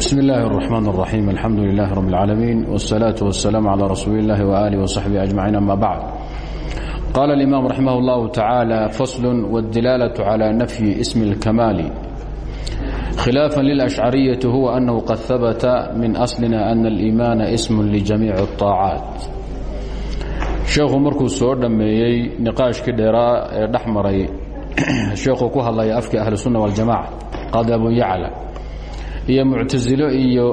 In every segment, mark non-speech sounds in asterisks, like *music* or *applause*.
بسم الله الرحمن الرحيم الحمد لله رب العالمين والصلاة والسلام على رسول الله وآله وصحبه أجمعين أما بعد قال الإمام رحمه الله تعالى فصل والدلالة على نفي اسم الكمال خلافا للأشعرية هو أنه قد ثبت من أصلنا أن الإيمان اسم لجميع الطاعات sheekhu markuu soo dhammeeyey niqaashkii dheeraa ee dhex maray *clears throat* sheekuu ku hadlaya afkii ahlusunna waljamaca qaadi abu yacla iyo muctasilo iyo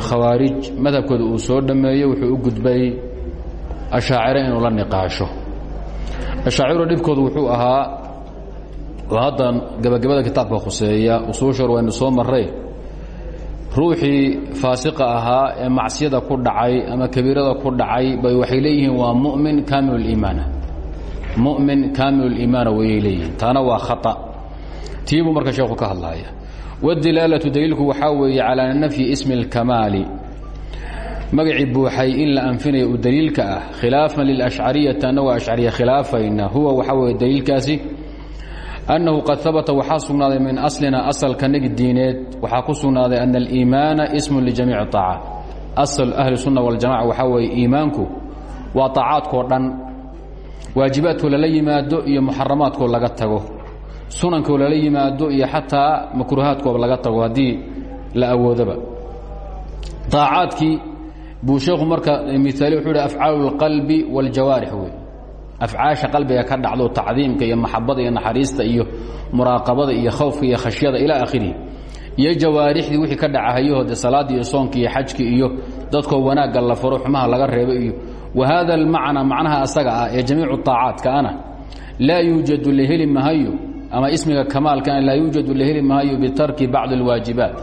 khawaarij madhabkooda uu soo dhammeeyey wuxuu u gudbay ashaaciro inuu la niqaasho. Ashaaciro dhibkoodu wuxuu ahaa oo haddan gabagabada kitaabka khuseeya usuushor waynu soo marray ruuxii faasiqa ahaa ee macsiyada ku dhacay ama kabiirada ku dhacay bay waxay leeyihiin waa mumin kaamiluliimaana mumin kaamiluliimaana wayay leeyihiin. Taana waa khata. Tiibuu marka sheekhu ka hadlaya wاdilaalatu daliilku waxaa weeye calaa nafyi ismi اlkamaali magacii buuxay in la anfinayo uu daliilka ah khilaafan lilashcariyati annagoo ashcariya khilaafayna huwa waxaa weeye daliilkaasi annahu qad habata waxaa sugnaaday min aslina asalkanagi diineed waxaa ku sugnaaday ana aliimaana ismun lijamiici طaacaat asal ahli sunna waljamaca waxaa weeye iimaanku waa طaacaadkoo dhan waajibaadkoo lala yimaado iyo muxaramaadkoo laga tago sunankoo lala yimaado iyo xataa makruuhaadkooba laga tago haddii la awoodaba طaacaadkii buu sheekhu marka miaali wuxuu hi afcaalu اlqalbi wاljawaarix wey afcaasha qalbiga ka dhacdo tacdiimka iyo maxabada iyo naxariista iyo muraaqabada iyo khawfka iyo khashyada ilaa akhirihi iyo jawaarixdii wixii ka dhacahayahoode salaadii iyo soonki iyo xajki iyo dadkoo wanaagga la faro xumaha laga reebo iyo wa haada almacna macnaha asaga ah ee jamiicu طaacaatkaana laa yuujadu la heli mahayo ama ismiga kamaalkana laa yuujadu la heli mahayo bitarki bacdi اlwaajibaat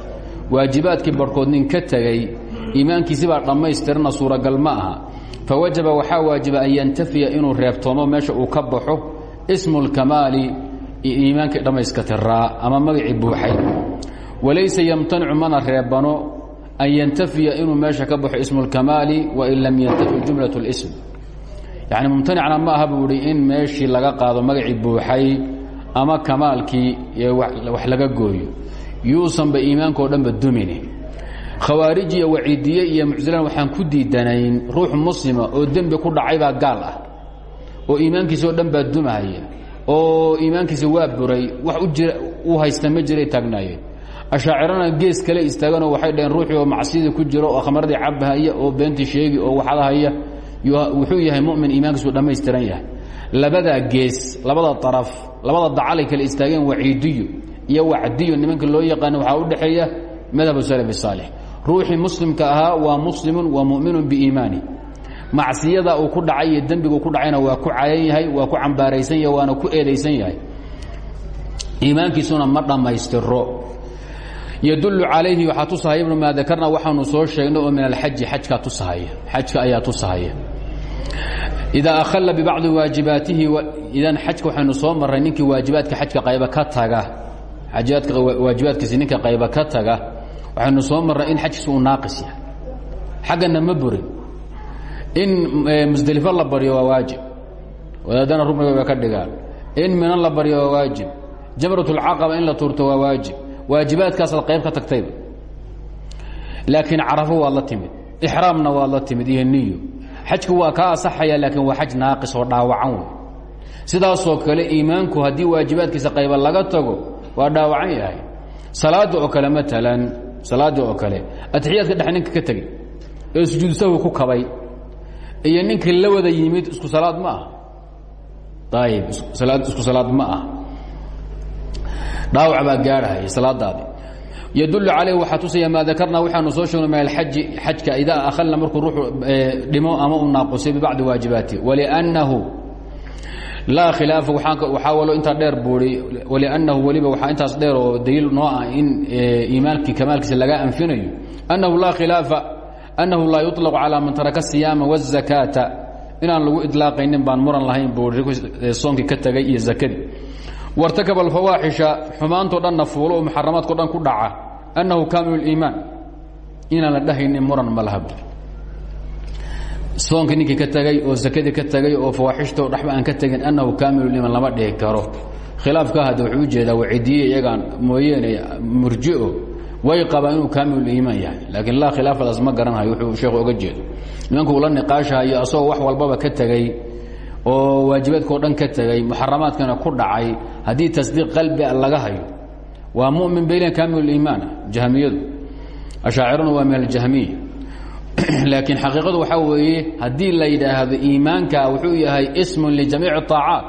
waajibaadkii barhkood nin ka tegey iimaankiisibaa dhammaystirana suuragal ma aha fawajaba waxaa waajiba an yantafiya inuu reebtoomo meesha uu ka baxo ismu اlkamaali iimaankii dhammayska tiraa ama magacii buuxay walaysa yamtanicu mana reebano an yantafiya inuu meesha ka baxo ismu اlkamaali wain lam yantafi jumlaة اlsm yani mumtanicna ma aha buu hi in meeshii laga qaado magacii buuxay ama kamaalkii wax laga gooyo. Yuusanba iimaankao dhanba dumini. Khawaarij iyo waciidiye iyo muctasilana waxaan ku diidanayn ruux muslima oo dembi ku dhacay baa gaal ah. Oo iimaankiisa oo dhan baa oo iimaankiisa waa buray wax u jira uu haysta ma jiray taagnaayeen ashaacirana gees kale istaaganoo waxay dhaheen ruuxii oo macsiyadii ku jiro oo khamradii cabahaya oo beentii sheegi oo waxadahaya wuxuu yahay mumin iimaankiisu dhammaystiran yahay labadaa gees labada araf labada dacalay kale istaageen waciidiyo iyo wacdiyo nimanka loo yaqaana waxaa u dhexeeya madhab salaf saalix. Ruuxii muslimka ahaa waa muslimun waa muminu biiimaani macsiyada uu ku dhacay iyo ku dhacayna waa ku cayan yahay waa ku cambaaraysan yahay waana ku eedaysan yahay. Iimaankiisuna ma dhammaystiro. Yadullu calayhi waxaa tusahaya ibnu maa dakarna waxaanu soo sheegnay oo min alxaji xajkaa tusahaya xajka ayaa tusahaya idaa akhalla bibacdi waajibaatihi idan xajka waxaynu soo marray ninkii waajibaadka xajka qayba ka taga ajiaadka waajibaadkiisi ninka qayba ka taga waxaynu soo marray in xajkiisa uu naaqis yahay xaggana ma burin in musdelifo la baryo waa waajib wadaadana rugniga way ka dhigaan in minan la baryo waa waajib jamrat اlcaqaba in la tuurto waa waajib waajibaadkaasaad qayb ka tagtayba laakiin carafo waad la timid ixraamna waad la timid iyo niyo xajku waa kaa asaxaya laakiin waa xaj naaqis oo dhaawacan wey sidaasoo kale iimaanku haddii waajibaadkiisa qayba laga tago waa dhaawacan yahay. Salaada oo kale maalan salaada oo kale atixiyaadka dhex ninka ka tegey ee sujuud sahwi ku kabay iyo ninka la wada yimid isku salaad ma aha. Ayib isku salaad ma ah dhaawac baa gaarhaya salaadaadi yadullu calayh waxaa tusaya maa dakarna waxaanu soo sheegno min alxaji xajka idaa akhalna markuu ruuxu dhimo ama u naaqusay bibacdi waajibaati waliannahu laa khilaafa waxaa walo intaa dheer buui waliannahu weliba waxaa intaas dheer oo daliil noo ah in iimaankii kamaalkiisa laga anfinayo annahu laa khilaafa annahu laa yuطlaqu calaa man taraka asiyaama wالzakaata inaan lagu idlaaqaynin baan muran lahayn buui soonkii ka tegay iyo zakadii wartakaba alfawaaxisha xumaantoo dhanna fuulo oo muxaramaadkao dhan ku dhaca annahu kaamilu اliimaan inaan la dhahaynin muran ma laha soonkii ninkii ka tegay oo sakadii ka tegay oo fawaaxishta oo dhexba aan ka tegin annahu kaamiluliman lama dhihi karo khilaafka hadde wuxuu u jeedaa wacidiye iyagaan mooyeene murjio way qabaan inuu kaamiluliimaan yahay laakiin laa khilaafadaas ma garanhayo wuxuu sheekhu oga jeedo nimanku ula niqaashahayo asagoo wax walbaba ka tegey oo waajibaadkao dhan ka tegey muxaramaadkana ku dhacay haddii tasdiiq qalbi laga hayo waa mumin baylen kaamiluliimaana jahmiyadu ashaaciruna waa min aljahmiya *clears throat* laakiin xaqiiqadu waxaa weeye haddii la yidhaahdo iimaanka wuxuu yahay ismun lijamiici الطaacaat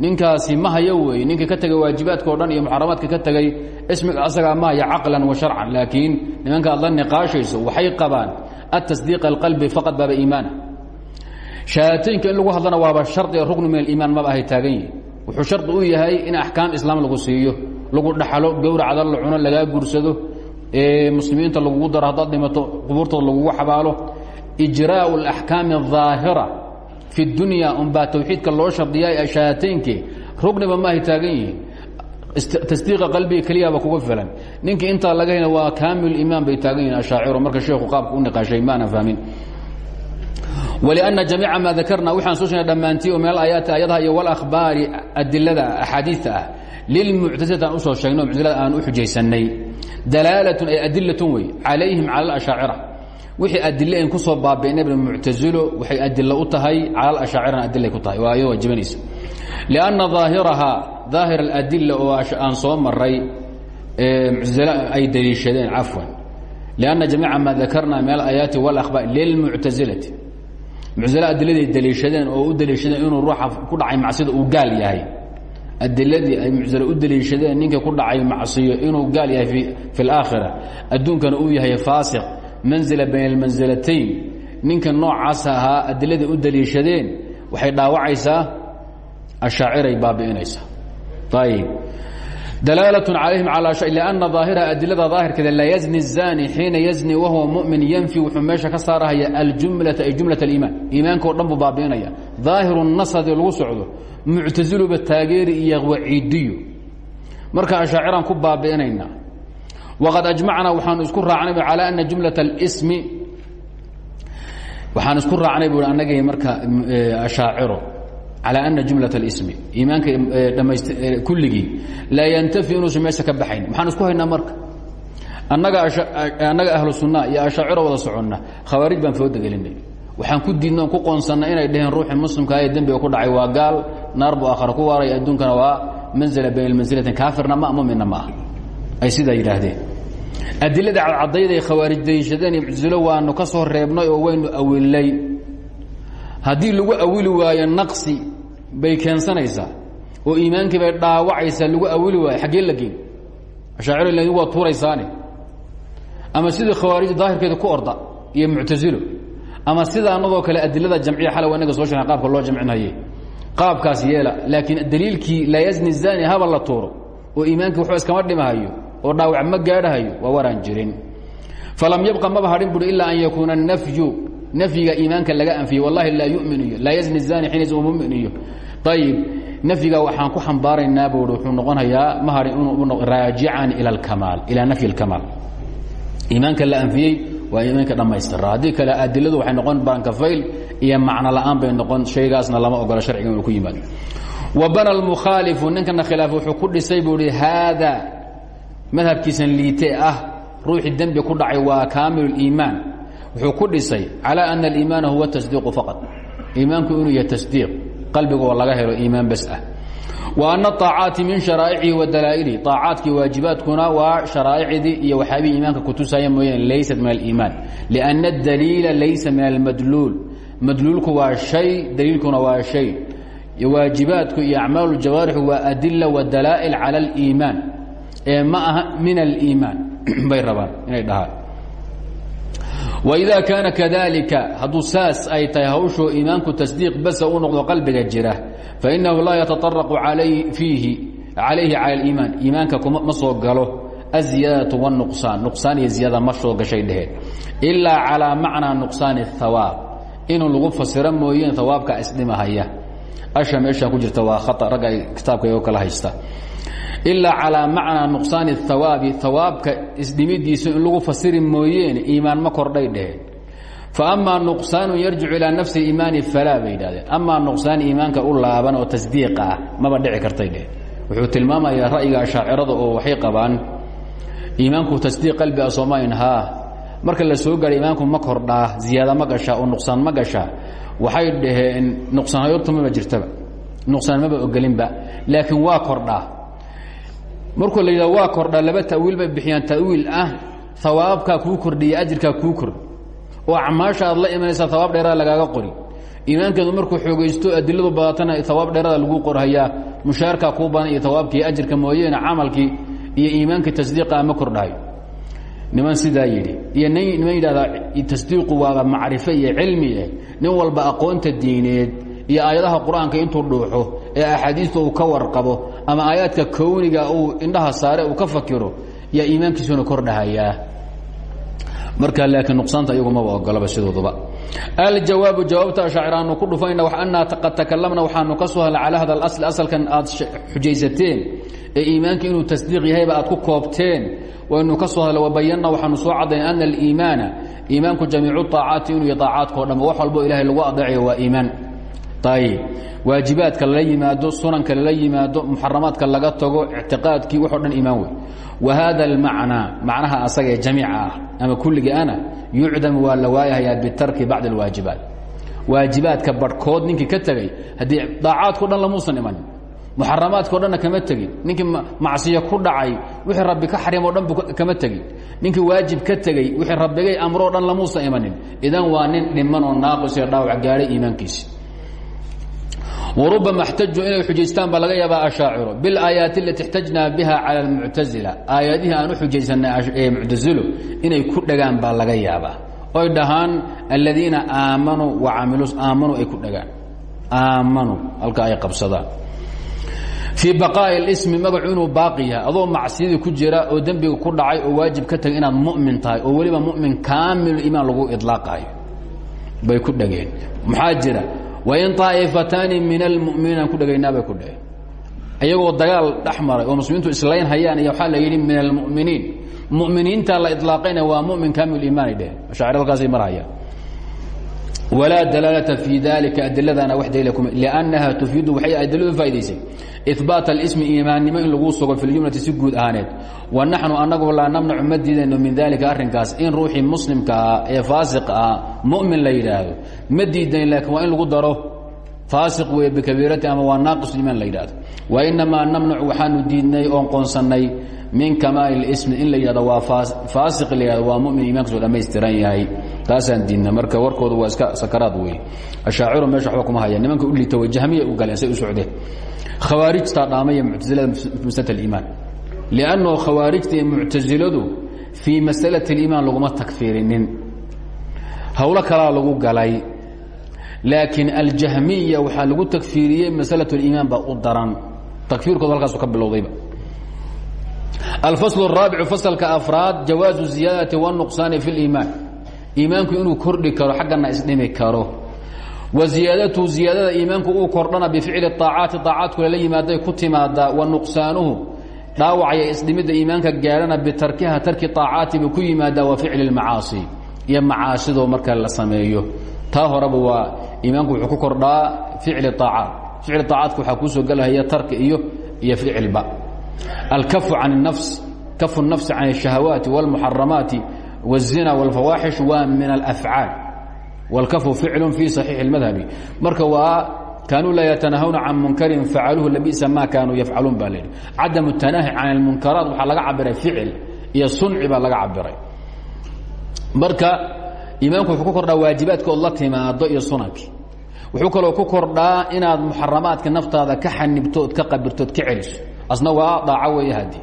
ninkaasi ma hayo weeye ninkii ka tegay waajibaadka o dhan iyo muxaramaadka ka tegey ismiga asagaa ma haya caqlan wa sharcan laakiin nimanka aad la niqaashayso waxay qabaan atasdiiq alqalbi faqad baaba iimaana shahaataynka in lagu hadlana waaba shardi rukni min aliimaan maba ahay taagan yihi wuxuu shardi u yahay in axkaam islaam lagu siiyo lagu dhaxlo gowracda la cuno lagaa guursado muslimiinta lagugu daro haddaad dhimato qubuurtooda lagugu xabaalo ijraau اlaxkaami الظaahira fi اdunya unbaa tawxiidka loo shardiyaa shahaataynke rugniba maahay taagan yihiin tasdiiqa qalbiga keliyaba kuga filan ninkii intaa laga hena waa kaamil imaan bay taagan yihin ashaaciru marka sheekhu qaabka u niqaashay maana fahmin wlأna jamiica maa dakarna waxaan soo sheegnay dhammaantii oo meel aayaati aayadaha iyo walakhbaari adilada axaadiista ah lilmuctasilatan u soo sheegnay o muctasilada aan u xujaysannay dalaalatun ay adilatun wey calayhim cala alashaacira wixii adile ayn ku soo baabi'nayba muctasilo waxay adilo u tahay cala alashaacirana adilay ku tahay waa iyadoo wajibanaysa lianna daahirahaa daahir aladila oo aan soo maray muctasilo ay daliishadeen cafwan lianna jamiica maa dakarna min alaayaati walakhbaar lilmuctasilati muctasilo adiladay daliishadeen oo u daliishadeen inuu ruuxa ku dhacay macsida uu gaal yahay adiladii ay muctazile u daliishadeen ninka ku dhacay macsiyo inuu gaal yahay fi اlaakhira adduunkana uu yahay faasiq. Manzila bayna almansilatayn ninka noocaas ahaa adiladii u daliishadeen waxay dhaawacaysaa ashaaciray baabi'inaysaa. Ayib dalaalat calayhim calى lأna ظaahiraha adilada daahirkeeda laa yazni الzani xiina yazni wahuwa mumin yanfi wuxuu meesha ka saarahaya aljumlata ay jumlaة اliimaan iimaanka o dhan buu baabi'inaya ظaahiru الnas haddii lagu socdo muctasiluba taageeri iyo waciidiyo marka ashaaciraan ku baabi'inayna waqad ajmacnaa waxaanu isku raacnay calى ana jumlaة اlsmi waxaan isku raacnay bui annagii marka ashaaciro calى ana jumla اsmi iimaanka kulligii laa yantafi inuusan meesha ka baxayn maxaan isku haynaa marka annaga ahlu sunna iyo ashaaciro wada soconna khawaarij baan fooda gelinay waxaan ku diidna on ku qoonsanna inay dhaheen ruuxii muslimka ee dembiga ku dhacay waa gaal naar buu aakhara ku waaray adduunkana waa manzila bayn manzilatin kaafirna ma muminna ma ah ay sidaa yidhaahdeen adilada cadcadayday khawaarij dayishadeen iyo muctazilo waanu ka soo reebnay oo waynu awilay haddii lagu awili waayo naqsi bay keensanaysaa oo iimaankii bay dhaawacaysaa lagu awili waayo xaggee la geyn ashaaciro ladin waa ama sidii khawaarij daahirkeeda ku orda iyo muctasilo ama sida anadoo kale adilada jamciya xalow inaga soo sheegna qaabka loo jamcinhaye qaabkaas yeela laakiin daliilkii laa yazni zani haba la tuuro oo iimaankii waxba iskama dhimahayo oo dhaawac ma gaadhahayo waa waraan jirin. Falam yabqa maba hadhin ilaa an yakuuna nafyu nafyiga iimaanka laga anfiyey wallahi laa yumin iyo laa yazni zani xiina mumin iyo ayib nafyiga waxaan ku xambaaraynaa bui wuxuu noqonayaa ma hadhin inuu raajican ila alkamaal ilaa nafyi اlkamaal iimaanka la anfiyey waa iimaanka dhammaystira haddii kale adiladu waxay noqon baankafayl iyo macno la'aan bay noqon shaygaasna lama ogola sharciga inuu ku yimaado wa bana almukhaalifu ninkana khilaaf wuxuu ku dhisay buu hi haada madhabkiisan liite ah ruuxii dembi ku dhacay waa kaamilu iimaan wuxuu ku dhisay calى ana aliimaana huwa tasdiiqu faqad iimaanku inuu yahay tasdiiq qalbigoo laga helo iimaan bas ah. Wa ana aacaati min sharaa'icihi wa dalaa'ilihi aacaadkii waajibaadkuna waa sharaa'icdii iyo waxyaabihii iimaanka kutusaya mooyaane laysat min aliimaan lianna adaliila laysa min almadluul madluulku waa shay daliilkuna waa shay. Waajibaadku iyo acmaal jawaarixu waa adila wa dalaa'il cala aliimaan ee ma aha min aliimaan *clears throat* bay rabaan inay dhahaan wإida kaana kadalika hadduu saas ay tahay hawshoo iimaanku tasdiiq basa u noqdo qalbiga jira fainahu laa yataطaraqu fiihi calayhi calى اliimaan iimaanka ma soo galo aziyaadaة wالnuqsaan nuqsaan iyo ziyada ma soo gashay dheheen ilaa calىa macnaa nuqsaani الhawaab inuu lagu fasiro mooyeen hawaabka isdhimahaya asha meeshaan ku jirta waa khaa ragga ay kitaabka oo kala haysta ilaa calىa macnaa nuqsaani اhawaabi hawaabka isdhimidiisa in lagu fasiri mooyeene iimaan ma kordhay dheheen. Faama nuqsaanu yarjicu ilaa nafsi iimaani falaa bay yidhahdeen amaa nuqsaan iimaanka u laaban oo tasdiiqa ah maba dhici kartay dheheen. Wuxuu tilmaamayaa ra'yiga ashaacirada oo waxay qabaan iimaanku tasdiiq qalbi a soomayn marka la soo gaadhay iimaanku ma kordhaa ziyaada ma gashaa oo nuqsaan ma gashaa waxay dhaheen nuqsaanhayotumaba jirtaba nuqsaan maba ogelinba laakiin waa kordhaa markuu la yidhah waa kordhaa laba ta'wiil bay bixiyaan. Ta'wiil ah hawaabkaa kuu kordhiya ajirkaa kuu kordhi oo acmaasha aad la imanaysaa hawaab dheerada lagaaga qori. Iimaankeedu markuu xoogaysto adiladu badatana hawaab dheerada lagu qorhayaa. Mushaarkaa kuu badan iyo hawaabkii ajirka mooyeene camalkii iyo iimaankii tasdiiqa ma kordhayo. Niman sidaa yidhi iyo niman yidhahdaa tasdiiqu waaba macrifo iyo cilmi eh nin walba aqoonta diineed iyo aayadaha qur'aanka intuu dhuuxo ee axaadiista ka warqabo ama aayaadka kowniga uu indhaha saare uu ka fakiro yaa iimaankiisuna kordhahayaa marka laakiin nuqsaanta iyagumaba ogolaba sidooduba. Aljawaabu jawaabta shaaciraanu ku dhufayna annaa qad takalamna waxaanu ka soo hadla calaa hada alasli asalkan aad xujaysateen ee iimaanka inuu tasdiiq yahayba aad ku koobteen. Waynu ka soo hadla wabayanna waxaanu soo caddayn ana aliimaana iimaanku jamiicu aacaati inuu yahy aacaadkao dham wax walbo ilahay lagu adeecayo waa iimaan ayib waajibaadka lala yimaado sunanka lala yimaado muxaramaadka laga tago ictiqaadkii waxo dhan iimaan wey wa hada almacnaa macnaha asaga ee jamiica ah ama kulliga ana yucdamu waa la waayahayaa bitarki bacdi alwaajibaat waajibaadka barhkood ninkii ka tegey haddii daacaadko dhan lamuusan imanin muxaramaadko dhanna kama tegin ninkii macsiyo ku dhacay wixii rabbi ka xarimoo dhan bu kama tegin ninkii waajib ka tegey wixii rabbigay amroo dhan lamuusan imanin warubama اxtajuu inay xujaystaan baa laga yaabaa ashaaciro biاlaayaati alati اxtajnaa biha calى اlmuctazila aayadihii aan u xujaysanay ee muctasilo inay ku dhagaan baa laga yaabaa oy dhahaan aladiina aamanuu wacamiluu aamanuu ay ku dhagaan aamanuu halka ay qabsadaan fii baqaa'i اlismi magacu inuu baaqi yahay adoo macsiyadii ku jira oo dembiga ku dhacay oo waajib ka tagay inaad mu'min tahay oo weliba mu'min kaamilu imaan lagu idlaaqaayo bay ku dhageen maxaa jira Wain طaa'ifataani min almuminiin ku dhegaynaa bay ku dheheen iyagoo dagaal dhex oo muslimiintu islayn hayaan iyo waxaa la yidhi min almuminiin. Muminiinta la ilaaqayna waa mumin kaamil imaanay dheheen shaacir halkaasay marhayaan walaa dalaalata fii dalika adiladana daliila kuma liannaha tufiidu waxay adiladu faa'idaysay ihbaat alismi iimaannimo in lagu sugo fi ljumlati si guud ahaaneed wa naxnu annagu laa namnacu ma diidayno min dalika arrinkaas in ruuxii muslimka ah ee faasiq ah mu'min la yidhaahdo ma diidayn laakiin waa in lagu daro faasiq weeye bikabiirati ama waa naaqis iimaan la yidhahdo wa inamaa namnacu waxaanu diidnay oon qoonsannay min kamaal اsmi in la yidhahdo waa faasiq la yihahdo waa mumin iimankiisu dhamaystiran yahay taasaan diidna marka warkoodu waa iska sakaraad wey ashaaciru meesha waba kuma haya nimanka u liita way jahmiya u galeen say u socdeen khawaarijtaa dhaamaya muctasilada maslat اliimaan liannahu khawaarijta iyo muctasiladu fii masalat اliimaan laguma takfiirinin howlo kalaa lagu galay laakiin aljahmiya waxaa lagu takfiiriyey masalaة اliimaan baa u daran takfiirkooda halkaasu ka bilowdayba alfasl الraabicu faslka afraad jawaazu ziyaadati wالnuqsaani fi اliimaan iimaanku inuu kordhi karo xaggana isdhimi karo wa ziyaadatuhu ziyaadada iimaanku uu kordhana bificli aacaati aacaadku lala yimaaday ku timaadaa wa nuqsaanuhu dhaawacaya isdhimidda iimaanka gaadhana bitarkiha tarki aacaati buu ku yimaadaa wa ficli اlmacaasi iyo macaasidoo marka la sameeyo taa horeba waa iimaanku wuxuu ku kordhaa ficli aacaat ficli aacaadka waxaa kuusoo gelahaya tarki iyo iyo ficilba alkafu can الnafs kafu الnafsi can الشhahawaati واlmuxaramaati والzina واlfawaaxish waa min alafcaal wاlkafu ficlu fii صaxiixi اmadhabi marka waa kaanuu laa yatanahawna can munkarin facaluuhu labisa ma kaanuu yafcaluun baa laidhi cadam الtanaahi can اlmunkaraat waxaa laga cabiray ficil iyo sunci baa laga cabiray marka iimaanku wuxuu ku kordhaa waajibaadka ood la timaado iyo sunankii wuxuu kaloo ku kordhaa inaad muxaramaadka naftaada ka xanibto ood ka qabirto ood ka celiso asna waa dhaaco weeye hadi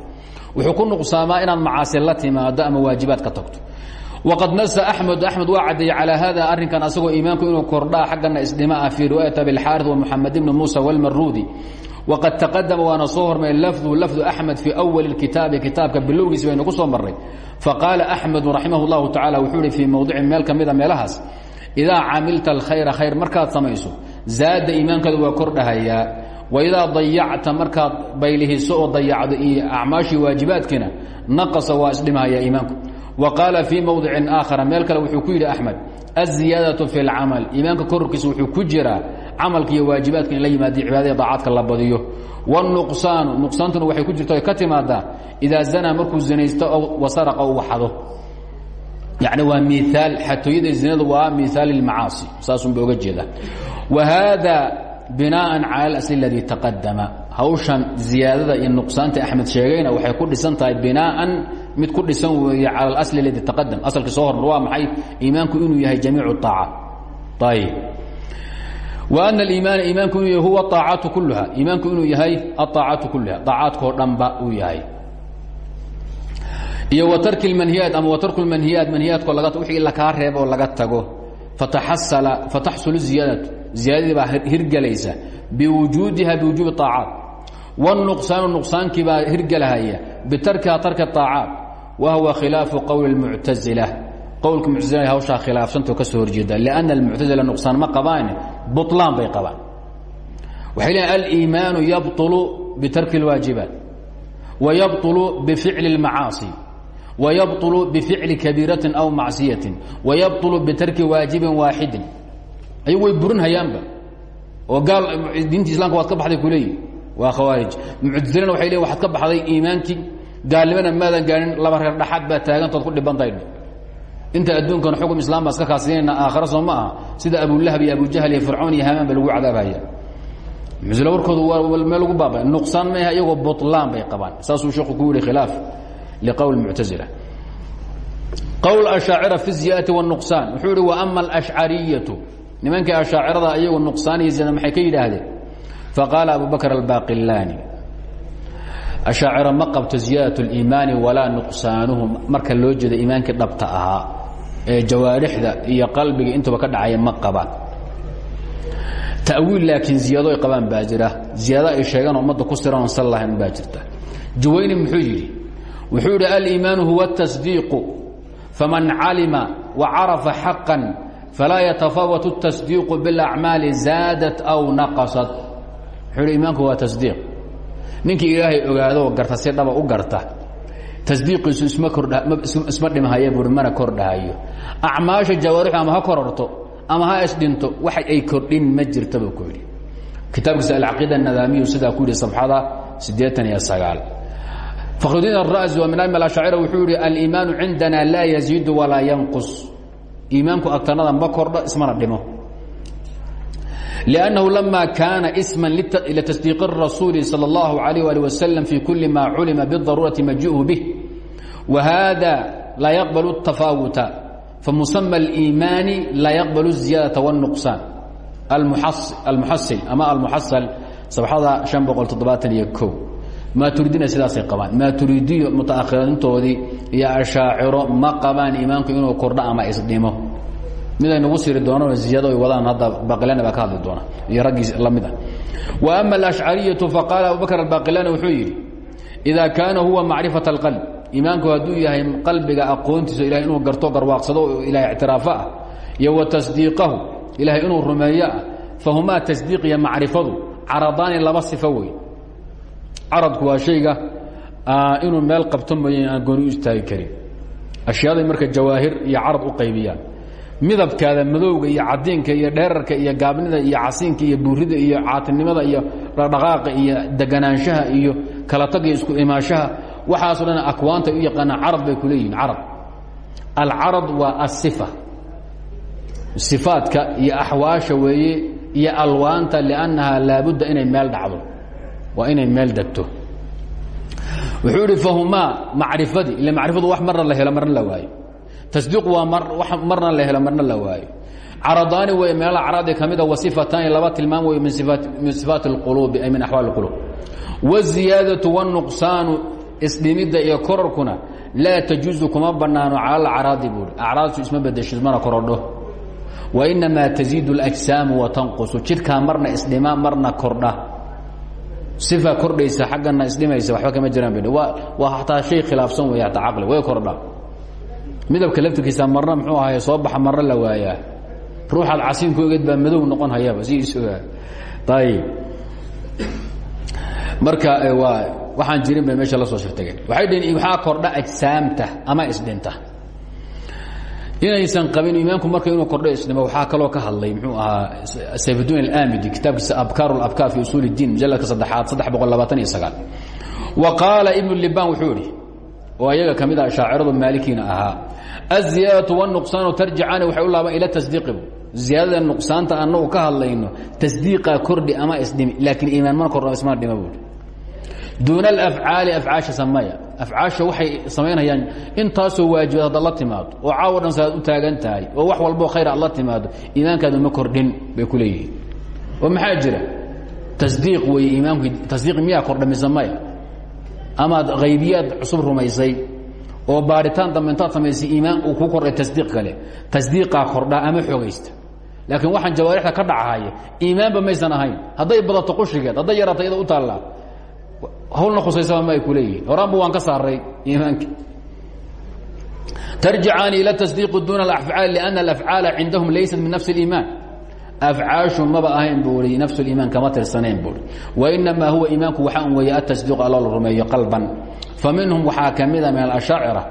wuxuu ku nuqsaamaa inaad macaasi la timaado ama waajibaad ka tagto. Waqad nasa axmed axmed waa caddeeyey calaa hada arrinkan asagoo iimaanku inuu kordhaa xaggana isdhima ah fii riwaayat abilxaari wamuxamed ibni muusa walmaruudi waqad taqadama waana soo hormay lafdu lafdu axmed fii awali kitaabi kitaabka bilowgiisi baynu ku soo marray. Faqaala axmedu raximah اllahu tacala wuxuu ihi fii mowdicin meel ka mida meelahaas idaa camilta alkhayra khayr markaad samayso zaada iimaankaadu waa kordhahayaa waidaa dayacta markaad baylihiso oo dayacdo iyo acmaashii waajibaadkiina naqasa waa isdhimahaya iimaanku wa qaala fii mowdicin aakhara meel kale wuxuu ku yidhi axmed aziyaadatu fi lcamal iimaanka kororkiisa wuxuu ku jiraa camalka iyo waajibaadka in la yimaadiyo cibaadada daacadka la badiyo wاnuqsaanu nuqsaantuna waxay ku jirta o ka timaadaa idaa zanaa markuu zinaysto wasaraqa u waxado yani waa miaal xatooyada zinadu waa miaal اlmacaasi saasumba oga jeeda wa haada binaaءa calى اlasl اladii taqadama hawshan ziyaadada iyo nuqsaanta axmed sheegayna waxay ku dhisan tahay binaaan mid ku dhisan weeye cala اlasl اladii taqadam asalkii soo hormar waa maxay iimaanku inuu yahay jamiic الطaaca ayb wa ana aliimaana iimaanku inuu yahay huwa aacatu kulluha iimaanku inuu yahay aaacaatu kulluha aacaadkao dhanba uu yahay iyo wa tarki اlmanhiyaat ama wa tarku اlmanhiyaat manhiyaadko laga wixii la kaa reebo oo laga tago fataxasala fataxsulu ziyaadatu ziyaadadii baa hirgelaysa biwujuudiha biwujuubi الطaacaat wالnuqsaanu nuqsaankii baa hirgelahaya bitarkiha tarki الطaacaat wa huwa khilaafu qowli اlmuctazila qowlka muctazila hawshaa khilaafsantao ka soo horjeeda لأnna اlmuctazila nuqsaan ma qabaan buطlaan bay qabaan waxay leeyiin aliimaanu yabطulu bitarki اlwaajibaat wa yabطulu bificli اlmacaasi wa yabطulu bificli kabiiratin aw macsiyatin wa yabطulu bitarki waajibin waaxidin ay way burin hayaanba oo gaal diinta islaamka waad ka baxday kuleeyihi waa khawaarij. Muctazilana waxay leeyihiin waxaad ka baxday iimaankii gaalnimana maadan gaanin laba reer dhaxaad baa taagantood ku dhibantaydh inta adduunkan xukum islaam baa iska kaasiinayna aakhare soo ma aha sida abulahab iyo abujahl iyo fircoon iyo hamaan ba lagu cadaabhaya muctazila warkooda waa meel lagu baaba nuqsaan ma aha iyagoo butlaan bay qabaan. Saasuu sheekhu ku yihi khilaaf liqowl muctazila. Qowl ashaacira fi ziyaati wاnuqsaan wuxuu yihi wa ama alashcariyatu nimankii ashaacirada iyagu nuqsaan iyo ziyada maxay ka yidhaahdeen faqaala abu bakr albaqilaani ashaacira ma qabto ziyaadaة اliimaani walaa nuqsaanuhu marka loo jeeda iimaankii dhabta ahaa ee jawaarixda iyo qalbiga intuba ka dhacaya ma qabaan ta'wiil laakiin ziyaado ay qabaan baa jira ziyaado ay sheegaan ummadda ku siran oon sal lahayn baa jirta juwayni muxuu yidhi wuxuu yidhi aliimaanu huwa الtasdiiqu faman calima wacarafa xaqا falaa yatafaawat الtasdiiqu biاlacmaali zaadat aw naqasat wuxuu yidhi iimaanku waa tasdiiq ninkii ilaahay ogaadoo garta si dhaba u garta tasdiiqiisu isma kordha isma dhimhaya buuri mana kordhahayo acmaasha jawaarixu ama ha kororto ama ha isdhinto wax ay kordhin ma jirta buu ku yidhi kitaabkiisa alcaqiida anadaamiyu sidaa ku yidhi safxada siddeetan iyo sagaal fakhrudiin ara'si waa min aim alashacira wuxuu yidhi aliimaanu cindana laa yaziidu walaa yanqus iimaanku agtanada ma kordho ismana dhimo لأنه لما كان اسما لتصديق الرسول صلى الله عليه وآله وسلم في كل ما علم بالضرورة مجيئه به وهذا لا يقبل التفاوت فمسمى الإيمان لا يقبل الزيادة والنقصان المحصل, المحصل أما المحصل صفحة شن بقول تضباطا يكو maaturidina sidaasay abaan maaturidiyo mutaakhirintoodii iyo ashaaciro ma qabaan imaanku inuu kordho ama isdhimo miday nagu siri doonaan ziyado ay wadaan hadda baqilani baa ka hadli doona iyo raggii lamida wa ama alashcariyatu faqaala abubakr albaqilani wuxuu yidhi idaa kaana huwa macrifata alqalb imaanku hadduu yahay qalbiga aqoontiisa ilahay inuu garto garwaaqsado ilahay ictiraafo ah wa tasdiiqahu ilahay inuu rumeeyo ah fahumaa tasdiiq iyo macrifadu laba sifo caradku waa shayga inuu meel qabto mooye aan gooni u istaagi karin. Ashyaada marka jawaahir iyo carad u qaybiyaan. Midabkaada madowga iyo cadiinka iyo dheerarka iyo gaabnida iyo casiinka iyo buurida iyo caatinimada iyo dhaqdhaqaaqa iyo deganaanshaha iyo kala tagga isku imaashaha waxaaso dhan akwaanta u yaqaanaan carad bay ku leeyihiin carad. Alcarad waa asifa sifaadka iyo axwaasha weeye iyo alwaanta liannaha laabudda inay meel dhacdo waa inay meel degto wuxuu idhi fahumaa macrifadii ila macrifadu wax marna la helo marna la waayo tasdiiqu waa marna la helo marna la waayo caradaani wey meela caradi ka mida wa sifataani laba tilmaam wey min sifaati اlquluubi ay min axwaali اlquluub wالziyaadaةu wالnuqsaanu isdhimidda iyo kororkuna laa tajuuzu kuma banaano cala alacraadi buuri acraadtu isma bedesho ismana korodho wainamaa taziidu اlأjsaamu watanqusu jidhkaa marna isdhima marna kordha sifa kordhaysa xaggana isdhimaysa waxba kama jiraan waa hataa shay khilaafsan wey hataa caqli way kordha. Midabka laftirkiisa marna mxuu ahay soo baxa marna la waayaa. Ruuxaad casiinku ogeed baa madow noqon hayaba sidiisogaa ayib marka waa waxaan jirin bay meesha la soo shirtageen. Waxay dhihin waxaa kordha ajsaamta ama isdhinta inaysan qabin imaamku marka inuu kordho isnimo waxaa kaloo ka hadlay muxuu ahaa sayfudin alamidi kitaabkiisa abkaar labkaar fi usuul اdiin mujaladka saddexaad saddex boqol wa qaala ibnu libaan wuxuu idhi oo ayaga ka mid ah shaaciradu maalikiina ahaa aziyaadatu wاnuqsaanu tarjicaani waxay u laaban ila tasdiiqi ziyaadada nuqsaanta anagu ka hadlayno tasdiiqaa kordhi ama isdhimi laakiin iimaan mana kordho ismana dhima duuna alafcaali afcaasha samaya afcaasha waxay samaynayaan intaasoo waajibaad haddaad la timaado oo caawo dhan saaad u taagan tahay oo wax walboo khayr aad la timaado iimaankaadu ma kordhin bay ku leeyihiin oo maxaa jira tasdiiq weeye iimaanku tasdiiq miyaa kordha mise maya amaad haybiyaad cusub rumaysay oo baaritaan dambe intaad samaysay iimaan uu ku kordhay tasdiiq kale tasdiiqaa kordhaa ama xoogaysta laakiin waxaan jawaarixda ka dhacahaya iimaanba maysan ahayn hadday badato qushigeed hadday yaraato iyada u taallaa hawlna khusaysaba ma ay ku leeyihiin. Horaanba waan ka saaray iimaanka tarjicaani ila tasdiiq duna alafcaal lana alafcaala cindahum laysat min nafsi اliimaan afcaashu maba ahayn buu i nafsu liimaan kama tirsaneen buui wainamaa huwa iimaanku waxaan weeye atasdiiq allo la rumeeyo qalban. Faminhum waxaa ka mida min alashaacira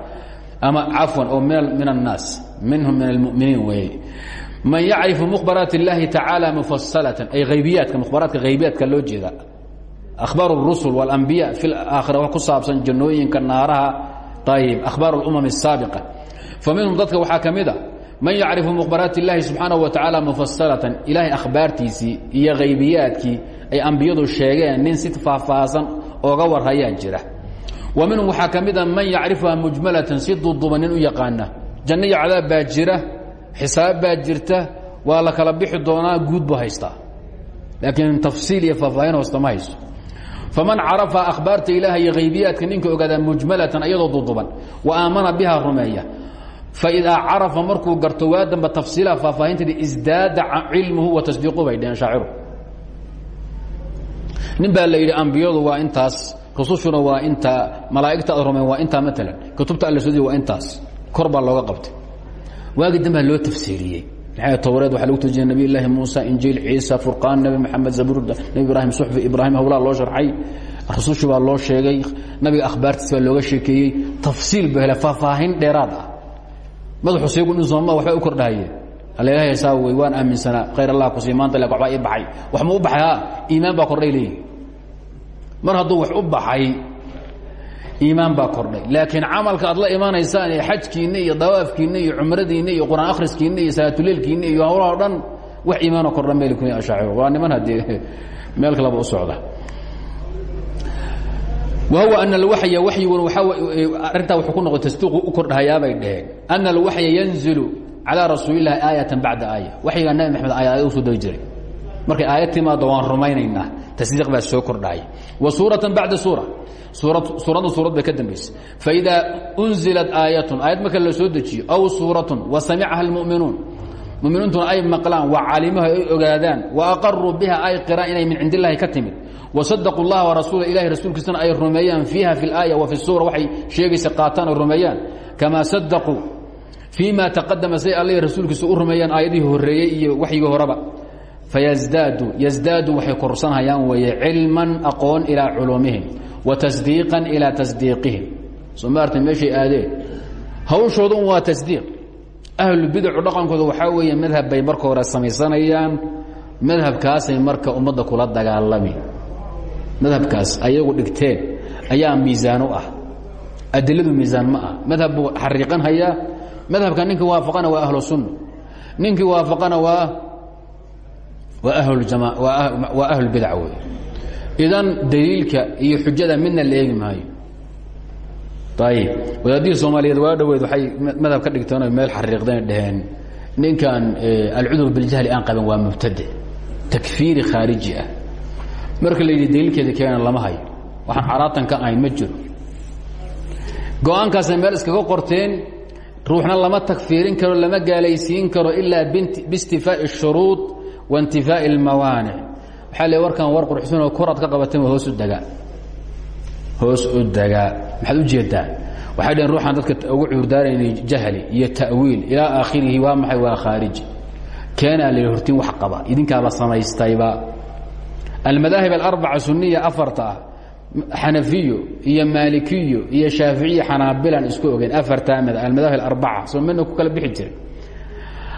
ama cafwan oo min annaas minhum min almuminiin weeye. Man yacrifu mukhbaraat اllahi tacaala mufasalatan ay aybiyaadka mukhbaraadka haybiyaadka loo jeeda akhbaar الrusul واlambiya fi aakhira wax ku saabsan jannooyinka naaraha ayb akhbaar اlumam الsaabiqa fa minhum dadka waxaa ka mid a man yacrifu mukhbaraati اllahi subxaanaه wa tacaala mufasalatan ilaahay akhbaartiisii iyo haybiyaadkii ay ambiyadu sheegeen nin si faahfaahsan ooga warhayaa jira wa minhum waxaa ka mid a man yacrifuha mujmalatan si duuduba nin u yaqaana janno iyo cadaab baa jira xisaab baa jirta waa la kala bixi doonaa guud bu haystaa laakiin tafsiil iyo faahfaahin hoosta ma haysto faman carafa akhbaarta ilaah iyo haybiyaadka ninka ogaadaa mujmalatan ayadoo duduban wa aamana biha rumeeya. Faidaa carafa markuu garto waa damba tafsiilaha faahfaahinteeda isdaada cilmuhu wa tasdiiqu bay dheheen shaaciru. Nin baa la yidhi ambiyadu waa intaas rusushuna waa intaa malaa'igta ad rumeen waa intaa maalan kutubta alla sodiya waa intaas kor baa looga qabtay. Waagii dambaa loo tafsiiriyey towreed waxaa lagu tujiya nabiy llaahi muusa injiil ciisa furqaan nebi maxamed zabuurda nebi ibraahim suxfi ibraahim hawlaa loo sharxay rusushi baa loo sheegay nabiga akhbaartiis baa looga sheekeeyey tafsiil buu hele faahfaahin dheeraad ah. Madaxu seegu nin sooma waxba u kordhahaye alelahay saa wey waan aaminsanaa khayr allah ku sii maanta le waxbaa ii baxay. Wax ma u baxay ha iimaan baa kordhay leeyihi mar hadduu wax u baxay iimaan baa kordhay. Laakiin camalka aad la imanaysaan ee xajkiinna iyo dawaafkiinna iyo cumradiinna iyo quraan akhriskiinna iyo salaatuleilkiinna iyo hawlaha o dhan wax iimaanoo kordha meli kun ashaaciro waa niman haddee *laughs* meel kaleba u socda wahuwa ana alwaxya waxyiguna waaa arrintaa wuxuu ku noqday tasdiiqu u kordhahayaabay dheheen ana alwaxya yanzilu calaa rasuulillahi aayatan bacda aaya. Waxyigaa nabi maxamed aayada u soo degi jiray. Markay aayad timaado waan rumaynaynaa tasdiiq baa soo kordhahaya wa suuratan bacda suura suuradda suurad bay ka dambaysa faidaa unzilat aayatun aayad marka la soo dejiyo aw suuratun wa samicaha almu'minuun. Muminiintuna ay maqlaan wa calimaha ay ogaadaan wa aqaruu biha ay qiraan min cindi illahi ka timid. Wasadaquu اllaha warasuula ilahi rasuulkiisana ay rumeeyaan fiiha fi اlaaya wa fi suura waxay sheegaysa qaataan ay rumeeyaan. Kamaa sadaquu fii ma taqadama say alla rasuulkiisa u rumeeyaan iyo waxyigii horeba fayasdaadu yasdaadu waxay korsanhayaan weeye cilman aqoon ilaa culuumihim wa tasdiiqan ilaa tasdiiqihim soo maarta meeshay aadeen hawshooda un waa tasdiiq ahlubidacu dhaqankooda waxaa weeye madhab bay marka hore samaysanayaan madhabkaasay marka ummadda kula dagaalami madhabkaas ayagu dhigteen ayaa miisaan u ah adiladu miisaan ma ah madhab buu xariiqan hayaa madhabka ninkii waafaqana waa ahlu sunna ninkii waafaqana waa waa ahlulbidac wey idan daliilka iyo xujada midna la eegi maayo. Ayib wadaadihii soomaaliyeed waa dhaweyd waxay madhab ka dhigteen meel xariiqdeen dhaheen. Ninkan alcudur biljahli aan qaban waa mubtade takfiiri khaariji ah. Marka la yidhi daliilkeeda keena lama hayo. Waxaan caraatan ka ahayn ma jiro. Go'aankaasay meel iskaga qorteen ruuxna lama takfiirin karo lama gaalaysiin karo ilaa biistifaa'i الshuruud wa intifaa'i اlmawaanic waxaa le warkan war qurxsunoo koraad ka qabateen waa hoos u dagaa? Hoos u dagaa. Maxaad u jeedaa waxay dhaheen ruuxaan dadka ugu cuurdaaraynay jahli iyo ta'wiil ilaa aakhirihi waa maxay? Waa khaariji keenaa la hortiin wax qaba idinkaaba samaystayba. Almadaahib alarbaca suniya afarta ah xanafiyo iyo maalikiyo iyo shaaficiyo xanaabilan isku ogeyn afartaa mad almadaahib alarbaca soo midna ku kala bixi jiray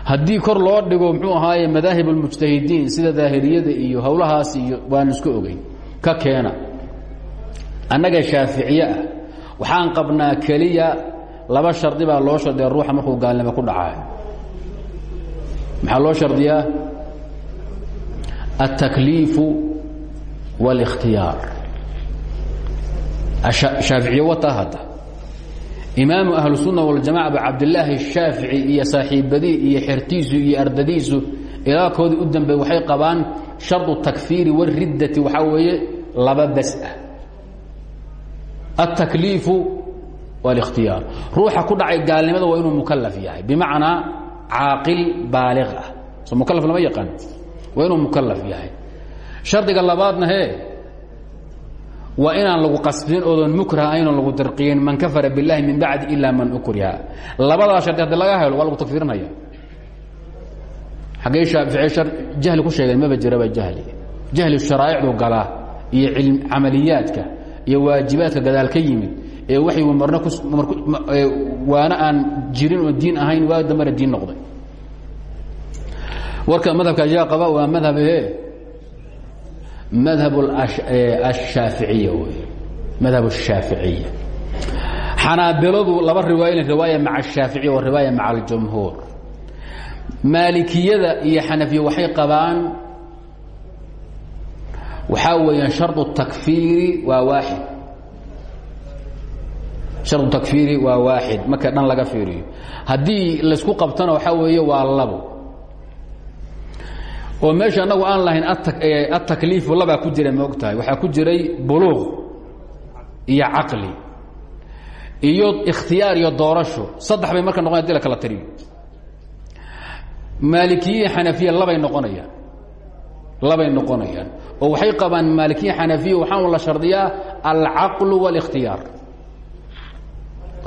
haddii kor loo dhigo muxuu ahaaye madaahib almujtahidiin sida daahiriyada iyo howlahaas iyo waan isku ogeyn ka keena annaga shaaficiye ah waxaan qabnaa keliya laba shardi baa loo shardiya ruuxa markuu gaalnimo ku dhacaayo maxaa loo shardiyaa التkliifu والاkhtiyaar shaaficiye wata hadda imaamu ahlusunna waljamaca ba cabdilaahi shaafici iyo saaxiibadii iyo xertiisu iyo ardadiisu ilaakoodii u dambey waxay qabaan shardu takfiiri wariddati waxaa weeye laba bas ah. Altakliifu walikhtiyaar ruuxa ku dhacay gaalnimada waa inuu mukalaf yahay. Bimacnaa caaqil baaliq ah. So mukalaf lama yaqaan. Waa inuu mukalaf yahay. Shardiga labaadna hee waa inaan lagu qasbin oodan mukraha aynan lagu dirqiyin man kafara biاllahi min bacdi ila man ukriha. Labadaa shardi haddi laga helo waa lagu takfiirinaya xaggey shaafici jahli ku sheegeen maba jiraba jahli. Jahli sharaa'icdu galaa iyo camaliyaadka iyo waajibaadka gadaal ka yimid ee waxay marna waana aan jirin oo diin ahayn waa dambana diin noqday. Warka madhabka ayaa qaba waa madhab e madhab ashaaficiya wey madhab الshaaficiya xanaabiladu laba riwaaya riwaaya maca الshaaficiya wa riwaaya maca اljumhuur maalikiyada iyo xanafiya waxay qabaan waxaa weeyaan shardu takfiiri waa waaxid shardu takfiiri waa waaxid marka dhan laga fiiriyo haddii laysku qabtana waxaa weeye waa labo oo meesha anagu aan lahayn atakliifu labaa ku jira maog tahay waxaa ku jiray buluuq iyo caqli iyo ikhtiyaar iyo doorasho. Saddex bay marka noqon haddii la kala tiriyo maalikiyiin xanafiya labay noqonayaan. Labay noqonayaan. Oo waxay qabaan maalikiya xanafiya waxaan la shardiyaa alcaqlu wاlاkhtiyaar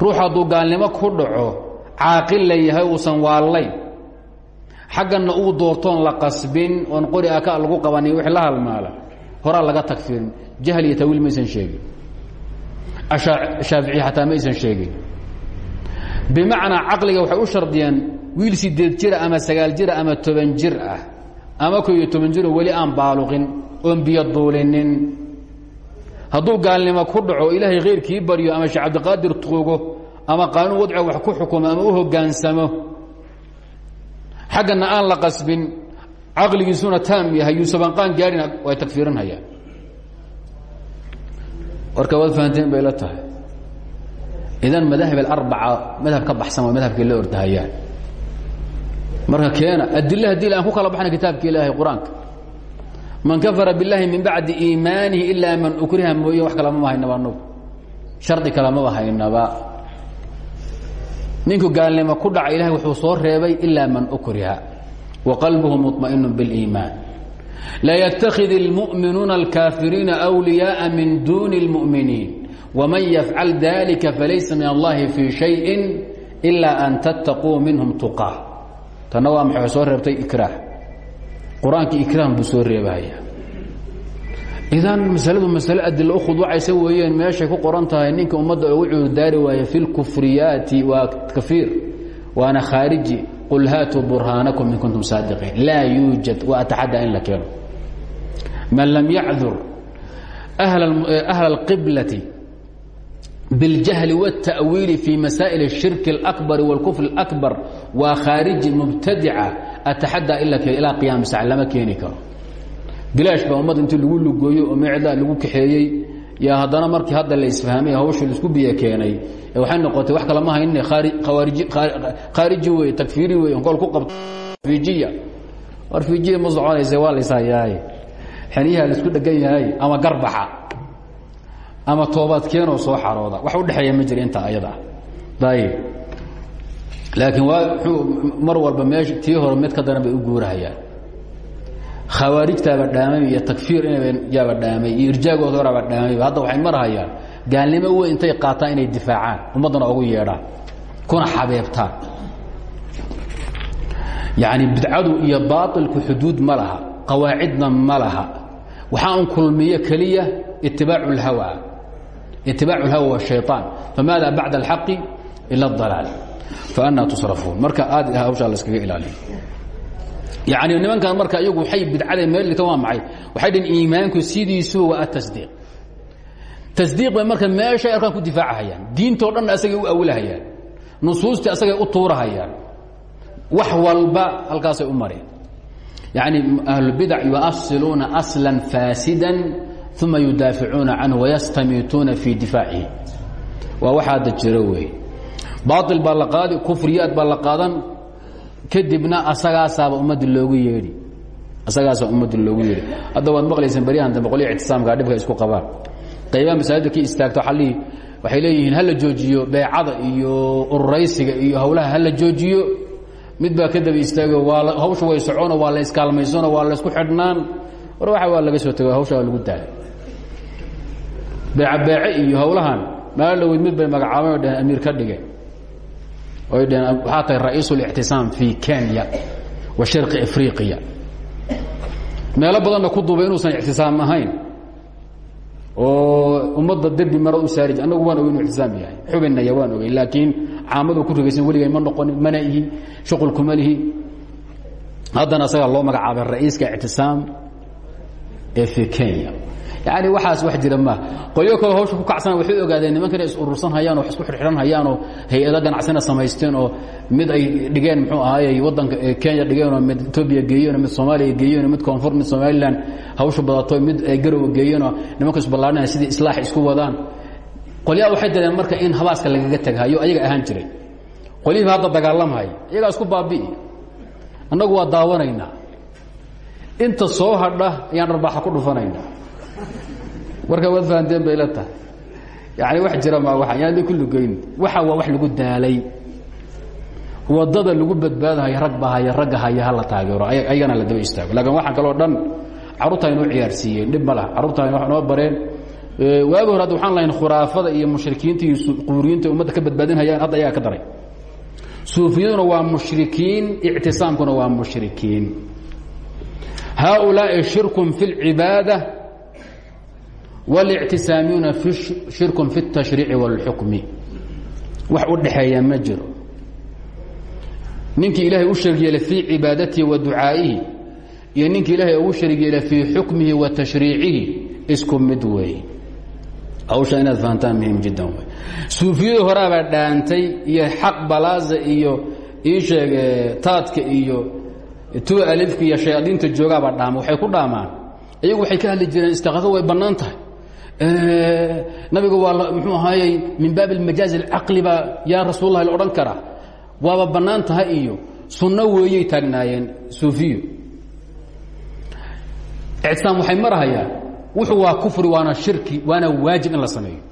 ruux hadduu gaalnimo ku dhaco caaqil leeyahay uusan waallayn xaggana uu doortoon la qasbin oon qori aka lagu qabanin wix la halmaala horaa laga tagfirin jahl iyo tawiil maysan sheegin. Shaafici xataa maysan sheegin. Bimacnaa caqliga waxay u shardiyeen wiil sideed jira ama sagaal jira ama toban jir ah ama ko toban jiro weli aan baaluqin oon biyo duulinin. Hadduu gaalnimo ku dhaco ilaahay khayrkii baryo ama sheekh cabdiqaadir tuugo ama qaanuun wadciga wax ku xukumo ama u hogaansamo xaggana aan la qasbin caqligiisuna taam yahay yuusaban qaan gaadhin way tagfiirinhayaan warka waad fahanteen bay la tahay. Idan madaahib alarbaca madhab ka baxsan waa madhabkii la ordahayaan. Marka keena adile haddii aan ku kala baxna kitaabka ilaahay qur'aanka. Man kafara biاllahi min bacdi iimaanihi ilaa man ukriha mooye wax kala mama haynaba anugu shardi kale maba haynaba ninku gaalnimo ku dhaca ilahay wuxuu soo reebay ilaa man ukriha wa qalbuhu muطmaئinu biاliimaan la yتakid اlmuؤminuuna اlkaafiriina أwliyaaءa min duni اlmuؤminiin wman yafcal dalika falaysa min allahi fii شhayءi إila an tattaquu minhum tuqaa tanna waa maxay soo reebtay ikraah qur-aankii ikraam buu soo reebahaya idan masaladu masale adilo u khuduucaysa weeyeen meeshay ku qoran tahay ninka ummadda ugu cuurdaari waaye fi اlkufriyaati waa kafiir waana khaariji qul haatuu burhaanakum in kuntum saadiqiin laa yuujad wa ataxadda in la keeno man lam yacdur ahla اlqiblati biاljahli wالta'wiili fi masaa'il الshirki اlأkbari wاlkufr اlأkbar waa khaariji mubtadica ataxadda in la keeno ilaa qiyaami sac lama keeni karo bilaash baa ummadda intii lagu lugooyo oo meecdaa lagu kaxeeyey. Yaa haddana markii hadda la isfahmay hawshu la isku biyo keenay. Waxay noqotay wax kale ma hayne khaariji wey takfiiri wey kol ku qabto. Fiijiya. War fiijiya ma soconaysa waa layshayaay xeniyaha la isku dhegan yahay ama garbaxa ama toobaad keenoo soo xarooda. Wax u dhexeeya ma jira intaa ayada. Ayib laakiin waa mar walba meesha tii hore mid ka daran bay u guurahayaan khawaarijtaaba dhaamay iyo takfiir inyaaba dhaamay iyo irjaagooda horaaba dhaamayba hadda waxay marhayaan gaalnimo weyn intay qaataan inay difaacaan ummaddana ugu yeedhaan kuna xabeebtaan yacni bidcadu iyo baailku xuduud ma laha qawaacidna ma laha waxaa un kulmiyo keliya itibaacu اlhawa itibaacu اlhawa wالshayطaan famaada bacda اlxaqi ila اdalaal faanaa tusrafuun marka aad hawshaa la iskaga ilaaliyo yani nimankan marka iyagu waxay bidcada meel dhigta waa maxay? Waxay dhihin iimaanku sidiisuba waa atasdiiq tasdiiq bay marka meeshay arkaan ku difaacahayaan. Diintoo dhanna asagay u awilahayaan nusuustii asagay u tuurahayaan. Wax walba halkaasay u mareen. Yani ahlulbidac yuasiluuna aslan faasidan uma yudaaficuuna canhu wayastamiituuna fii difaacihi. Waa waxa hadda jiro wey baail baa la qaadi kufriyaad baa la qaadan kadibna asagaasaaba ummadda loogu yeedhi. Asagaasaa ummadda loogu yeedhi. Hadda waad maqlaysaan baryahan dambe qolya ictisaamka dhibka isku qabaan. Qaybaha masaajidda ka istaagto xallihii waxay leeyihiin hala joojiyo beecada iyo ururaysiga iyo hawlaha hala joojiyo. Mid baa ka daba istaago waa hawsha way socono waa la iskaalmaysano waa la isku xidhnaan. War waxa waa laga soo tego hawsha waa lagu daaya beece beece iyo hawlahan maala dhaweyd mid bay magacaabeen oo dheheen amiir ka dheheen waxaa tahay ra'iisu اlictisaam fi kenya wa sharqi afriqiya. Meelo badanna ku duubay inuusan ictisaam ahayn. Oo ummadda derbi mara u saari annagu waan ogey inu ictisaam yahay. Xubinaya waan ogey laakiin caamadu ku rogaysan weligay ma noqonin mana ihi shuqul kuma lihi. Haddana asagaa loo magacaabay ra'iiska ictisaam ee kenya. Yani waxaas wax jira ma. Qolyo kaloo hawsha ku kacsana waxay ogaadeen nimankana is urursan hayaan oo isku xidhan hayaan oo hay'ado ganacsina samaysteen oo mid ay dhigeen muxuu ahaayey waddanka kenya dhigeen oo mid etoobiya geeyeen oo mid soomaaliya geeyeen oo mid koonfur mid somalilan hawsha badato mid ay garowa geeyeen oo nimanka isballaarnaya sidii islaax isku wadaan. Qolyaha waxay dareen marka in habaaska lagaga teghayo ayaga ahaan jiray. Qolyihiiba hadda dagaalamhaya iyagaa isku baabi'i. Annagu waa daawanaynaa inta soo hadha ayaan dharbaaxa ku dhufanaynaa. Warka waad fahanteen bay la tahay. Yani wax jira ma waa yaan ku lugeyn. Waxa waa wax lagu daalay. Wadada lagu badbaadahayo rag baa haya ragga haya hala taageero ayagana la daba istaago. Laakiin waxaan kaloo dhan carruurta inoo ciyaarsiiyeen dhib ma laha. Carruurta wax noo bareen waagi hore hadda waxaan lahayn khuraafada iyo mushrikiinta iyo quuriyiinta ummadda ka badbaadin hayaan hadda ayagaa ka daray. Suufiyaduna waa mushrikiin ictisaamkuna waa mushrikiin haaulaaءi shirku fi اlcibaada والاctisaamiyuuna shirku fi التashriici واlxukmi wax u dhexeeya ma jiro ninkii ilaahay u sharig yeelay fii cibaadatihi wa ducaa'ihi iyo ninkii ilaahay ugu sharig yeelay fii xukmihi wa tashriicihi isku mid weeye hawsha inaad fahantaan muhim jiddan wey suufiyadii horaabaa dhaantay iyo xaq balaaza iyo ii sheeg taadka iyo tuwa alifka iyo shayaadiinta joogaabaa dhaama waxay ku dhaamaan. Iyagu waxay ka hadli jireen istiqaado way bannaan tahay. Nabiga waa mxuu ahaayey min baab اlmajaaz اlcaqli baa yaa rasuul lah la odhan karaa. Waaba bannaan tahay iyo sunno weeyey taagnaayeen suufiyo ictisaam waxay marahayaan wuxuu waa kufri waana shirki waana waajib in la sameeyo.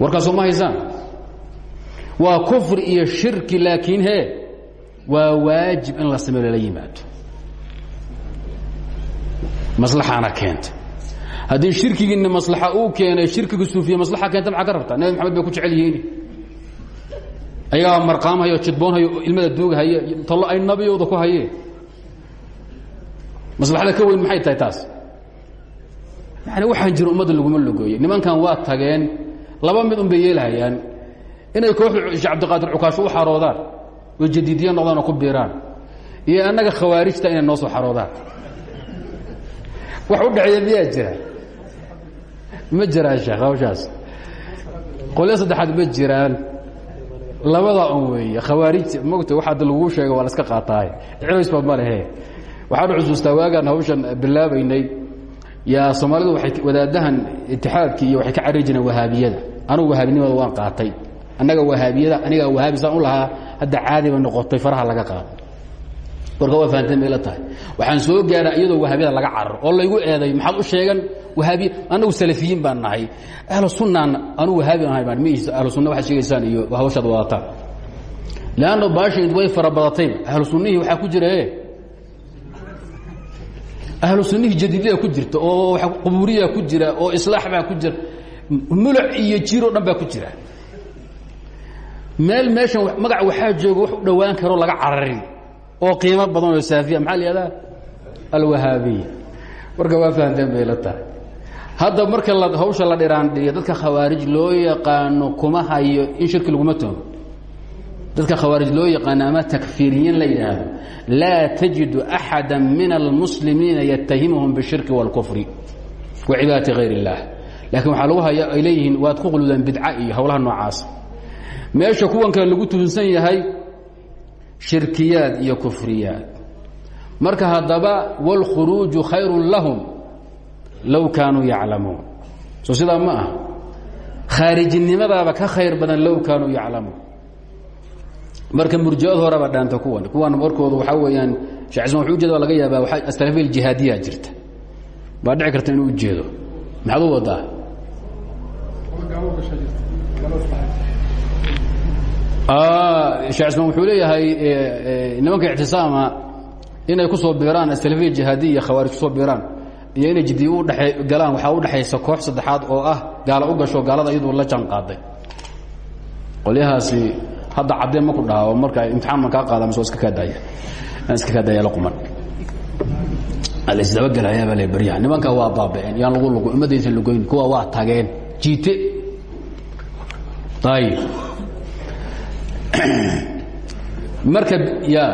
Warkaasoo ma haysaan? Waa kufri iyo shirki laakiin he waa waajib in la sameeyo lala yimaado. Maslaxaana keenta. Haddii shirkigiina maslaxa uu keenay shirkiga suufiya maslaxa keenta maxaa ka rabtaa? Nabi maxamed bay ku jecel yihiin. Ayagaa marqaamhayo jidboonhayo ilmada duugahaya tollo ay nabiyooda ku hayeen. Maslaxada ka weyn maxay tahay taas? Yani waxaan jiro ummadda laguma logooye nimankan waa tageen laba mid un bay yeelhayaan inay kooxda sheekh cabdiqaadir cukaasho u xaroodaan oo jadiidiya noqdaan oo ku biiraan. Iyo annaga khawaarijta inay noo soo xaroodaan. Wax u dhexeeya miyaa jira? Ma jiraan sheekh hawshaas. Qolyo saddexaad ma jiraan. Labadaa un weeye khawaarijta mogta wax hadda laguu sheega waa la iska qaataaye. Cibaysba ma lehe waxaan xusuustaa waagaan hawshan bilaabaynay. Yaa soomaalidu waay wadaadahan itixaadki iyo waxay ka carri jireen wahaabiyada. Anugu wahaabinimada waan qaatay annaga wahaabiyada anigaa wahaabi saan u lahaa hadda caadiba noqotay faraha laga qaado. Warka waa fahanteen bay la tahay. Waxaan soo gaaraa iyadoo wahaabiyada laga cararo oo laygu eeday maxaad u sheegan? Wahaabiya annagu salafiyiin baan nahay. Ahlu sunnaan anugu wahaabi ahay baan miis ahlu sunna waxaad sheegaysaan iyo hawshaad wadataan leanno baashayd way fara badatayba ahlu sunnihii waxaa ku jira e ahlu sunnihii jadiidada ku jirta oo qubuuriya ku jira oo islaax baa ku jira mulac iyo jiiroo dhan baa ku jira meel meeshan magac waxaa jooga wax u dhowaan karoo laga cararin oo qiimo badan oo saafiya. Maxaa la ihahdaa alwahaabiya. Marka waa fahanteen bay la tahay. Hadda marka hawsha la dhiraandhiyo dadka khawaarij loo yaqaano kuma hayo in shirki laguma tumo dadka khawaarij loo yaqaano ama takfiiriyiin la yidhaahdo laa tajidu axada min almuslimiina yatahimuhum bishirki wاlkufri wa cibaadati hayr اllah laakiin waxaa lagu haya ay leeyihiin waad ku quludeen bidca iyo howlaha noocaasa meesha kuwan kale lagu tuhunsan yahay shirkiyaad iyo kufriyaad. Marka haddaba wاlkhuruuju khayru lahum low kaanuu yaclamuun. Soo sidaa ma aha. Khaarijinimadaaba ka khayr badan low kaanuu yaclamuun. Marka murjiad horeba dhaanta kuwan kuwan warkooda waxaa weeyaan shee isma wuxuu ujeeda waa laga yaabaa jihaadiya jirta. Baa dhici karta inuu ujeedo maxaad u shee ismaan wuxuu leeyahay nimanka ictisaama inay ku soo biiraan aslafil jihaadiya iyo khawaarij ku soo biiraan iyo inay jiddiye u galaan waxaa u dhexaysa koox saddexaad oo ah gaalo u gasho gaalada iyadu la jaan qaaday qolyahaasi hadda caddeen ma ku dhaha oo marka imtixaan man kaa qaada mise iska kaa daaya aan iska kaa daaya la quman. Alaisdabagelayaabaa le baryaha nimanka waa baaba'een yaan lagu lugu ummaddaysan lugoyn kuwa waa tageen jiite. Ayib *clears throat* marka ya.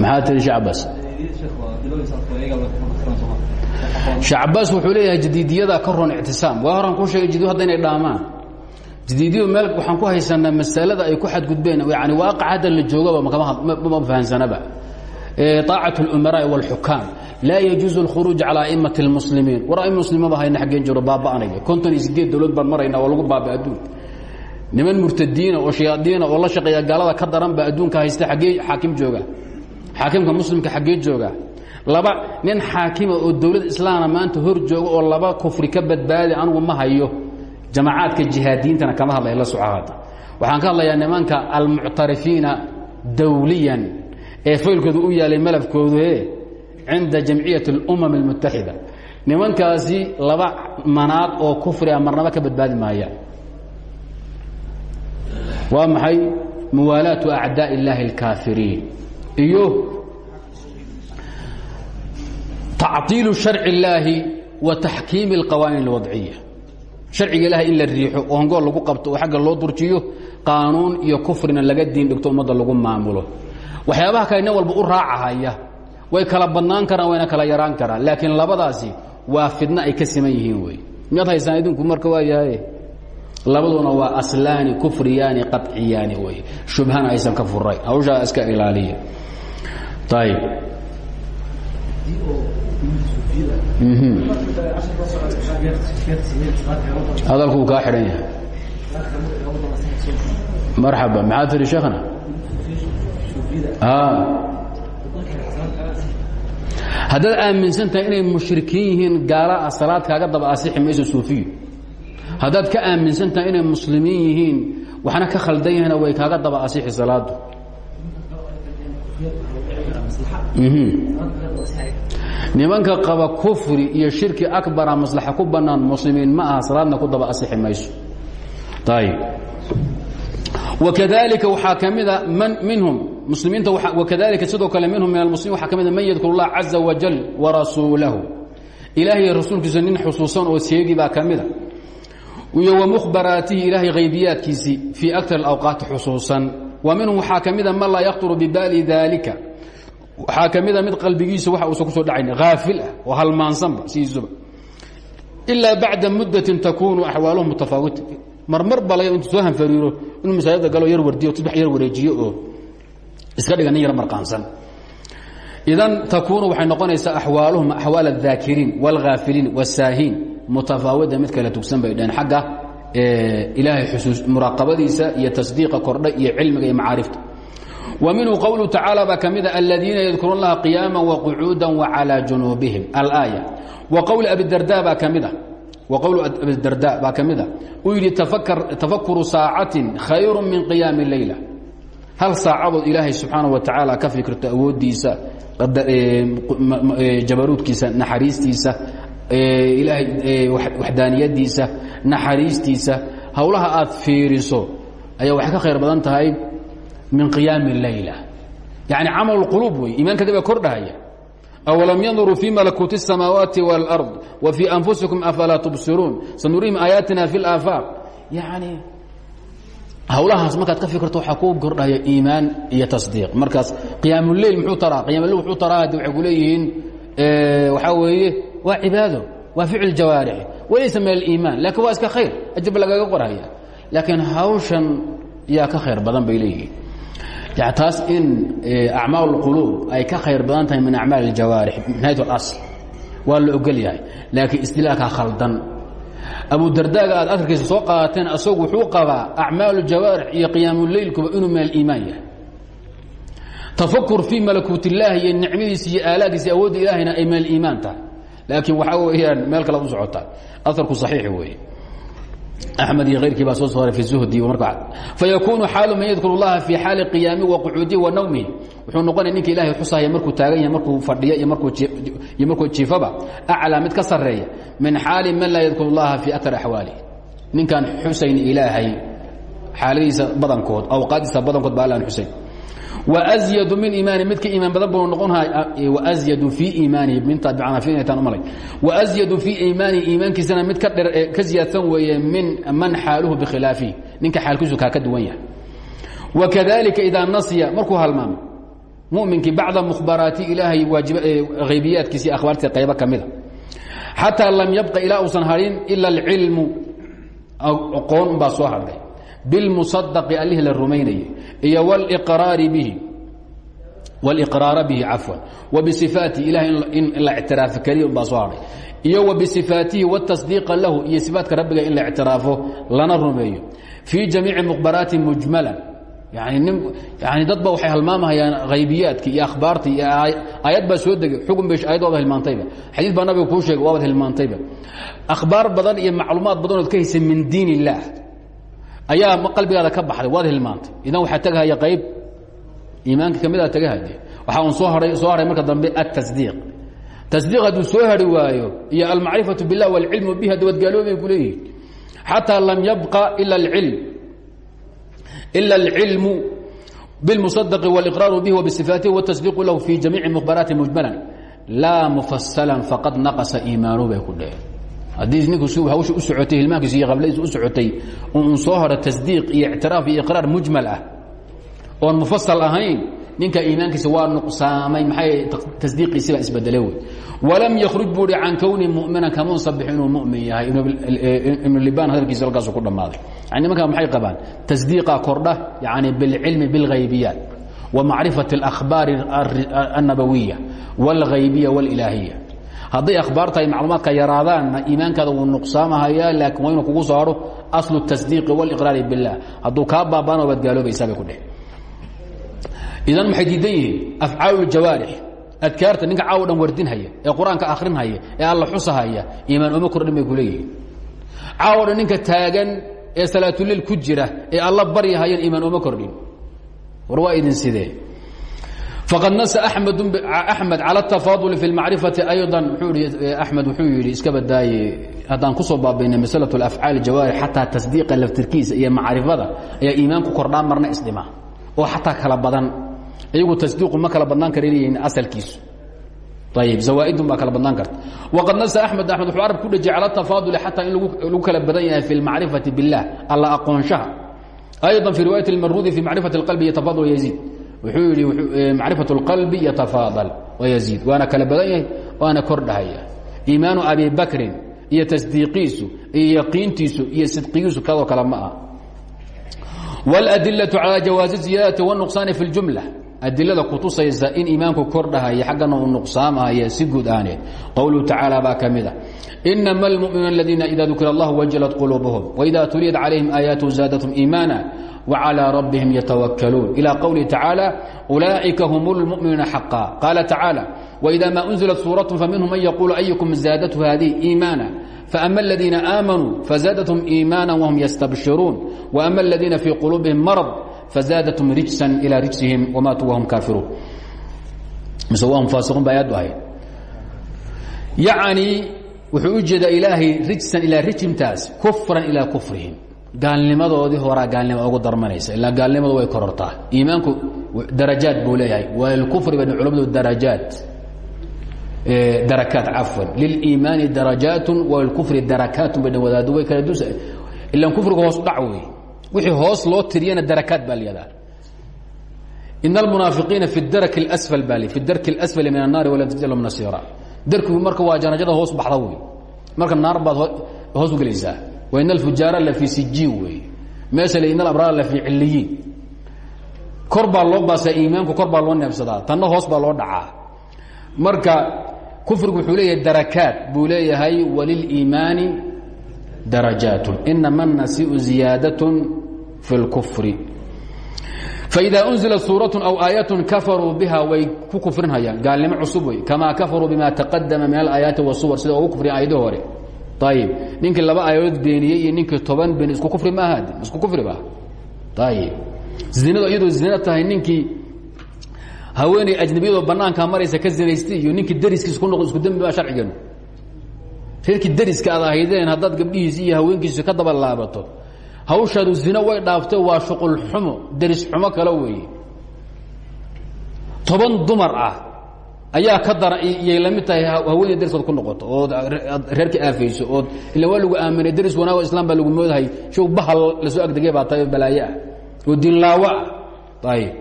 Maxaa tiri shee cabaas? Wuxuu leeyahay jadiidiyada ka ron ictisaam. Waa horaan kuu sheegay jadiid hadda inay dhaamaan. Jadiidiyo meel waxaan ku haysanaa masalada ay ku xadgudbeen yani waaqac hadda la joogaba mama fahansanaba طaacaة اlumaraai wاlxukaam laa yajuuzu اlkhuruuj calى a'imaة اlmuslimiin war aima muslimaba hayna xaggeen jiro baaba'anaya konton iyo sideed dowlad baan marayna oo lagu baaba adduunka niman murtadiina oo shayaadiina oo la shaqeeya gaalada ka daran ba adduunka haysta xaggee xaakim jooga xaakimka muslimka xaggee jooga laba nin xaakima oo dowlad islaana maanta hor jooga oo laba kufri ka badbaadi anugu ma hayo jamacaadka jihaadiyiintana kama hadlaya la soco hadda waxaan ka hadlayaa nimanka almuctarifiina dawliyan ee faylkoodu u yaalay malafkoodu cinda jamciyat اlumam اlmutaxida nimankaasi laba manaad oo kufriga marnaba ka badbaadi maayaan waa maxay muwaalaatu acdaa اllaahi اlkaafiriin iyo tacطiilu sharci اllaahi wa taxkiimi اlqawaanin اlwadciya sharciga ilahay in la riixo oo hongool lagu qabto oo xagga loo durjiyo qaanuun iyo kufrina laga diin dhigto ummadda lagu maamulo waxyaabaha kale nin walba u raacahaya. Way kala badnaan karaan wayna kala yaraan karaan. Laakiin labadaasi waa fidno ay ka siman yihiin wey. Miyaad haysaan idinku marka waa yahaye labaduna waa aslaani kufriyaani qaciyaani wey. Shubhana aysan ka furayn hawshaa iska ilaaliya. Ayib hadalkuu kaa xidhan yahay. Marxaba. Maxaa tiri sheekhna haddaad aaminsan tahay inay mushrikiin gaala ah salaad kaaga daba asixi mayso suufiyu haddaad ka aaminsan tahay inay muslimiin yihiin waxna ka khaldan yahayna way kaaga daba asixi salaadu nimanka qaba kufri iyo shirki akbara maslaxa ku bannaan muslimiin ma aha salaadna ku daba asixi mayso. Ayb wakadalika waxaa ka man minhum muslimiinta wakadalika sidoo kale minhum min almuslimiin waxaa ka mida man yadkuru اllah caza wajal warasuulahu ilaahay rasuulkiisa nin xusuusan oo seegi baa ka mida iyo wamukhbaraatihi ilaahay haybiyaadkiisii fii aktar awqaati xusuusan. Wa minhum waxaa ka mida man laa yakhturu bibaali dalika waxaa ka mida mid qalbigiisa waxa uusan ku soo dhacayn haafil ah oo halmaansanba sidiisuba ilaa bacda muddatin takuunu axwaaluhu mutafaawita marmar ba laga intuu soo hanfariiro inuu masaajida galo yar wardiyo saddex yar wareejiyo oo iska dhiga nin yar marqaansan idan takuunu waxay noqonaysaa axwaaluhum axwaal الdaakiriin wاlghaafiliin wالsaahiin mutafaawida mid kala tugsan bay dhaheen xagga ilaahay xusuus muraaqabadiisa iyo tasdiiqa kordha iyo cilmiga iyo macaarifta wa minhu qowluhu tacaala baa ka mida aladiina yadkuru اllaha qiyaama وaqucuuda وcalى junuubihim alaaya wa qowli abidarda baa ka mida wqwl abidarda baa ka mida uu yidhi tafakuru saacatin khayru min qiyaami leyla hal saacadood ilaahay subxaana wa tacaala ka fikirto awooddiisa jabaruudkiisa naxariistiisa ilaahay waxdaaniyadiisa naxariistiisa howlaha aad fiiriso ayaa waxay ka khayr badan tahay min qiyaami leyla yani camal quluub wey iimaanka dib kordhahaya أولم ينظروا في ملكوت السماوات والأرض وفي أنفسكم أفلا تبصiruun سنuriهim آيaaتina في الآفاaq يعني hawlahaas markaad ka fikirto waxaa kuu kordhaya iimaan iyo taصdiiq markaas qiyaamuleil muxuu taraa qiyamleil wuxuu taraa haddi waxay ku leeyihiin waxaa weeye waa cibaado waa ficil jawaarixi walaysa min aliimaan lakin waa iska khayr ajaba lagaga qorhaya laakiin hawshan yaa ka khayr badan bay leeyihiin taas in acmaal اquluub ay ka khayr badan tahay min acmaal اjawaarix min hay اasl waa la ogol yahay laakiin istilaalkaa khaldan abu dardaaga aad aarkiisa soo qaateen asagu wuxuu qabaa acmaal jawaarix iyo qiyaamuleylkuba inuu min aliimaan yahay. Tafakur fii malakuut illaahi iyo nicmadiisa iyo aalaadkiisa awoodda ilaahayna ay min aliimaan tahay. Laakiin waxaa weeyaan meel kale u socotaa. Aarku صaxiix weeye axmed iyo hayrkii baa soo saaray fi zuhdi fayakuunu xaalu man yadkuru اllaha fii xaali qiyaamihi wa qucuudihi wa nawmihi wuxuu noqonaya ninka ilaahay xusaya markuu taagan yahay markuu fadhiya iyo markuu jiifaba aclaa mid ka sarreeya min xaali man laa yadkuru اllaha fii akar axwaalihi ninkaan xusayn ilaahay xaaladiisa badankood awqaadiisa badankood ba allaan xusayn wyadu min iimaani midka iimaan badan buu noqonayadu ah, fii iimaanihi mintaa bicanafinataan umalay wasyadu fii iimaanihi iimaankiisana mid ka dher ka siyaadsan weeye min man xaaluhu bikhilaafihi ninka xaalkiisu kaa ka duwan yahay. Wakadalika idaa nasiya markuu halmaamo muminkii bacda mukhbaraati ilaahay haybiyaadkiisi akhbaartii qaybo ka mida xataa lam yabqa ilaa uusan harin ila alcilmu aqoon unbaa soo hadhay bilmusadaqi allihii la rumaynayay iyo wlraari bihi wاlqraara bihi cafwan wa bisifaatihi ilahay in la ictiraafo keliya baa soo hadhay iyo wa bisifaatihi wاtasdiiqa lahu iyo sifaatka rabbiga in la ictiraafo lana rumeeyo fii jamiici mukhbaraati mujmalan yani yani dadba waxay halmaamahayaan haybiyaadki iyo akhbaartii iyo aayad baa soo degay xugun bay ayad waabad hilmaantayba xadiid baa nabiga kuu sheegay waabad hilmaantayba akhbaar badan iyo macluumaad badan ood ka haysay min diin illaah ayaa qalbigaada ka baxday? Waad hilmaantay. Idan waxaa tegahaya qayb? Iimaanka ka mid a tegahade waxaa soo haay soo haray marka dambe atasdiiq tasdiiq hadduu soo hari waayo iyo almacrifatu bilah walcilmu bihi dawadgaaloobay ku leeyihiin xataa lam yabqa ila alcilm. Ila alcilmu bilmusadaqi waliqraaru bihi wabisifaatihi watasdiiqu lahu fi jamiici mukhbaraati mujmalan. Laa mufasala faqad naqasa iimaanu bay ku haddii ninku si hawsha u socotay hilmaankiisa iyo qabladiisa u socotay uun soo haro tasdiiq iyo ictiraaf iyo iqraar mujmal ah oon mufasal ahayn ninka iimaankiisa waa nuqsaamay maxay tasdiiqiisi baa isbedele wey walam yakhruj buu hi can kowni mu'minan kamuun sabix inuu mu'min yahay. Ibnu libaan hadalkiisa halkaasu ku dhammaaday yani nimankaa maxay qabaan? Tasdiiqa kordha yani bilcilmi bilghaybiyaat wa macrifati alakhbaari annabawiya wاlghaybiya wاlilaahiya hadday akhbaarta ay macluumaadka yaraadaanna iimaankaada wuu nuqsaamahaya laakiin waa inuu kugu soo haro aslu tasdiiqi waliqraari biاllah hadduu kaa baabana waad gaaloobaysaa bay ku dheh. Idan maxay diidan yihiin? Afcaalu ljawaarix adkaarta ninka caawo dhan wardinhaya ee qur'aanka akhrinhaya ee alla xusahaya iimaan uma kordhin bay ku leeyihiin. Caawo dhan ninka taagan ee salaatuleil ku jira ee alla baryahayan iimaan uma kordhin. War waa idin sidee? faqad nasa axmed calى اtafaadul fi اlmacrifati ayضa wuxuu i axmed wuxuu yidhi iska badaaye haddaan kusoo baabaynay masalaة اafcaal jawaarix xataa tasdiiqa laftirkiisa iyo macrifada ayaa iimaanku kordhaan marna isdhima oo xataa kala badan iyagu tasdiiqu ma kala badnaan karan asalkiisu ayb zawaaidun baa kala badnaan karta waqad nasa axmed axmed wuxuu arab ku dhejiyay cala tafaaduli xataa in lagu kala badan yahay fi اlmacrifati biاllah alla aqoonshaha ayضa fi riwaayat اlmarudi fi macrifati اlqalbi yatafadal yaziid wuxuu yidhi macrifaة اlqalbi yatafaadal wayaziid waana kala badan yahay waana kordhahaya iimaanu abi bakrin iyo tasdiiqiisu iyo yaqiintiisu iyo sidqigiisu kadoo kale ma ah wاladilaة calى jawaazi ziyadati wالnuqsaani fi اljumla adilada kutusaysa in iimaanku kordhahaya xaggana uu nuqsaamahaya si guud aaneed qowluhu tacaala baa ka mida inama اlmuؤminuuna اladiina ida dukira اllah wajilat quluubuhum waida tuliyat calayhim aayaatuhu zaadathum iimaana وعlى رbهم يتوkلuun إلى qwله تaعaaلى أuلaئika hm الmؤminuuna حقا qاaل تaعaaلى وإذا ma أنزلت sوuرة فمنهم من يقول أيكم زاadته هذه إيمانا فأما الذيiنa آمنوا فزاadتهم إيمانا وهم يستبشiرون وأما الذيiنa في قلوبهم مرض فزاadتهم رجسا إلى رجسهم وmاaتوا وهم كافiرون mise whm فاasiقون ba aيad ahayd yaعnي wuxuu u jeeda ilaahay rijsan ilaa rijimtaas كفرا إلى كفرهم gaalnimadoodii horaa gaalnimo ugu darmanaysa ilaa gaalnimadu way korortaa iimaanku darajaad buu leeyahay walkufri ba culamadu darajaat darakaat cafwan liliimaani darajaat walkufri darakaat bay wadaadu way kala dus ilan kufriga hoos dhac wey wixii hoos loo tiriyana darakaat baa lyahdaa in almunaafiqiina fi darak اsfl baa fi darki اsfli min الnaari wala tajid lahum nasiira darkigu marka waa janajada hoos baxda wey marka naar baad hoos u gelaysaa wain alfujaara la fii sijiin wey meesha in alabraar la fii ciliyiin kor baa loo baasaa iimaanku kor baa loo neebsadaa tanna hoos baa loo dhacaa marka kufrigu wuxuu leeyahay darakaat buu leeyahay waliliimaani darajaat inama الnasiu ziyaadaة fi اlkufri faida unzila suuraة aw aayaة kafaruu biha way ku kufrinhayaan gaalnimo cusub wey kama kafaruu bima taqadama min alaayaati wasuwar sida ugu kufriyan aayadii hore ayib ninkii laba aayadood beeniyey iyo ninkii toban been isku kufri ma aha isku kufri ba ayib zinadu iyadoo zina tahay ninkii haweeney ajnabiyadoo banaankaa maraysa ka zinaystay iyo ninkii dariskiis ku noqo isku dembi baa sharcigeenu reerkii dariska aad ahaydeen haddaad gabdhihiisi iyo haweenkiisi ka daba laabato hawshaadu zino way dhaaftay waa shuqul xumo deris xumo kale weeye. Toban dumar ah ayaa ka dara iyay la mid tahay haweeney dariskood ku noqoto ood reerka aafayso ood ila waa lagu aaminay deris wanaago islam baa lagu moodahay show bahal la soo agdegay baa tahay oo balaaye ah oo diinlaawo ah ayib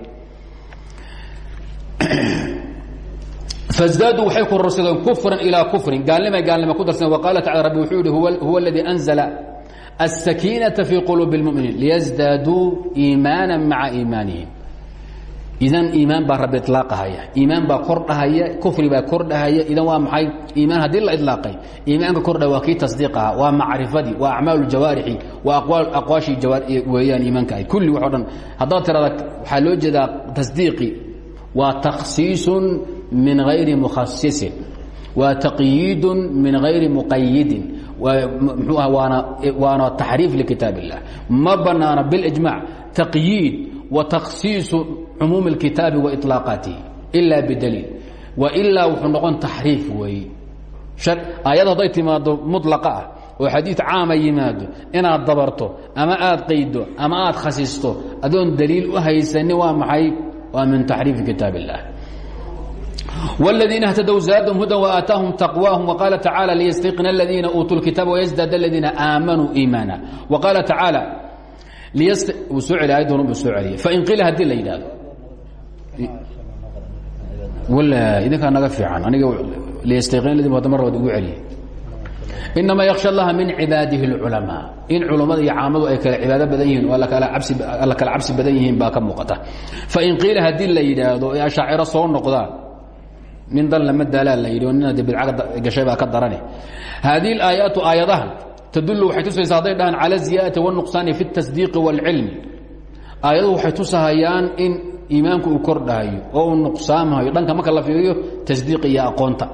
فازداadوا waxay kororsadeen كفرا إلى كفri gaalnimay gaalnima ku darsadeen وqاaل taعالى رب وxuu yihi هو الذي أنزل السكينة في قلوب المؤمiنين ليزداadوا إيمانا مaعa إيماaنiهiم idan iimaan baa rabi iطlaaqahaya iimaan baa kor dhahaya kufri baa kor dhahaya idan waa maxay iimaan haddii la iطlaaqay iimaanka kordha waa kii tasdiiqaha waa macrifadii waa acmaal jawaarixi waa aqwaashii weeyaan iimaanka ah kulli waxo dhan haddaad tirada waxaa loo jeedaa tasdiiqi waa takhsiiص min غayri mukhasisin waa taqyiid min غayri muqayidin mxuu ah waana waana taxriif likitaab الlah ma banaana biاlijmac taqyiid wa takhsiiصu cumuumi اlkitaabi wa iطlaaqaatihi ila bidaliil wa ilaa wuxuu noqon taxriif weeye aayad hadday timaado muطlaqa ah oo xadiid caama yimaado inaad dabarto ama aad qaydo ama aad khasisto adoon daliil u haysanin waa maxay waa min taxriifi kitaab الlah والذiina اhtdوا زاadهم hudى وآتاهم تقواهم وقال تaعالى ليsتيقن الذiina uuتوا الكتاaب ويزداد الذiina آamنوا إيمانا وقال تaعالى wuu soo celi ayad horun buu soo celiyey fain qiila hadii la yidhaahdo wala idinkaa naga fiican aniga liyastayqin ladin hadda mar labaad ugu celiyey inamaa yaksha allaha min cibaadihi اlculamaa in culammada iyo caamadu ay kala cibaado badan yihiin oo alla kala cabsi badan yihiin baa ka muuqata fain qiila haddii la yidhaahdo ee ashaaciro soo noqdaan nin dan lama daalaa la yidhi oo nin haddi bidca gashay baa ka darane haadihi اlaayaatu aayadahan tadul waxay tusaysaa hadday dhahaan cala الziyaadati والnuqsaani fi الtasdiiqi wاlcilmi aayadu waxay tusahayaan in iimaanku uu kordhahayo oo uu nuqsaamahayo dhanka marka la fiiriyo tasdiiqa iyo aqoonta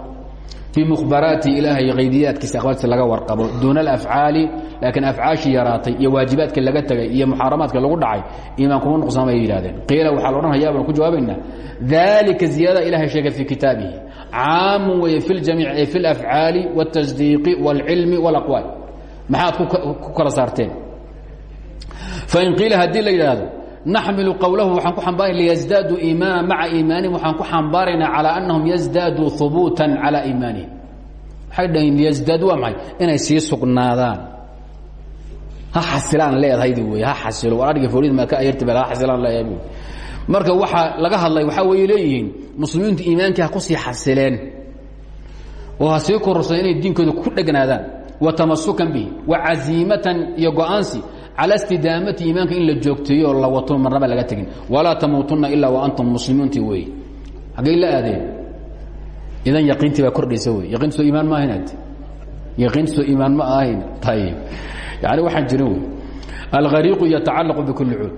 fii mukhbaraati ilaahay haydiyaadkiisa akhbaartiisa laga warqabo duuna alafcaali laakiin afcaashii yaraatay iyo waajibaadka laga tegay iyo muxaaramaadka lagu dhacay iimaan kuma nuqsaamay yidhahdeen qiila waxaa la odhanhayaa baan ku jawaabaynaa dalika ziyaadada ilahay sheegay fii kitaabihi caamun weeye fi ljamiic ay fi اlafcaali wاltasdiiqi wاlcilmi wاlaqwaal maxaad ku kala saarteen fain qiila haddii la yidhaahdo naxmilu qowlahum waxaan ku xambaarana liyasdaaduu iimaana maca iimaanihim waxaan ku xambaaraynaa calaa anahum yasdaaduu hubuutan calaa iimaanihim waxay dhaheen liyasdaadu waa maxay inay sii sugnaadaan ha xasilaan leedahaydi wey ha xasilo war arga foolid maa ka ayarti bal ha xasilaan leedahay bu marka waxaa laga hadlay waxaa way leeyihiin muslimiintu iimaankii ha ku sii xasileen oo ha sii kororsan inay diinkooda ku dhegnaadaan wa tamasukan bihi wa caziimatan iyo go'aansi calى اstidaamati iimaanka in la joogteeyo oo la wato marnaba laga tegin وalaa tamuutuna ilaa وantum muslimiinti wey xaggay la aadeen idan yaqiintii baa kordhaysa wey yaqiintu soo iimaan ma ahayn ad yaqiintu soo iimaan ma ahayn ayib yani waxaan jirin wey alغariiqu yatacalaq bkuli cuud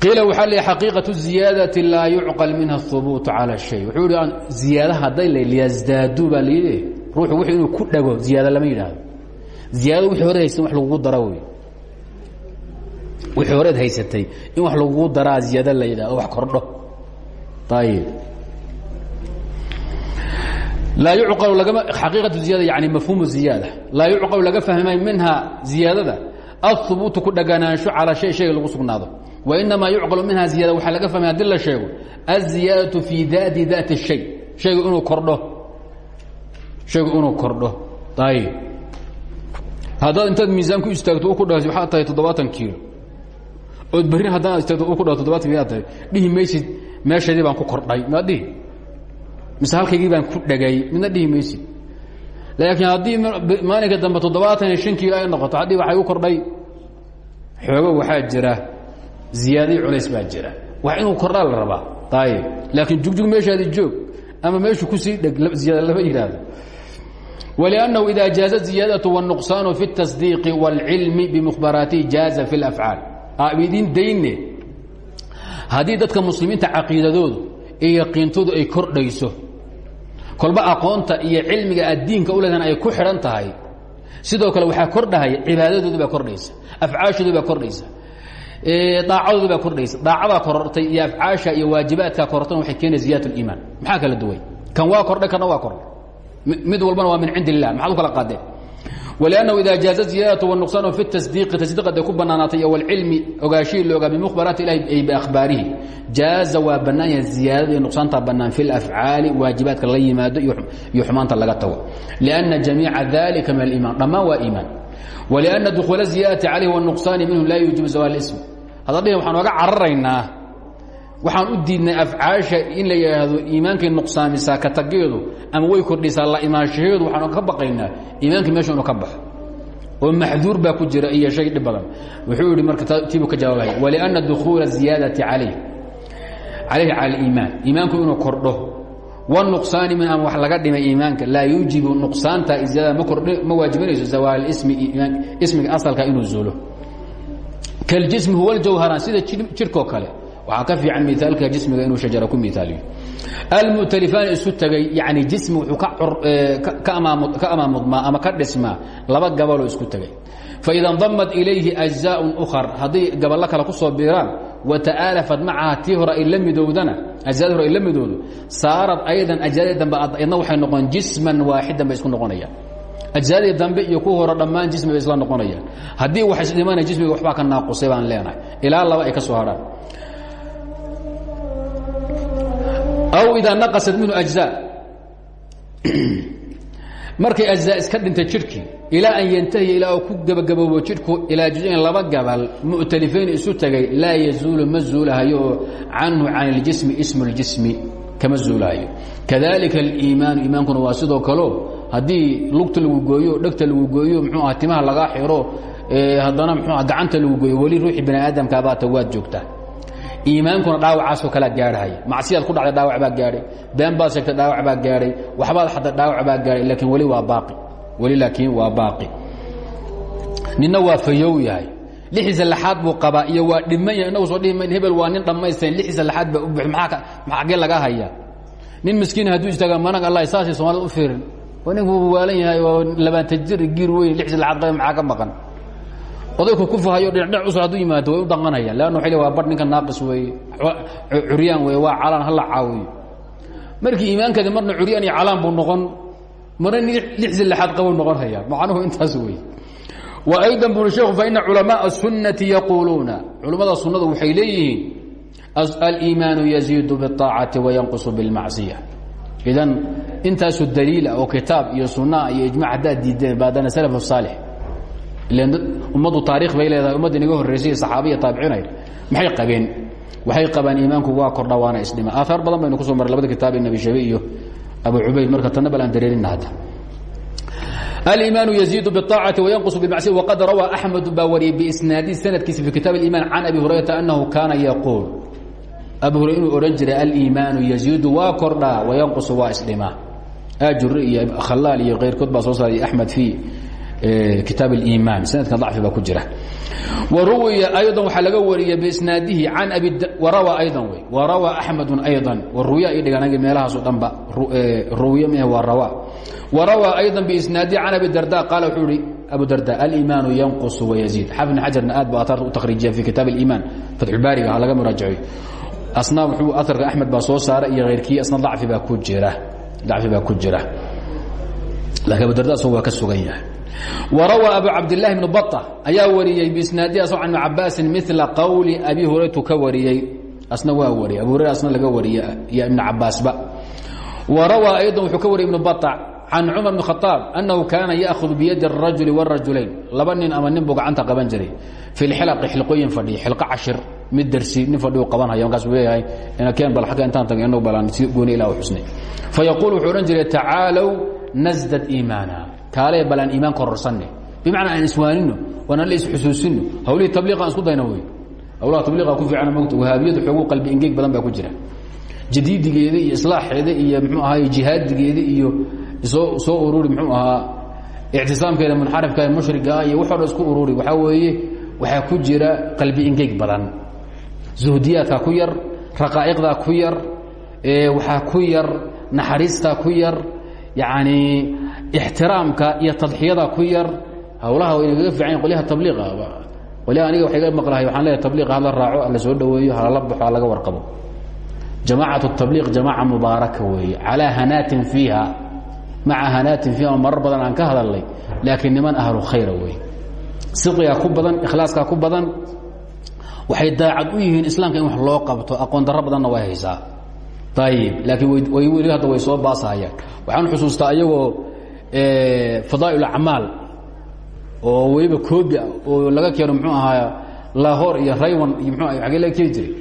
qiila waxaa l xaqiiqaة الزiyaadaةi laa yucqal minha الثubuuت calى الشhay wuxuu hi ziyaada hadday liyزdaaduu baa layidhi ruuxu w inuu ku dhago ziyaad lama yidhaahdo ziyaadada wixii hore haysan wax lagugu dara wey wixii horeed haysatay in wax lagugu daraa ziyaado la yidhahdo wax kordho ayib laa yucqalu lagama xaqiiqatu ziyada yani mafhuumu ziyaada laa yucqalu laga fahmay minha ziyaadada aلhubuutu ku dhaganaansho calaa shay shayga lagu sugnaado wainamaa yucqalu minha ziyada waxaa laga fahmay hadii la sheego aلziyaadaةu fii daati daati الshay haygu inuu kordho shaygu inuu kordho ayb haddaad intaad miisaan ku istaagto u ku dhahayso waxaad tahay toddobaatan kiilo ood berrin haddaan istaagto u ku dhaho toddobaatan kiilo aad tahay dhihi maysid meeshaydii baan ku kordhay maad dhihi mise halkaygii baan ku dhegay midna dhihi maysid laakiin haddii maalinka dambe toddobaatan iyo shan kiilo ay noqoto haddii waxay u kordhay xoogo waxaa jira ziyaadai culays baa jira wax inuu kordhaa la rabaa ayib laakiin jugjug meeshaadi joog ama meeshu kusii dheg ziyaada lama yidhaahdo ولأنه إذا جاaز الزiياadة والنقصان في التصديق والعلم بمخبراaته جاaز في الأفعاaل idin dayne haddii dadka muslimiinta caqiidadoodu iyo yaqiintoodu ay kordhayso kolba aqoonta iyo cilmiga aad diinka u leedahan ay ku xidhan tahay. Sidoo kale waxaa kordhahaya cibaadadoodu baa kordhaysa afcaashoodu baa kordhaysa daacadoodu baa kordhaysa. Daacadaa korortay iyo afcaasha iyo waajibaadkaa korortana waxay keena ziyaat uliimaan maxaa kala duway? Kan waa kordhay kana waa kordhay. Mid walbana waa min cindi illah maxaad u kala qaadeen? ولأنه إذا جاaز زيادة والنقصان في التصديق تصديq day ku banaanaatay iyo والcilmi ogaashihii la ogaa بمخبرaaت ilahi ay بأخhباarihi جاaزa waa banaan yahay زiyaadada iyo نqصaanta banaan في الأفعاaل waaجibaadka la yimaado iyo xumaanta laga tago لأنa جaميiعa ذلika من الإيمان dhammaan waa iimaan ولأنa دخuuل الزiيادة عليه والنقصان minhu la يuجiب زوال الاسم hadda dhih waxaan oga cararaynaa waxaan u diidnay afcaasha in la yidhaahdo iimaankay nuqsaamisaa ka tageedu ama way kordhisaa la imaanshaheedu waxaan ka baqaynaa iimaankii meesha inuu ka baxo oo maxduur baa ku jira iyo shay dhib wuxuu yidhi marka tiibuu ka jawaabaya walianna dukhuula ziyaadati calayh calayhi cala aliimaan iimaanku inuu kordho. Wnuqsaani min ama wax laga dhimay iimaanka. Laa yuujibu nuqsaanta iyaada ma waajibinayso zawaal ismiga asalka inuu zuulo. Kaljismi huwa ljawharaan sida jirkoo kale waaa ka fiican miaalka jismiga inuu shajara ku miaaliyo almu'talifaani isu tagay yani jismi wuxuu ka amaamudmaa ama ka dhismaa laba gabaloo isku tagay. Faida ndamad ilayhi ajzaaءun ukar hadday gaballo kale ku soo biiraan wata'aalafad macaha tii hore ay la midoodana ajzadi hore ay la midoodo saarad aydan waxay noqon jisman waaxidan bay isku noqonayaan. Ajsaadii dambe iyo ku horo dhammaan isla noqonayaan. Haddii wax isdhimanaya jismiga waxbaa ka naaqusay baan leenahay. Ilaa laba ay ka soo hadhaan. aw idaa naqasat minhu ajza markay ajzaa iska dhintay jidhkii ilaa an yantahiya ilaa uu ku gabagaboobo jidhku ilaa juzin laba gabal mu'talifayn isu tegay laa yazuulu ma zuulahayo oo canhu can اljismi ismu اljismi kama zuulahayo kadalika aliimaanu iimaankuna waa sidoo kaleo haddii lugta lagu gooyo dhegta lagu gooyo mxuu aha timaha lagaa xiro haddana mxuu aha gacanta lagu gooyo weli ruuxii bani aadamka abaata waad joogtaa iimaankuna dhaawacaasoo kalea gaadhahaya macsiyaad ku dhacday dhaawac baa gaadhay. Been baad sheegtay dhaawac baa gaadhay. Waxbaad xadday dhaawac baa gaadhay laakiin weli waa baaqi. Weli laakiin waa baaqi. Ninna waa fayow yahay. Lixiisa laxaad buu qabaa iyo waa dhiman yahay. Inagu soo dhihi mayn hebel waa nin dhammaystiran lixiisa laxaad baa u buxi maxaa xaggee laga hayaa? Nin miskiin hadduu istaaga manag allah saasay soomaalida u fiirin. Waa ninku waalan yahay oo labaatan jir giir weyn. Lixiisa laxaad qaba maxaa ka maqan odayku ku fahayo dhinacdhinac usoo hadduu yimaado way u dhaqanayaan leanna waxay le waa badh ninka naaqis weeye curyaan weeye waa calaan hala caawiyo markii iimaankeeda marna curyaan iyo calaan buu noqon marna lixsi laxaad qabuu noqon hayaa macnuhu intaas weeye wa aydan buri sheekhu fa ina culamaءa الsunnati yaquuluuna culammada sunnadu waxay leeyihiin aliimaanu yaziidu biالطaacati wayanqusu biاlmacsiya idan intaasu daliila oo kitaab iyo sunaa iyo ijmac haddaad diideen baadana salaf saalix ummaddu taarikh bay leedahay ummadda inaga horraysay saxaabiya taabiciinay maxay qabeen waxay qabaan iimaanku waa kordha waana isdhima aahaar badan baynu ku soo marray labada kitaab ee nabi shabe iyo abu cubayd marka tanna bal aan dareerinna hadda aliimaanu yaziidu biاطaacati wayanqusu bilmacsiya waqad rawaa axmedu baa wariyey biisnaadihi sanadkiisa fi kitaab اliiman can abi hurayrata annahu kaana yaquul abu hurayra inuu odhan jiray aliimaanu yaziidu waa kordhaa wayanqusu waa isdhima ajuri iyo khalaal iyo keyrkood baa soo saaray axmed fi kitaab اiimaan sanadkan dacfi baa ku jira waruwiya ayضa waxaa laga wariyey biisnaadihi can abi warawaa ayضan wey warawaa axmedu ayضa waruya i dhiganagi meelahaaso dhanba ruwiye meh waa rawa warawaa ayضa biisnaadihi can abi darda qaala wuxuu ihi abu darda aliimaanu yanqus wayaziid xafid xajarna aad ba aarta u takhriijiya fi kitaab اiimaan fatxubaariga ha laga muraajaciyo asna wuxuu aarka axmed baa soo saara iyo keyrkii asna dacfi baa ku jira dacfi baa ku jira laakiin abu darda asag waa ka sugan yahay وrawى abu cabdالlahi بن baط ayaa wariyey bisnaadi asoo can ibn cabaasin mila qowli abi huraytu ka wariyey asna waa wariyey abu hurayra asna laga wariye iyo ibn cabaasba وrawى ayضا wuxuu ka wariyey ibn baط can cumar bn khaaab annahu kaana yaahudu biyadi الrajuli wاrajulayn laba nin ama nin buu gacanta qaban jiray fi lxilaqi xilqooyin fadhiya xilqo cashir mid dersi nin fadhiu qabanhaya markaas uu leeyahay inakeen bal agga intaan tagno inag balaan si gooni ilah u xusnay fayaquul wuxuu odhan jiray tacaalow nasdad iimaana kaalee bal aan iimaan kororsanne. Bimacnaa aan iswaanino waan alle isxusuusino hawlihii tabliiq aan isku dayna wey hawlaha tabliiqa ku fiicana mogta wahaabiyadu xoogu qalbi engeeg badan baa ku jira. Jadiidigeeda iyo islaaxeeda iyo mxuu ahaay jihaadigeeda iyo soo soo ururi mxuu ahaa ictisaamkeeda munxarifka mushrigaa iyo waxoo dhan isku ururi waxaa weeye waxaa ku jira qalbi engeeg badan. Zuhdiyaadkaa ku yar raqaa'iqdaa ku yar waxaa ku yar naxariistaa ku yar yacni ixtiraamka iyo tadxiyada ku yar hawlaha way nagaga fiican qolyaha tabliiqa qolyaha aniga waxay ga maqlahay waxaan leeyahay tabliiqa hala raaco hala soo dhoweeyo halala baxo halaga warqabo. Jamaacat tabliiq jamaaca mubaaraka weeye. Calaa hanaatin fiiha maca hanaatin fiiha marar badan aan ka hadalnay laakiin niman ahlu khayra wey sidqigaa ku badan ikhlaaskaa ku badan waxay daacad u yihiin islaamka in wax loo qabto aqoon darro badanna way haysaa. Ayib laakiin weli hadda way soo baasahayaan waxaan xusuustaa iyagoo fadaa'il acmaal oo weliba koobi ah oo laga keeno muxuu ahaa lahor iyo raywan iyo mxu agee laga keeni jiray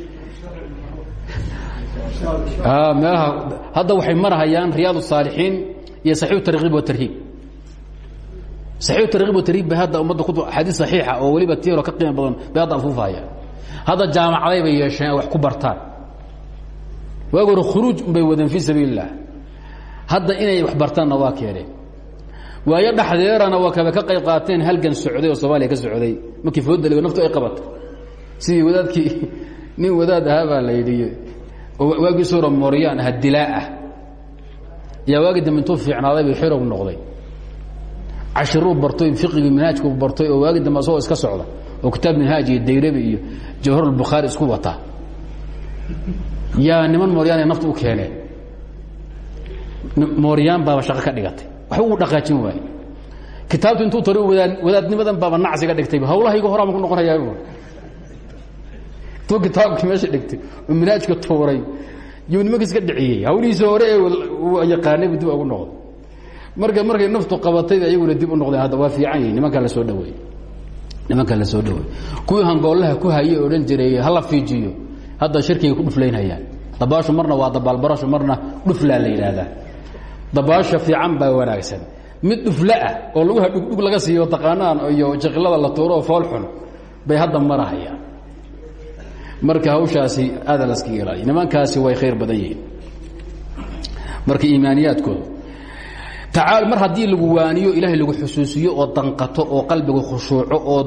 meelaha hadda waxay marhayaan riyaad الsaalixiin iyo saxiix tarkiib watarhiib saxiix tarkiib watarhiib bay hadda ummadda ku axaadiis saxiixa oo weliba tii hore ka qiimo badan bay hadda afuufahayaan hadda jaamacaday bay yeesheen ay wax ku bartaan waagi hore khuruuj bay wadeen fii sabiil الlah hadda inay wax bartaanna waa keeneen waayo dhexdeerana waa kaba ka qayb qaateen halgan socday oo soomaaliya ka socday. Markii foodaligo naftu ay qabato. Sidii wadaadkii nin wadaad ahaa baa la yidhi waagii suura mooryaan aha dilaa ah yaa waagi dambe intuu fiicnaaday bay xirog noqday. Cashiruu bartoy fiqigii minhaajku bartay oo waagi dambe asagoo iska socda oo kitaab minhaaj iyo dayrabi iyo jawharulbukhaari isku wataa. Yaa niman mooryaanay nafta u keeneen mooryaan baaba shaqo ka dhigatay waxba uu dhaqaajin waaye kitaabtu intuu wadaad wadaadnimadan baaba nacsi ga dhigtay hawlahaygu horaa ma ku noqonayaa intuu kitaabkii meesha dhigtay oo minhaajka tuuray yuu nimankiis ka dhiciyey. Hawlihiisa hore ee yaqaanaybu dib ugu noqday. Marka markay naftu qabatay ayaguna dib u noqdeen hadda waa fiican yihiin nimankaa la soo dhaweey nimankaa la soo dhaweey kuwii hangoollaha ku hayey odhan jiray hala fiijiyo. Hadda shirkigay ku dhuflaynhayaan dabaashu marna waa dabaalbarashu marna dhuflaa la yidhaahdaa dabaasha fiican baa wanaagsan. Mid dhufle ah oo laguha dhugdhug laga siiyo taqaanaan iyo jaqilada la tuuro oo foolxun bay hadda marahayaan. Marka hawshaasi aada laskaga ilaaliya nimankaasi way khayr badan yihiin. Marka iimaaniyaadkooda tacaal mar haddii lagu waaniyo ilaahay lagu xusuusiyo oo danqato oo qalbigu khushuuco oo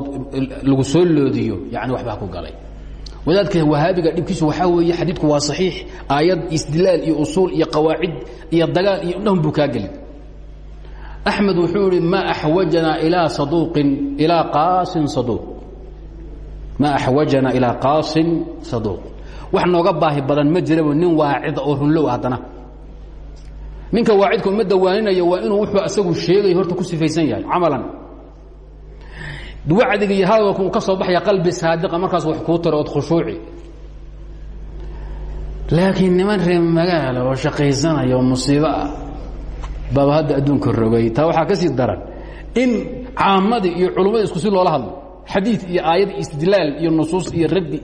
lagu soo loodiyo yani waxbaa ku galay wadaadka wahaabiga dhibkiisu waxaa weeye xadiidku waa saxiix aayad isdilaal iyo usuul iyo qawaacid iyo dagaal iyo dhahun buu kaa gelin. Wuxuu ihi ma axwajanaa ilaa saduuqin ilaa qaasin saduuq. Ma axwajanaa ilaa qaasin saduuq. Wax nooga baahi badan ma jiraba nin waacida oo runlow haddana. Ninka waacidka ummadda waaninaya waa inuu wuxuu asagu sheegayo horta ku sifaysan yahay camalan wacdiga iyo hadalku ka soo baxaya qalbi saadiqa markaas wax kuu taro ood khushuuci. Laakiin niman reer magaala oo shaqaysanaya oo musiibo ah baaba hadda adduunka rogay. Taa waxaa ka sii daran in caamadii iyo culummada isku si loola hadlo. Xadiid iyo aayad istidlaal iyo nusuus iyo raddi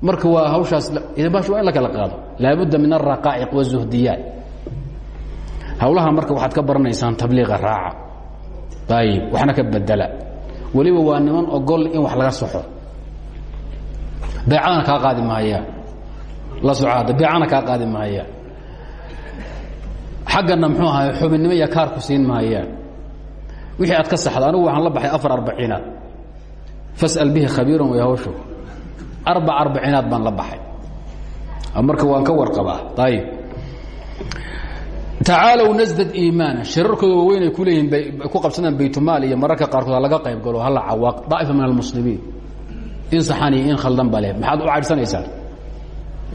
marka waa hawshaas bash waa in la kala qaado. Laabudda min alraqaa'iq wazuhdiyaat hawlaha marka waxaad ka baranaysaan tabliiqa raaca. Ayib waxna ka bedela weliba waa niman ogol in wax laga soxo. Beecadana kaa qaadi maayaan la socaada beecana kaa qaadi maayaan xaggana muxuu ahay xubinnimo iyo kaarku siin maayaan wixii aad ka saxda anigu waxaan la baxay afar arbaciinaad. Fas'al bihi khabiiran way hawshu. Arbac arbaciinaad baan la baxay. Marka waan ka warqabaa ayib tacaalow nasdad iimaana. Shirarkooda waaweyn ay ku leeyihiin bay ku qabsadaan baytumaal iyo mararka qaarkood ha laga qayb galo hala cawaaq. Daa'ifa min almuslimiin. In saxan iyo in khaldan ba leh maxaad u caydhsanaysaan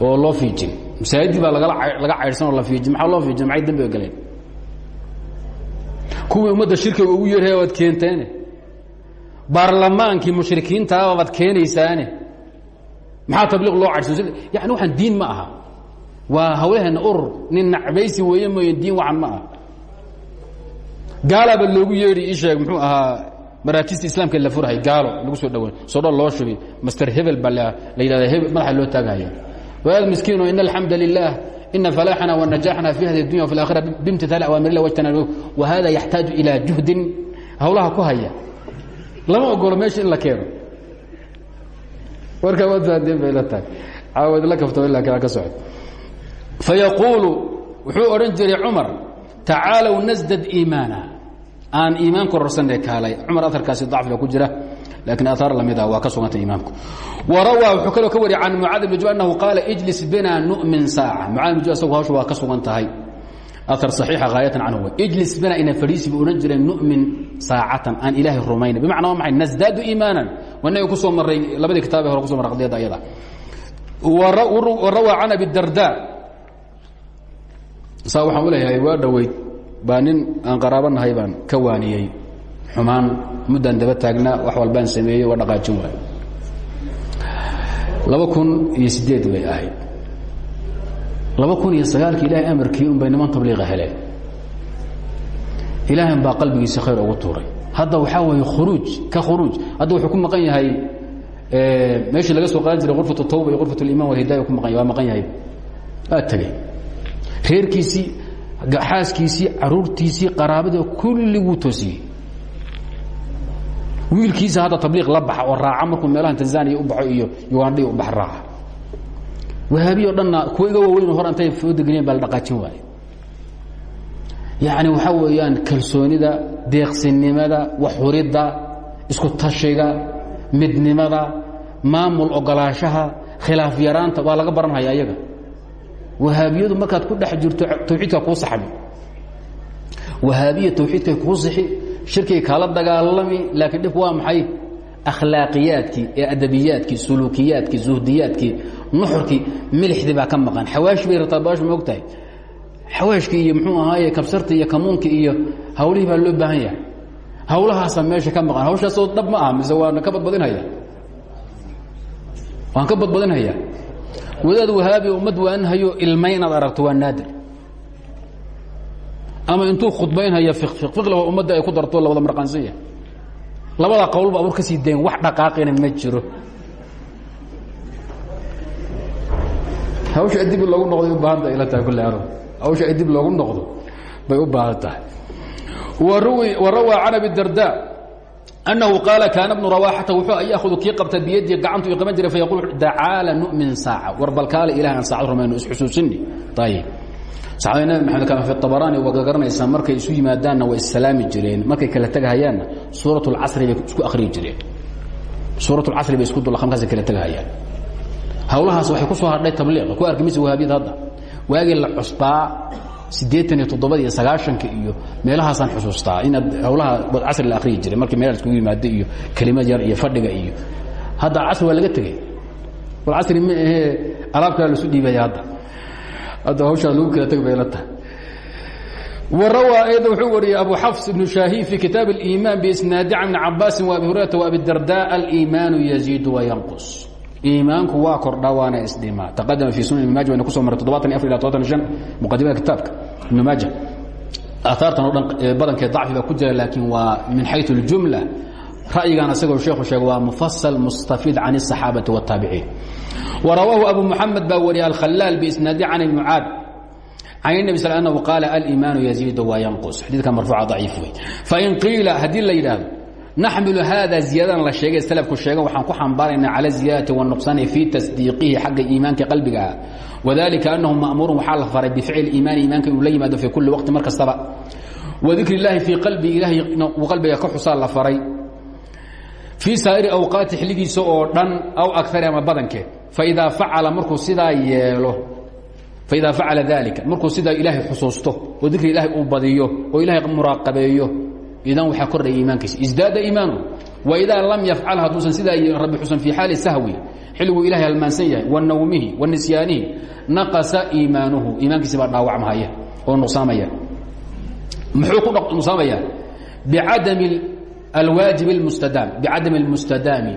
oo loo fiijin. Masaajidii baa lagala laga caydhsan oo la fiijin. Maxaa loo fiijin? Maxay dembiga galeen kuwii ummadda shirkiga ugu yeerhaya waad keenteene baarlamaankii mushrikiintaaba baad keenaysaane. Maxaa tabliiq loo cadhso yani waxaan diin ma aha waa hawlaheenna urur nin nacbaysi weeye mooye diin wacan ma aha. Gaalaaba loogu yeedhi ii sheeg muxuu ahaa maraakista islaamka la furhay gaalo lagu soo dhawaan soo dhal loo shubi master hebel baa la yidhahda hebel madaxa loo taagahaya waad miskiino in alxamda lilah ina falaaxana wanajaxna fi hadi اdunya wfi اlaakhira bimtitaali awaamirila wajtanaab wahada yaxtaaju ilaa juhdin. Hawlaha ku haya. Lama ogolo meesha in la keeno. Warkaa waad fahdeen bay la tahay caawad la kafto ilaa kaa ka socod fayaquulu wuxuu odhan jiray cumar tacaalow nasdad iimaana aan iimaan kororsanne kaalay cumar aarkaasi dacfiga ku jira laakiin aar lamida waa ka suganta imaamku warawaa wuxuu kaloo ka wariya can mucaad bn jub annahu qaala ijlis bina nu'min saaca mucaad bn jub asagu hawsha waa ka sugan tahay aar saxiixa haayatan canhu ijlis bina ina fadhiisi buu odhan jiray nu'min saacatan aan ilaahay rumayna bimacna waa maxay nasdaadu iimaanan wanaga ku soo marray labadii kitaabee hore kuso marray qadiyadda ayada warawaa can abi darda saa waxaan u leeyahay waa dhoweyd. Baa nin aan qaraabanahay baan ka waaniyey. Xumaan muddaan daba taagnaa wax walbaan sameeyey waa dhaqaajin waay. Laba kun iyo sideed bay ahayd. Laba kun iyo sagaalkii ilaahay amarkii un bay niman tabliiqa heleen. Ilaahan baa qalbigiisa khayr ugu tuuray. Hadda waxaa weeye khuruuj ka khuruuj. Hadda wuxuu ku maqan yahay meeshii laga soo qaadan jiray urfat tawba iyo urfat liman walhidaaya ku maqan waa maqan yahay. Waa tegey reerkiisii xaaskiisii caruurtiisii qaraabadii kulli wuu toosiyey. Wiilkiisa hadda tabliiq la baxa oo raaca markuu meelahan tanzaniya u baxo iyo ugandhi u bax raaca. Wahaabiyo dhanna kuwa iga waaweyn hor intay foodageliyeen baa la dhaqaajin waaye yacni waxaa weeyaan kalsoonida deeqsinimada waxhuridda isku tashiga midnimada maamul ogolaanshaha khilaaf yaraanta waa laga baranhaya ayaga wahaabiyadu markaad ku dhex jirto tawxiidka kuu saxbi wahaabiya tawxiidkay kuu sixi shirkigay kaala dagaalami laakiin dhibku waa maxay? Akhlaaqiyaadkii ee adabiyaadkii suluukiyaadkii zuhdiyaadkii nuxurkii milixdii baa ka maqan. Xawaashi bay rabtaa baashu ma og tahay xawaashkii iyo muxuu ahaaye kabsartii iyo kamuunkii iyo hawlihii baa loo baahan yahay. Hawlahaasaa meesha ka maqan. Hawshaasoo dhab ma ah mise waana ka badbadinhaya waan ka badbadinhayaa wadaad wahaabi ummad waanhayo ilmay inaad aragto waa naadir. Ama intuu khudbaynhaya iqlaba ummadda ay ku darto la wada marqaansiya labada qowlba abur ka sii dayn wax dhaqaaqina ma jiro. Hawsha adib loogu noqday u baahan tahay ila tahay kulle arag hawsha adib loogu noqdo bay u baahan tahay. Warawaa can abi darda أنه قال كان بن رواxة وuu yأhذ kii qabta biyadii gacantu i qaban jiray فyquل dacاala نؤmin sاacة war bal kaale ilah aan saacad rumayno isxusuusini ayb saxaabada nabi maxamed kama fi طabarani waa garanaysaa markay isu yimaadaanna way islaami jireen markay kala tegahayaanna suuraة اlcasri bay isku akriyi jireen suuraة اlcasri bay isku dulkamkaasay kala tegahayaan hawlahaas waxay ku soo hadhay tabliiqa ku arki maysa wahaabiyada hadda waagii la cusbaa sideetan iyo toddobada iyo sagaaشhanka iyo meelahaasaan xusuustaa inaad hawlaha casri la akriyi jiray markii meel iskugu yimaado iyo kelimad yar iyo fadhiga iyo hadda casri waa laga tegey wal casri ma ahee alaab kale lasu dhiibaya hadda hadda hawshaas lagu kala teg bay la tahay وrawى أيضا wuxuu wariyey أbu xفs بن شhاhين في kitaaب الإيمان بإسناadi can بن cabاsi وأbi هuريرaةa وأbi الdرداء الإيمان يزيid وينqص iimaanku waa kordha waana isdhimaa taqadama fi sunan ibn maaja wayna kuso maray toddobaatan iyo afar ila todoban shan muqadimada kitaabka ibn maaja aahaartan oo dhan badankee dacfi baa ku jira laakiin waa min xayu اljumla ra'yigan isagoo sheekhu sheegay waa mufasal mustafiid can الصaxaabati والtaabiciin warawaahu abu muxamed baa wariyay alkhalaal biisnaadi can mucaad can النbi sl anhu qaala aliimaanu yaziidu wayanqus xadiidka marfuuca daciif wey fain qiila haddii la yidhaahdo naxmilu haada ziyadadan la sheegay salafku sheegan waxaan ku xambaaraynaa cala ziyadati wanuqsaani fii tasdiiqihi xagga iimaanka qalbiga ah wadalika annahu ma'muurun waxaa la faray bificli iimaani iimaanka inuu la yimaado fii kulli waqti mar kastaba wadikri illaahi fii qalbi ilahay uu qalbiga ka xusaa la faray fii saa'iri awqaati xilligiisa oo dhan aw akari ama badankeed faidaa facala markuu sidaa yeelo faidaa facala dalika markuu sidaa ilaahay xusuusto oo dikri ilaahay uu badiyo oo ilaahay muraaqabeeyo idan waxaa kordhaya iimaankiisa isdaada iimaanu waidaa lam yafcal hadduusan sidaa rabbi xusan fii xaali sahwi xilliguu ilahay halmaansan yahay wa nawmihi wa nisyaanihi naqasa iimaanuhu iimaankiisi baa dhaawacmahaya oo nuqsaamaya muxuu ku nuqsaamaya bicadami alwaajib اlmustadaam bicadami اlmustadaami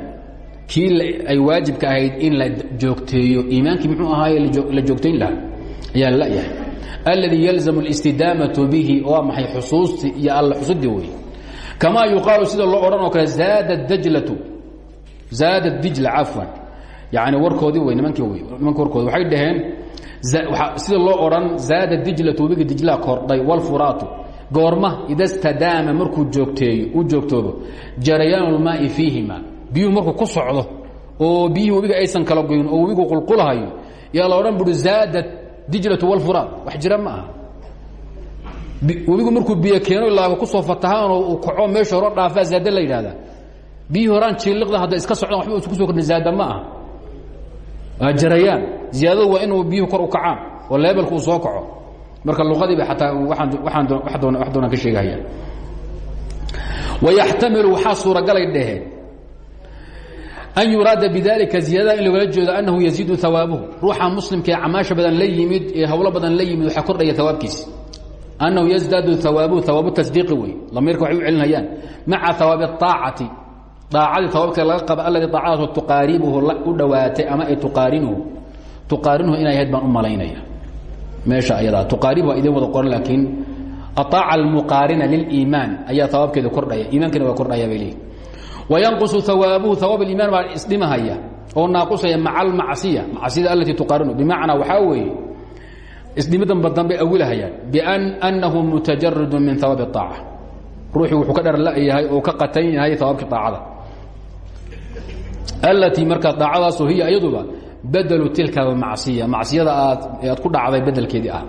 kii ay waajibka ahayd in la joogteeyo iimaankii muxuu ahaaye la joogtayn lahaa ayaa layahay alladii yalzamu اlistidaamaةu bihi waa maxay xusuustii iyo alla xusudii wey kamaa yuqaalu sida loo odhan oo kale zaada dajlatu zaada dijla cafwan yani warkoodii wey nimankii wey nimanki warkoodi waxay dhaheen sida loo odhan zaada dijlatu webiga dijlaa kordhay wاlfuraatu goorma ida stadaama markuu joogteeyo uu joogtoobo jarayaan اlmaai fiihima biyuhu markuu ku socdo oo biyihii webiga aysan kala goyn oo webigu qulqulahayo yaa la odhan buri zaadat dijlatu wاlfuraat wax jira ma aha. Webigu markuu biyo keeno ilaa ku soo fatahaanoo uu kaco meesha horo dhaafaa zaada la yidhahdaa biyihii horaan jiiliqda hadday iska socdaan waxba usu ku soo kordhin zaada ma aha. Waa jarayaan. Ziyaadadu waa inuu biyuhu kor u kacaan oo leebelku uu soo kaco. Marka luqadiiba ataa waaan wax doonaan ka sheegahaya wayaxtamilu waxaa suuragalay dhaheen an yuraada bidalika ziyaadada in logala jeedo annahu yaziidu hawaabuhu ruuxa muslimka ee camaasha badan la yimid ee hawlo badan la yimid waxaa kordhaya hawaabkiisa annahu yasdaadu hawaabuhu hawaabu tasdiiqi wey. Lamiirka waxay u celinayaan maca hawaabi aacati daacadii hawaabka laga qaba alladii daacadaasoo tuqaaribuhu u dhowaatay ama ay tuqaarinuhu. Tuqaarinuhu inay ahayd baan u malaynaya. Meesha ayadaa tuqaaribu waa idin wada qoran laakiin aaaca almuqaarina liliimaan ayaa hawaabkeeda kordhaya iimankana waa kordhaya bay leeyihi wayanqusu hawaabuhu hawaab aliimaan baa isdhimahaya oo naaqusaya maca almacsiya macsiyada alatii tuqaarinu bimacnaa waxaa weeye isdhimidanba dambe awilahayaan bian annahu mutajaridun min hawaabi aaca ruuxii wuxuu ka dharlayahay oo ka qatan yahay hawaabkii aacada alatii markaa daacadaaso hiya iyaduba badlu tilka almacsiya macsiyada aad ku dhacday bedelkeedii ah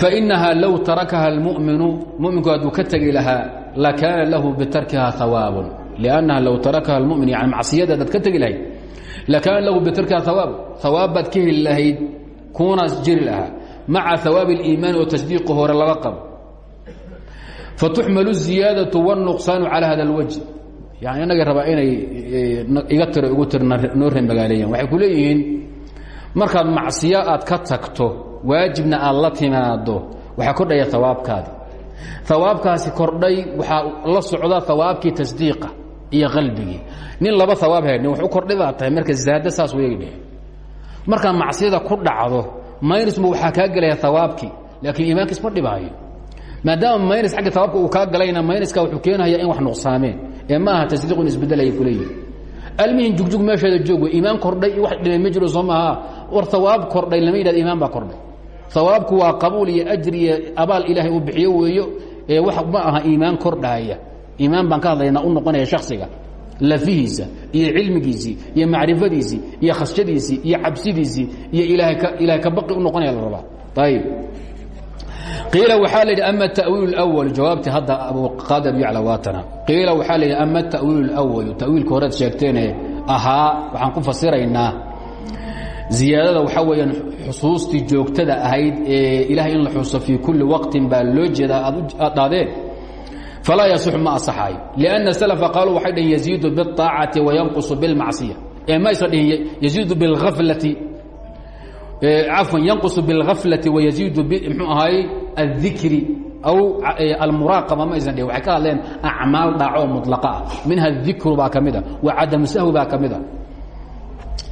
fainaha low tarakaha اlmuminu muminku hadduu ka tegi lahaa lakaana lahu bitarkiha hawaabun lannaha low tarakaha اlmumin yani macsiyada adaad ka tegi lahayd lakaana lahu bitarkiha hawaab hawaab baad ka heli lahayd kuunaas jiri lahaa maca hawaabi اliimaani oo tasdiiqi hore laga qabo fatuxmalu الziyaadaة wالnuqsaanu calى hada اlwajh yani inagay rabaa inay iga tiro igu tir noo remagaaleeyaan waxay ku leeyihiin markaad macsiyo aad ka tagto waajibna aad la timaado waxaa kordhaya hawaabkaadi hawaabkaasi kordhay waxaa la socda hawaabkii tasdiiqa iyo qalbigii. Nin laba hawaab haydhin wax u kordhay baa tahay marka zaado saas weegi dheh markaad macsiyada ku dhacdo maynisma waxaa kaa gelaya hawaabkii laakiin iimaankiis ma dhibaayo. Maadaama maynis agga hawaabka uu kaa galayna mayniska wuxuu keenaya in wax nuqsaameen ee ma aha isbedelaya kuleeyihi almihin jugjug meesheeda joog iimaan kordhay wax dhimay ma jiro soo war hawaab kordhay lama yidhahdo iimaan kordhay awaabku waa qabuul iyo ajriiyo abaal ilaahay uu bixiyo weeyo ee wax ma aha iimaan kordhaaya. Iimaan baan ka hadlaynaa u noqonaya shaksiga lafihiisa iyo cilmigiisii iyo macrifadiisii iyo khasjadiisii iyo cabsidiisii iyo ilahay kabaqi u noqonaya la rabaa. Ayib iila waxaa la yidhi ama tawiil اwl jawaabtii hadda abuqaadir yacla waatana iila waxaa la yidhi ama tawiil اwl tawiilka horead sheegteene ahaa waxaan ku fasiraynaa ziyaadada waxaa weeyaan xusuustii joogtada ahayd ee ilahay in la xuso fii kulli waqtin baa loo jeedaa aad dhaadeen falaa yasixu ma asaxaayo لأnna slfa qaaluu waxay dhaheen yaziidu bالطaacati wayanqusu biاlmacصiya ee maysa dhihin yaziidu biاlghaflati cafwan yanqusu biاlghaflati wayaziidu mxuu ahaay الذikri aw almuraaqaba ma aysan dhihin waxay ka hadleen acmaal dhaaco oo muطlaqa ah minha الdikru baa ka mida wa cadamu sahwi baa ka mida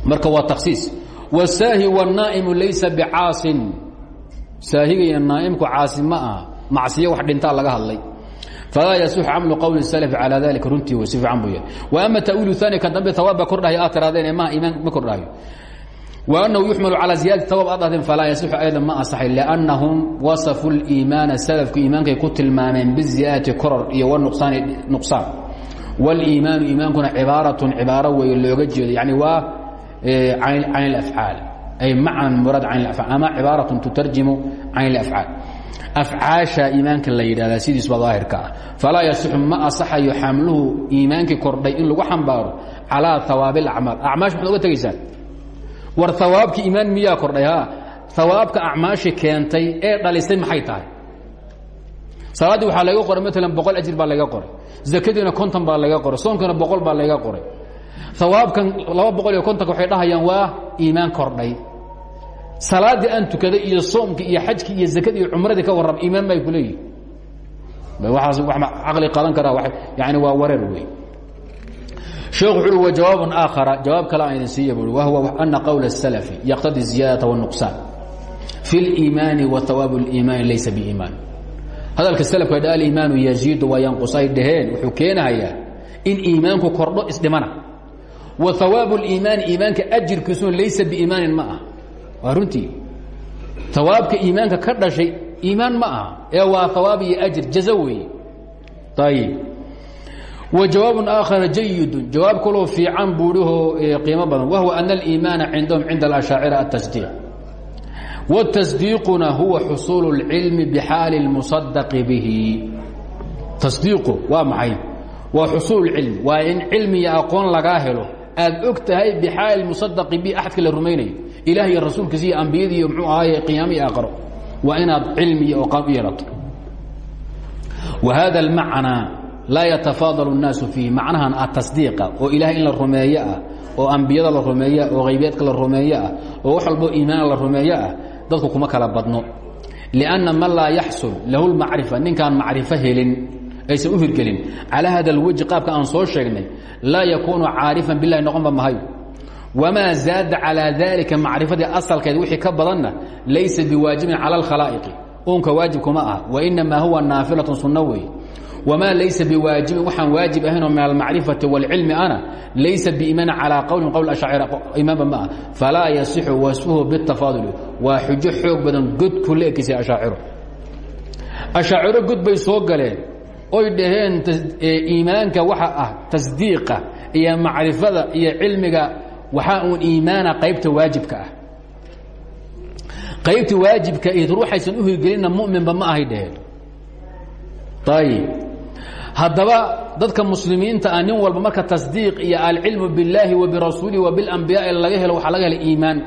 marka waa takhsiis wsaahi wannaa'imu laysa bicaasin saahiga iyo naa'imku caasi ma aha macsiyo wax dhintaa laga hadlay falaa yasixu camlu qowli salaf calaa dalika runtii wey si fiican buu yahay waama ta'wiilu aani kan dambe tawaab baa kordhahay aad tiraadeen ee maha iimaan ma kordhahayo wanahu yuxmalu calaa ziyadati tawaab aad dhahdeen falaa yasixu ayada ma asaxay liannahum wasafu liimaana salafku iimaankay ku tilmaameen biziyaadati koror iyo wanuqsaani nuqsaan waliimaanu iimaankuna cibaaratu cibaaro weeye looga jeedo yani waa can الأفعاaل ay macna muraad can الأفعاal ama cibaaraة تutarjimu can الأفعاal أfعaaشha iimaanka la yidhahdaa sidiisba ظaahirka ah falaa yaصix ma aصaxayo xamluhu iimaankii kordhay in lagu xambaaro calىa ثawaaب الأعmاal أعmaaش maxad oga tegaysaan war hawaabkii iimaan miyaa kordhay ha hawaabka acmaashi keentay ee dhalisay maxay tahay salaaddii waxaa laga qoray maalan boqol ajir baa laga qoray zakadiina konton baa laga qoray soonkiina boqol baa laga qoray hawaabkan laba boqol iyo kontonka waxay dhahayaan waa iimaan kordhay salaaddii aan tukaday iyo soomkii iyo xajkii iyo zakadii iyo cumradii ka warram iimaan bay ku leeyihin waaas wa caqli qadan karaa yani waa wareer wey sheekhu wuxu uhi wajawaab aakhara jawaab kale aan idin siiya bui wahwa ana qowla الsalafi yaqtadi الziyaadaةa والnuqsaan fi اliimaani wa hawaabu اliimaani laysa biiimaan hadalka slafka dha aliimaanu yaziidu waa yanqus ay dhaheen wuxuu keenahayaa in iimaanku kordho isdhimana wa hawaabu اliimaani iimaanka ajirkiisuna laysa biiimaanin ma ah waa runtii hawaabka iimaanka ka dhashay iimaan ma aha ee waa hawaab iyo ajir jazo weeye ayib wa jawaab aakhara jayidu jawaab kaloo fiican buuhoo qiimo badan wahwa ana aliimaana cindahum cinda alashaacira atasdiiq wاtasdiiquna huwa xusuulu اlcilmi bixaali اlmusadaqi bihi tasdiiqu waa maxay waa xusuul cilmi waa in cilmi iyo aqoon lagaa helo aad og tahay bixaali musadaqi bihi axadka la rumaynayo ilaah iyo rasuulkiisa iyo ambiyadii iyo mxuu ahaaye qiyaamo iyo aqro waa inaad cilmi iyo oqaan u yeelato wa hada اlmacnaa laa yatafaadal الnaasu fiihi macnahan ah tasdiiqa oo ilahay in la rumeeyo ah oo ambiyada la rumeeyo ah oo haybeedka la rumeeyo ah oo wax walbo iimaana la rumeeyo ah dadku kuma kala badno لأnna man laa yaxsul lahu اlmacrifa ninkaan macrifo helin aysan u hirgelin calى hada اlwجhi qaabka aan soo sheegnay laa yakuunu caarifan bilahi noqonba mahayo wmaa zaada calىa dalika macrifadii asalkeed wixii ka badanna laysa biwaajibin calى اlkhalaa'iqi uunka waajib kuma ah wainamaa huwa naafilaة sunno weeye wmaa laysa biwaajibin waxaan waajib ahaynoo min almacrifati wاlcilmi ana laysa biimaani calىa qowlin qowl ashacira imaanba ma ah falaa yasixu wasfuhu bاtafaaduli waa xujo xoog badan godku la ekisay ashaaciro ashaaciro god bay soo galeen oy dhaheen iimaanka waxa ah tasdiiqa iyo macrifada iyo cilmiga waxaa uun iimaana qaybta waajibka ah. Qaybta waajibka id ruuxaysan u hirgelinna muminba ma ahay dhaheen. Ayib haddaba dadka muslimiinta ah nin walba marka tasdiiq iyo alcilmu biاllaahi wa birasuulihi wa biاlambiyaai laga helo waxaa laga helay iimaan.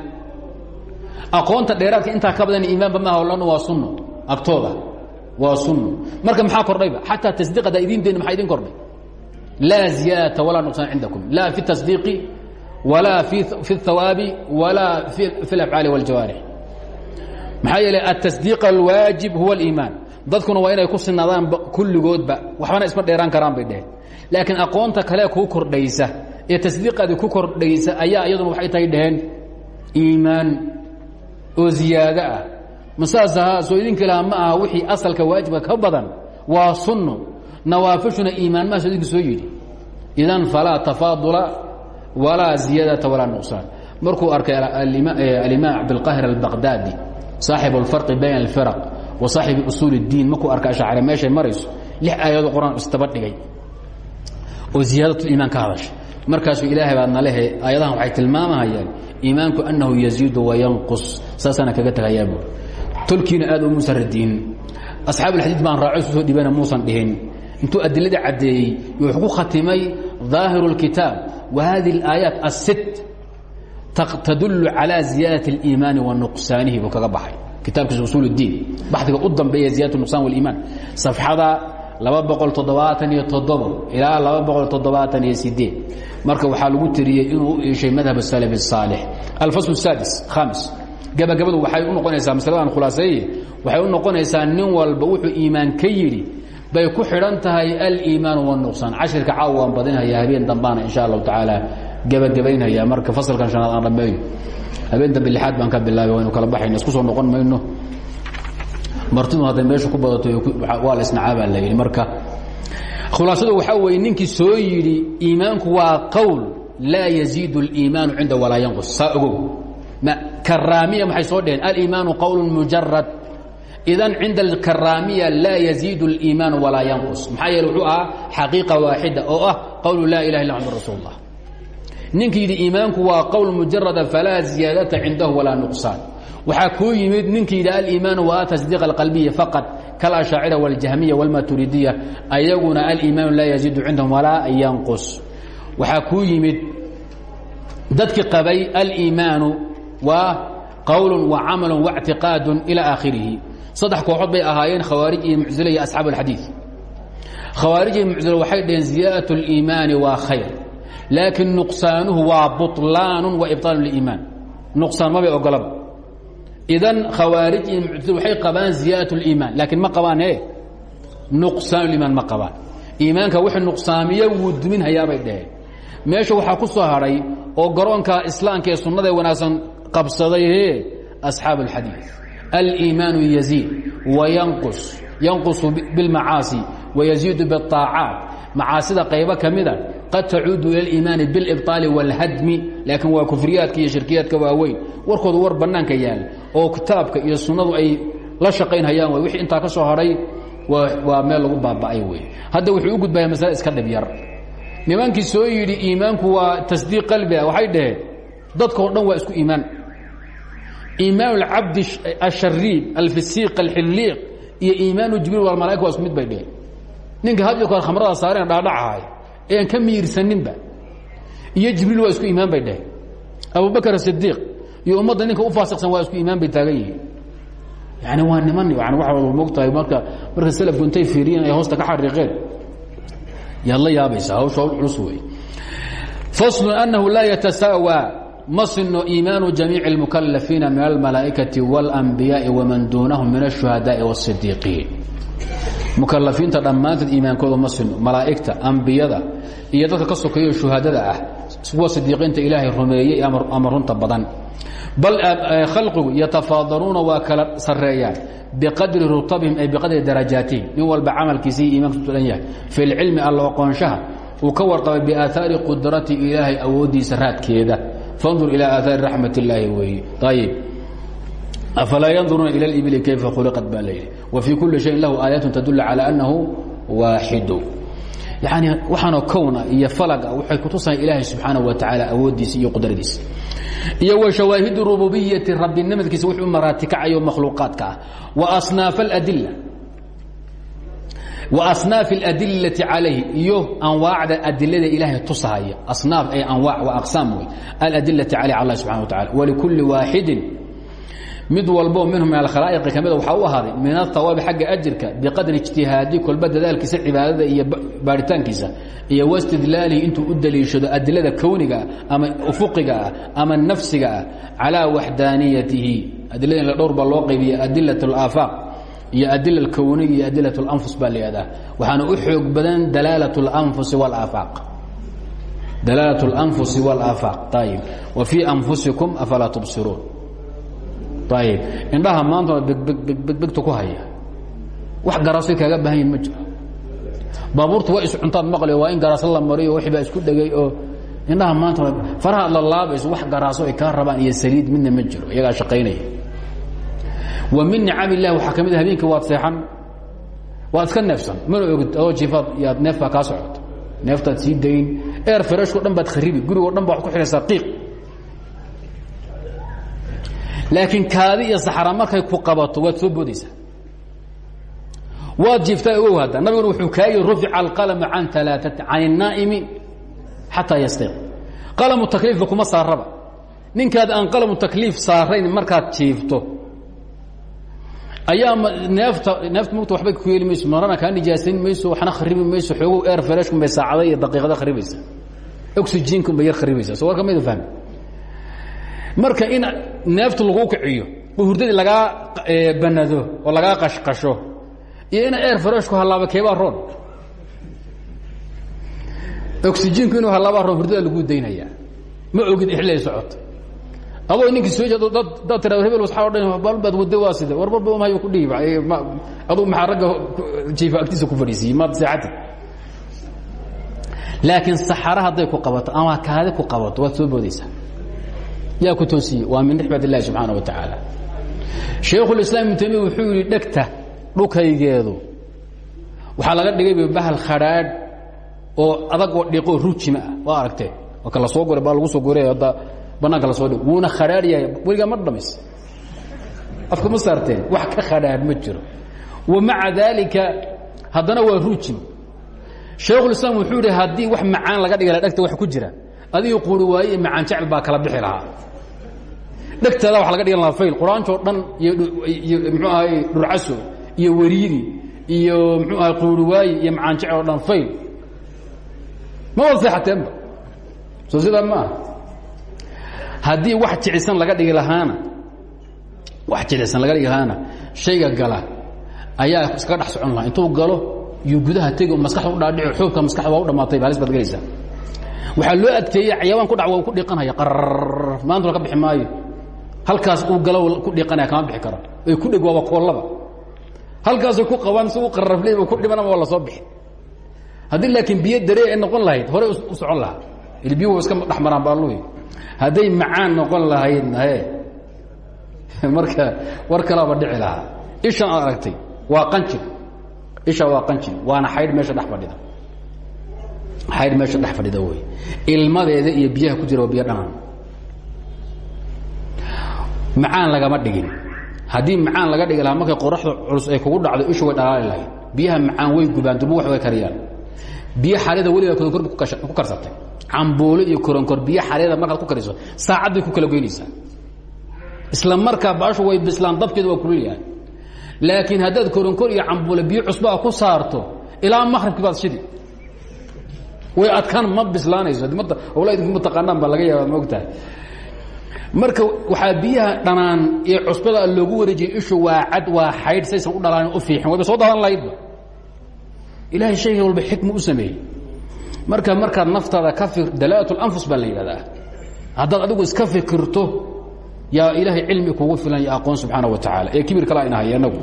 Aqoonta dheeraadka intaa ka badan iimaanba maaha o lan waa sunno agtooda waa sun marka maxaa kordhayba? Xataa tasdiiqa daaidiinteeni maxaa idin kordhay? Laa ziyaadata walaa nuqsaan cindakum. Laa fi tasdiiqi walaa fi اhawaabi walaa fi alafcaali wاljawaarix maxaa yeeley atasdiiq alwaajib huwa aliimaan. Dadkuna waa inay ku sinaadaan kulligoodba. Waxbana isma dheeraan karaan bay dheheen laakiin aqoonta kale kuu kordhaysa ee tasdiiqaadi ku kordhaysa ayaa iyaduna waxay tahay dheheen iimaan oo ziyaado ah masaas ahaa soo idinka laha ma aha wixii asalka waajibka ka badan. Waa sunno nawaafishuna iimaan mahaas idinka soo yidhi. Idan falaa tafaadula walaa ziyaadata walaa nuqsaan. Markuu arkay alimaam cabdilqahir albaqdaadi saaxib alfarqi bayn alfiraq wa saaxibi usuul اdiin markuu arka ashacre meeshay marayso lix aayadoo qur'aan istaba dhigay. Oo ziyaadatuliimaan ka hadashay markaasuu ilaahay baad nalehe aayadahan waxay tilmaamahayaan iimaanku annahu yaziidu wayanqus saasaana kaga tegayaa buur tolkiina aad u muusan radiin asxaabulxadiid baan raaco isu soo dhibana muusan dhihin intuu adiladii caddeeyey wuxuu ku khatimay ظaahiru اlkitaab wa hadihi اlaayaat aلsit tadullu calى ziyaadaة اliimaani wa nuqsaanihi buu kaga baxay kitaabkiisa usul اdiin baxdiga u dambeeya ziyadat nuqsan wاliimaan safxada laba boqol toddobaatan iyo toddobo ilaa laba boqol toddobaatan iyo sideed marka waxaa lagu tiriyey inuu u iishay madhab الsalaf الsaalix alfasl الsaadis khamis gabagabadu waxay u noqonaysaa masaladan khulaaseeye waxay u noqonaysaa nin walba wuxuu iimaan ka yidhi bay ku xidhan tahay aliimaan wاnuqsaan cashirka caaw waan badinhaya habeen dambaana insha allahu tacaala gebagabaynhaya marka fasalkan shanaad aan dhameeyo habeen dambe lixaad baan ka bilaabay waynu kala baxayna isku soo noqon mayno. Martidu hadday meesha ku badato waa la isnacaabaa la yidhi. Marka khulaasadu waxaa weeye ninkii soo yidhi iimaanku waa qowl laa yaziidu اliimaanu cinda walaa yanqus. Saa ogow karaamiya maxay soo dheheen aliimaanu qowl mujarad idan cinda alkaraamiya laa yaziidu اliimaanu walaa yanqus maxaa yeele wuxuu ahaa xaqiiqa waaxida oo ah qowlu laa ilaha illa mxamad rasuul اllah ninkii yidhi iimaanku waa qowl mujarada falaa ziyaadata cindahu walaa nuqsaan waxaa kuu yimid ninkii yidhi aliimaanu waa tasdiiq alqalbiya faqad kalashaacira wاljahmiya wاlmaturidiya ayaguna aliimaanu laa yaziidu cindahum walaa yanqus waxaa kuu yimid dadkii qabay aliimaanu waa qowl وacamaل واctiqaad ilى aakhirihi saddex kooxood bay ahaayeen khawaarij iyo muczile iyo asxaab اlxadiiث khawaarij iyo muczile waxay dhaheen ziyaadaة اliimaani waa khayr laakiin nuqsaanuhu waa buطlaan وaibطaal اliimaan nuqsaan mabay ogolaba idan khawaarij iyo muczile waxay qabaan ziyaadaة اliimaan laakiin ma qabaan e nuqsaanu liimaan ma qabaan iimaanka wixii nuqsaamiya wuu duminhayaabay dheheen meesha waxaa ku soo hadhay oo garoonka islaamka ee sunnadae wanaagsan qabsaday he asxaab alxadiid aliimaanu yaziid wayanqus yanqusu bilmacaasi wayaziidu biاطaacaat macaasida qaybo ka mida qad tacuudu ila اliimaani biاlibطaali wاlhadmi laakiin waa kufriyaadka iyo shirkiyaadka waaweyn warkoodu war bannaanka yaal oo kitaabka iyo sunnadu ay la shaqaynhayaan way wixii intaa ka soo hadhay waa meel lagu baaba'ay wey hadda wuxuu u gudbaya masale iska dhib yar nimankii soo yidhi iimaanku waa tasdiiq qalbi ah waxay dhaheen dadkao dhan waa isku iimaan iimaan اlcabdi ashariib alfisiiq alxilliiq iyo iimaanu jibriil walmalaaika waa isku mid bay dheheen ninka had iyo koor khamrada saareen dhaadhacahay ean ka miirsaninba iyo jibriil waa isku iimaan bay dheheen abubakr asidiiq iyo ummadda ninka u faasiqsan waa isku iimaan bay taagan yihiin yani waa niman yani waa mogtahay marka marka selafku intay fiiriyeen ay hoosta ka xariiqeen yaad la yaabaysaa hawsha hawl culus wey faslu annahu laa yatasaawaa ma sino iimaanu jamiici اlmukalafiina min almalaa'ikati wاlanbiyaaءi waman duunahum min الshuhadaaءi wالصidiiqiin mukalafiinta dhammaanteed iimaankooda ma sino malaa'igta ambiyada iyo dadka ka sokeeyo shuhadada ah kuwa sidiiqiinta ilaahay rumeeyey ama runta badan bal khalqigu yatafaadaluuna waa kala sareeyaan biqadri rutabihim ay biqadri darajaatihim nin walba camalkiisii iimaankiisu dhan yahay fi lcilmi alla aqoonshaha uu ka warqabay biaahaari qudrati ilaahay awooddiisa raadkeeda fandur ilaa aahaari raxmat illaahi weeye ayib afalaa yanduruuna ila libili kayfa khuliqat baa layidhi wa fii kulli shayin lahu aayaatun tadullu cala annahu waaxidu yani waxaanoo kowna iyo falaga waxay kutusayan ilaahay subxaanaه wa tacaala awooddiisa iyo qudradiisa iyo wa shawaahidu rububiyati rabbinimadkiisa wuxuu maraatikacayo makhluuqaadka ah wa asnaaf اladila asnaaf اladilati calayhi iyo anwaacda adilada ilaahay tusahaya. Asnaaf ay wa aqsaam wey aladilati calayh allah subxana wa tacala walikulli waaxidin mid walbo minhum min alkhalaa'iqi kamida waxaa u ahaaday min athawaabi xagga ajirka biqadri ijtihaadi kolba dadaalkiisa cibaadada iyo baaritaankiisa iyo wastidlaalihi intuu u daliishado adilada kownigaah ama ufuqiga ah ama nafsiga ah calaa waxdaaniyatihi. Adilada la dhowr baa loo qaybiya adilat alaafaaq iyo adila alkowniya iyo adilat اlanfus baa layihahdaa waxaana u xoog badan dalaalat اlanfusi wاlaafaaq dalaalat اlanfusi wاlaafaaq ayib wa fii anfusikum afalaa tubsiruun ayb indhaha maanta begbegta ku haya wax garaasay kaaga baahan yihin ma jiro baabuurta waa iscuntaad maqli waa in garaas la mariyo wixii baa isku dhegay oo indhaha maanta faraha ad la laabayso wax garaaso ay kaa rabaan iyo saliid midna ma jiro iyagaa shaqaynaya wa min nicam illahi waxaa ka mid habeenkii waad seexan. Waad iska neefsan. Mana ogid. Adoo yaad neef baa kaa socoto neeftaad sii dayn. Eer farashko dhan kharibi. Gurigoo dhan baa ku xihaysaa qiiq. Laakiin kaadi iyo saxra markay ku qabato waad soo boodaysaa. Waad jiiftaa ogow hadda. Nabiguna wuxuu kaa yihi rufica alqalamu can alaaati can الnaa'imi xataa yastayq qalamu takliifka kuma saaraba ninkaad aan qalamu takliif saarayn markaad jiifto ayaa neefta neefta mugta waxbay ku yeeli mayso marana kaa nijaasayn mayso waxna kharibi mayso xoogow eer farashkun bay saacada iyo daqiiqada kharibaysa oxygenkun bay yar kharibaysa so warka maydu fahmi. Marka in neeftu laguu kiciyo oo hurdadii lagaa banado oo lagaa qashqasho iyo ina eer farashku hallaaba keebaa roon. Oxygenku inuu hallaabaa roon hurdada laguu daynaya. Ma ogid ixlay socoto adoo ninkii soo jeedo dad tirado hebel wasxaa o dhan balbaad wadda waa side war balba mahayo ku dhiiba aduu maxaa ragga jiifa agtiisa ku fadhiisiiyey maad seexatid laakiin saxara hadday ku qabato ama kaadi ku qabato waad soo boodaysaa. Yaa ku toosiye waa min raxmat اllahi subxaana wa tacaala. Shaykhulislaam ibnu taymiya wuxuu yidhi dhegta dhukaygeedu waxaa laga dhigay bahal khadhaadh oo adag oo dhiqoo rujima ah waa aragtee marka la soo goray baa lagu soo goray hadda bannaanka la soo dhig wuuna khadhaadh yahay weligaa ma dhamis. Afka ma saarteen? Wax ka khadhaadh ma jiro. Wa maca daalika haddana waa rujim shaykhulislaam wuxuu yidhi haddii wax macaan laga dhigay la dhegta wax ku jira. Adigu quuri waaye macaan jecel baa kala bixi lahaa. Dhegtaada waa laga dhigan lahaa fayl quraanjoo dhan iyo mxuu ahay dhurcaso iyo wariiri iyo mxuu ahay quuri waaye iyo macaan jecel oo dhan fayl ma wada seexateenba soo sidaa ma aha haddii wax jicisan laga dhigi lahaana wax jicisan laga dhigi lahaana shayga gala ayaa iskaga dhex socon lahaa. Intuu galo iyo gudaha tegi maskaxda u dhaadhici xoogka maskaxda waa u dhamaatay halis baad gelaysaa. Waxaa loo adkeeyey xayawaan ku dhac waa ku dhiiqanaya qarr maantuna ka bixi maayo. Halkaas uu galo ku dhiiqanaya kama bixi karo. Ay ku dheg waaba koollaba halkaasay ku qabaan si u qarrafley ku dhimanama waa la soo bixi. Haddii laakiin biyo daree ay noqon lahayd horey u socon lahaa il biyu iska dhex maraan baaluy hadday macaan noqon lahaydna he *laughs* marka war kalaaba dhici lahaa. Ishan aad aragtay waa qanjir isha waa qanjir waana xaydh meesha dhex fadhida. Xaydh meesha dhex fadhida wey ilmadeeda iyo biyaha ku jira waa biyo dhanaan macaan lagama dhigin. Haddii macaan laga dhigi lahaa markay qoraxda culus ay kugu dhacdo ishu way dhalaali lahayd. Biyaha macaan way gubaan durba wax way kariyaan. Biyo xaryada weligaa ku karsatay cambuulo iyo koronkor biyo xaryada markaad ku kariso saacad bay ku kala goynaysaa. Isla markaa baashu way bislaan dabkeeda waa kululyahay laakiin haddaad koronkor iyo cambuulo biyo cusbaa ku saarto ilaa maqribkii baad shidi. Way adkaan ma bislaanayso. Wladinku mataqaanaan baa laga yaaba maogtahay marka waxaa biyaha dhanaan iyo cusbada loogu wareejiyay ishu waa cad waa xaydh saysan u dhalaan u fiixin wayba soo daadan lahaydba ilaahay shayga walba xikma u sameeyey marka markaad naftaada ka fir dalaaat اlanfus baa la yidhahdaa haddaad adigu iska fikirto yaa ilaahay cilmi kugu filan iyo aqoon subxaana wa tacaala ee kibir kala ayna hay anagu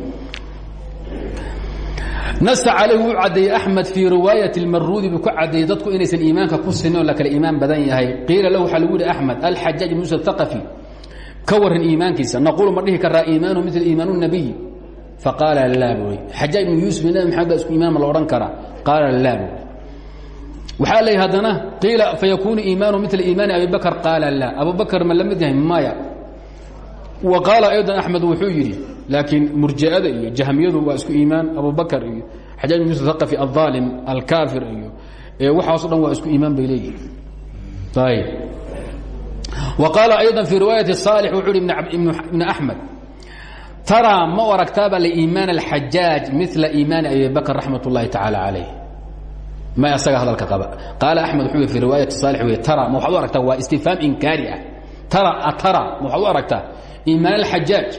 nasta calayh wuu caddeeyey axmed fii riwaayat اlmaruudi buu ku caddeeyey dadku inaysan iimaanka ku sinin oo la kale iimaan badan yahay qiila lahu waxaa lagu yihi axmed alxajaaj ibn musa aqafi ka waran iimaankiisa naquulu ma dhihi karaa iimaanu mil iimaan الnabiy faqaala laa buui xajaaj ibnu yuusuf nabi maxamed baa isku iimaan ma la odhan karaa qaala laa buui waxaa la yidhi haddana qiila fayakuunu iimaanu mila iimaani abi bakr qaala laa abu bakr ma la mid yahay maya wa qaala ayضa axmed wuxuu yidhi laakiin murji'ada iyo jahmiyadu waa isku iimaan abu bakr iyo xajaaj ibn yuusuf aqafi alظaalim alkaafir iyo waxaaso dhan waa isku iimaan bay leeyihin ayb wa qaala ayضa fii riwaayati صaalix wuxuu hi ibn axmed taraa ma u aragtaaba liimaan alxajaaj mila iimaani abi bakr raxmat اllahi tacaala calayh ma isaga hadalka qaba. Qaala axmed wuxuu fi riwaayati saalix wey tara. Ma waxaad u aragtaa waa istifhaam inkaari ah. Tara atara ma waxaad u aragtaa iimaan alxajaaj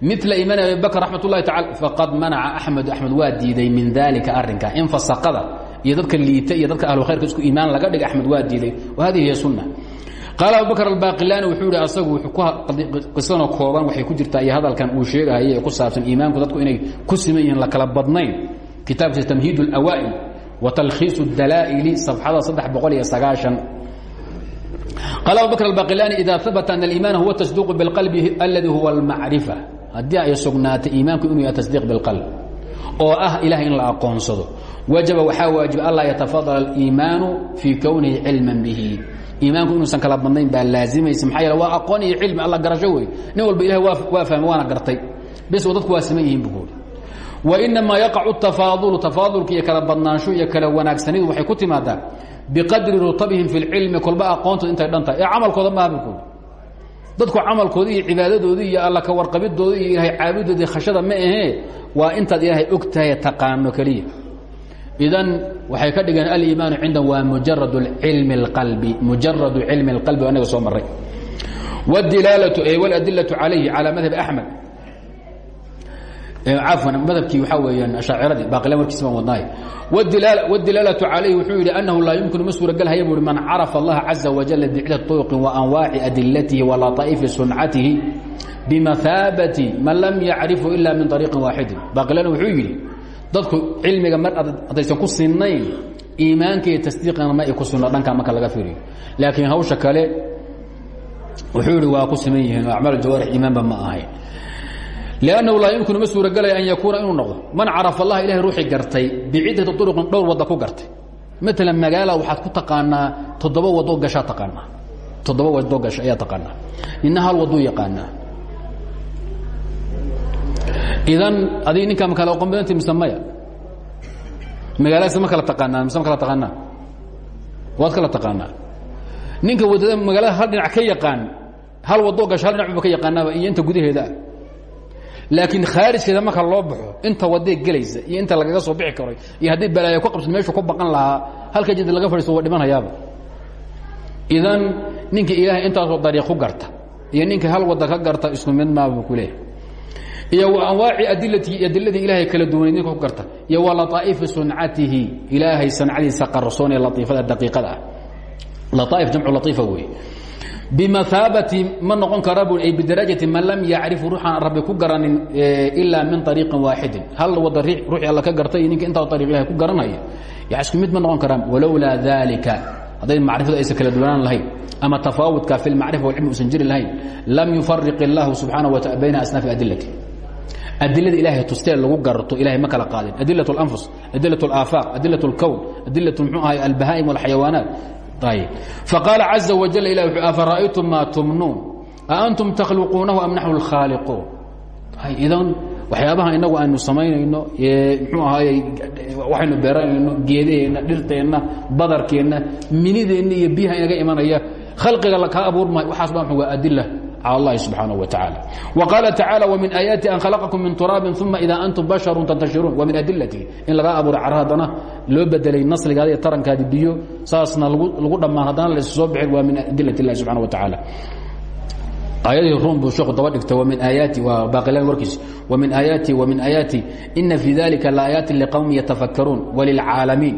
mila iimaani abi bakr raxmat اllahi tacala faqad manaca axmed. Axmed waa diiday min dalika arrinka in fasaqada iyo dadka liita iyo dadka ahlu khayrka isku iimaan laga dhiga axmed waa diiday. Hadihi hiy sunna. Qaala abubakr albaaqilaani wuxuu yihi asagu qisanoo kooban waxay ku jirtaa iyo hadalkan uu sheegahaye ee ku saabsan iimaanku dadku inay ku siman yihiin la kala badnayn. Kitaabkiisa tamhiid اlawa'il wa talkhiiص اdalaa'ili safxada saddex boqol iyo sagaashan qaala abubakr albaaqilaani ida habata an aliimaana huwa tasdiiqu biاlqalbi aladi huwa اlmacrifa haddii ay sugnaatay iimaanku inuu yahay tasdiiq biاlqalb oo ah ilahay in la aqoonsado wajaba waxaa waajiba anlaa yatafadala اliimaanu fii kownihi cilma bihi iimaanku inuusan kala badnayn baa laazimaysa maxaa yeele waa aqoon iyo cilmi alla garasho wey nin walba ilahay waa fahmay waana gartay bis oo dadku waa siman yihiin bukuuri wainamaa yaqacu tafaadulu tafaadulka iyo kala badnaansho iyo kala wanaagsanidu waxay ku timaadaa biqadri rutabihim fi lcilmi kolba aqoontood intay dhan tahay ee camalkooda maaha bukuuri dadku camalkoodii iyo cibaadadoodii iyo alla ka warqabidoodii iyo ilahay caabudoodii khashada ma ahee waa intaad ilaahay og tahay taqaano keliya idan waxay ka dhigeen aliimaanu cinda waa mujarad cilmi اlqalbi mujaradu cilmi اlqalbi anaga soo maray wاdilaalatu wاladilatu calayhi calى madhab axmed cafwan madhabkii waxaa weeyaan ashaaciradii baaqilan warkiisa baan wadnaay wاdilaalatu calayhi wuxuu yidhi annahu laa yumkinu ma suuragal haya buuhi man carafa allaha caza wajala bicda طuruqi waanwaaci adilatihi walataa'ifi suncatihi bimahaabati man lam yacrifu ila min طariiqin waaxidin baaqilan wuxuu yidhi dadku cilmiga mar haddaysan ku sinayn iimaanka iyo tasdiiqana ma ay ku sunno dhankaa marka laga firiyo laakiin hawsha kale wuxuu yihi waa ku siman yihiin oo acmaal jawaarix iimaanba ma ahayn liannahu laa yumkinu ma suuragelaya an yakuuna inuu noqdo man carafa allah ilahay ruuxii gartay biciddati uruqin dhowr wadda ku gartay maalan magaala waxaad ku taqaanaa toddoba wadoo gashaa taqaanaa toddoba wadoo gasha ayaa taqaanaa nina hal waduu yaqaanaa idan adig ninkaa ma kala oqon badanta mise maya magaaladaas ma kala taqaanaa mise ma kala taqaanaa waad kala taqaanaa ninka waddada magaalada hal dhinac ka yaqaan hal wadoo gasho hal dhinac ba ka yaqaanaaba iyo inta gudaheedaa laakiin khaarijkeeda marka loo baxo inta wadee gelaysa iyo inta lagaga soo bixi karo iyo haddii balaayo ku qabsan meeshu ku baqan lahaa halka jid laga fadhiisto waa dhimanhayaaba idan ninka ilaahay intaasoo dariiq ku garta iyo ninka hal wadda ka garta isku mid maaba ku leeyahay. Iyo wa anwaaci adilatihi adiladii ilaahay kala duwanay ninka ku garta. Iyo wa laطaa'ifi suncatihi ilaahay sancadiisa qarsoon ee laiifada daqiiqada ah. Laa'if jamcu laiifa wey bimahaabati ma noqon kara bu ay bidarajati man lam yacrifu ruuxaan rabbi ku garanin ilaa min ariiqin waaxidin hal wada ruuxii alla ka gartay ninka intaa ariiq ilahay ku garanaya ya isku mid ma noqon karaan walowlaa dalika hadday macrifadu aysan kala duwanaan lahayn ama tafaawudka fi lmacrifa walcilmi usan jiri lahayn lam yufariq illaahu subxaana wa taala bayna asnaafi adilati adilada ilaahay tustee lagu garto ilahay ma kala qaadin adilaة اlanfus adilaة اlaafaaq adilaة اlkown adilaة mxuu ahay albahaa'im wاlxayawaanaat ayb faqaala caزa wajal ilah wuxuu afara'aytum maa tumnuun aantum takhluquunahu am naxnu اlkhaaliquun idan waxyaabaha inagu aynu samaynayno mxuu ahaay waxaynu beeranayno geedaheenna dhirteenna badarkeenna minideenna iyo biyaha inaga imanaya khalqiga kaa abuurmahay waxaas ba waa adila calى اllahi subxaanaه wa taعala وqaala tacaalى وmin aayaati an khalaqakum min turaabin ثuma ida antum basharu tantashiruun wa min adilati in lagaa abuuray car haddana loo bedelay nasligaada iyo tarankaadi biyo saasna lagu dhammaan haddana la soo bixin waa min adilat اllahi subxana wa taعala aayadihii rum buu sheeku daba dhigtay min aayaati waa baaqilaan warkiis وmin aayaati وmin aayaati ina fii dalika laaayaati liqowmi yatafakkaruun walilcaalamiin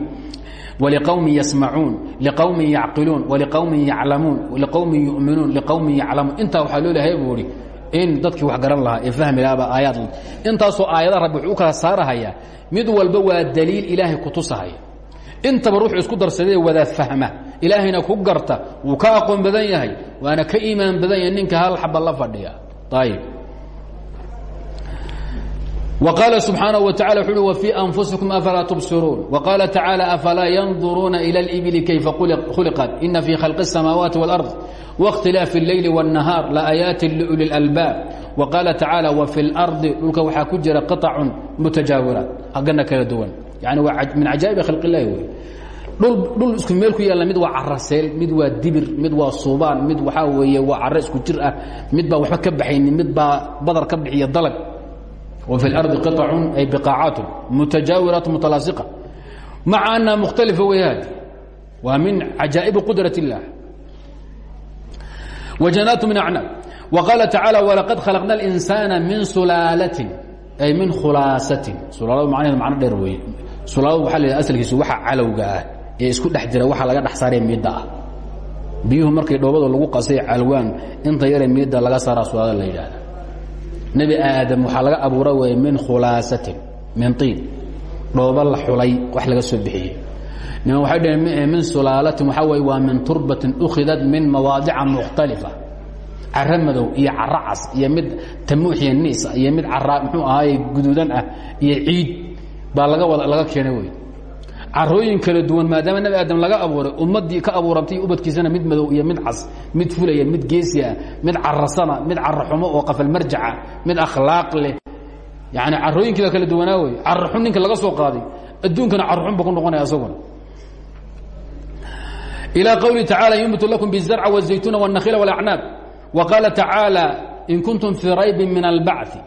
ولqوم يسمعوuن لqوم يعقiلuuن ولqوم يعلamuuن لqوم يؤmiنuuن لqوم يعlamuun intaa waxaa loo lahay buu hi in dadkii wax garan lahaa ee fahmi lahaaba aayaad intaasoo aayada rabbi wuxuu u kala saarahaya mid walba waa daliil ilaahay kutusahaya intaba ruuxu isku darsadee wada fahma ilaahayna ku garta wuu ka aqoon badan yahay waana ka iimaan badan yahay ninka hal xaba la fadhiya ayb وqاaل سubحaaنه وتaعaلى وu ui وفي أنفuسiكم أفlاa تبصiruun وqاaل تaعaaلى أفlاa ينظuruuna إلى الإبل كيfa khuلقت إنa في khلق السماaواaت والأرض واkhتiلاaف الليل والنهاaر لآيaaت لأولي الألباab وqاaل تaعaaلى وفي الأرض dhulka waxaa ku jira قطع متaجاaوiرaaت agana kala duwan yani waa min cajaaئب khلق الlahi wey dhul isku meel ku yaalla mid waa caraseel mid waa dibir mid waa suubaan mid waxaa weeye waa caro isku jir ah mid baa waxba ka baxaynin mid baa badar ka bixiya dalag وفي الأرض قطع أي بقاعات متجاورات متلاصقة مع أنها مختلفة وهاد ومن عجائب قدرة الله وجنات من أعناب وقال تعالى ولقد خلقنا الإنسان من سلالة أي من khulaasatin sulaaladu macnaheedu macno dheer weeye sulaaladu waxaa la asalkiisu waxa calowga ah ee isku dhex jira waxa laga dhex saaree miidda ah biyuhu markay dhoobada lagu qasay calwaan inta yaree miidda laga saaraa sulaalada la yidhaahda nebi aadam waxaa laga abuura wey min khulaasatin min iin dhooba la xulay wax laga soo bixiyey. Niman waxay dhaheen min sulaalatin waxaa wey waa min turbatin ukhidat min mawaadica mukhtalifa cara madow iyo cara cas iyo mid tamuuxiya niisa iyo mid cara muxuu ahaaye guduudan ah iyo ciid baa laga wada laga keenay wey carooyin kala duwan maadaama nebi aadam laga abuuray ummaddii ka abuurantay ubadkiisana mid madow iyo mid cas mid fulaya mid geesi ah mid carasana mid caraxumo oo qafalmarjaca mid akhlaaq leh yani carooyinkii baa kala duwanaa wey caraxun ninka laga soo qaaday adduunkana carxun ba ku noqonaya asaguna ilى qwlihi tacaalى yumbitu lakum bالzarca والزaytuuna والنakhila والأcnaab وqaala tacaalى in kuntum fii raybi min اlbaعثi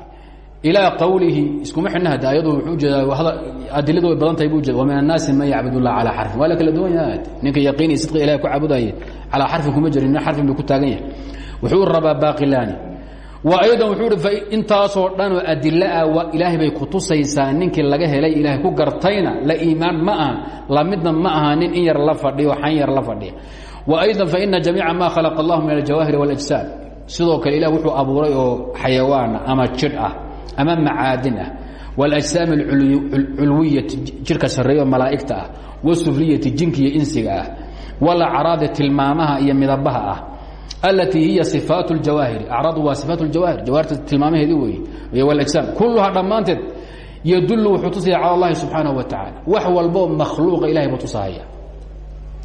ilىa qowlihi iskuma xidhna hade ayadu wuxuu ujeedaa adiladu way badan tahay bu ujeeda وmin الnaasi man yacbud الlah calىa xarfin waa la kala duwan yaha ninka yaqiin iyo sidqa ilahi ku caabudaya calىa xarfin kuma jirin xarfin bay ku taagan yahay wuxuu rabaa baaqilaani wa aydan wuxuu hi intaasoo dhanoo adilo ah ilaahay bay kutusaysaa ninkii laga helay ilaahay ku gartayna la iimaan ma aha lamidna ma aha nin in yar la fadhiyo xan yar la fadhiya wa aydan faina jamiica ma khalaqa allahu min aljawaahiri wاlajsaad sidoo kale ilah wuxuu abuuray oo xayawaana ama jidh ah ama macaadin ah wاlajsaam alculwiyati jirka sarreeyo malaa'igta ah wsufliyati jinka iyo insiga ah walacraadi tilmaamaha iyo midabaha ah اlatي hiya صiفaaت الjawaahir acraadu waa صiفaaت اjawaahir jawaahirta tilmaamaheedi wey iyo wاlأجساam kulluhaa dhammaanteed yadul wuxuu tusaya calى اllahi subxaanaه wa taعala wax walboo makhluuqa ilahay buu tusahaya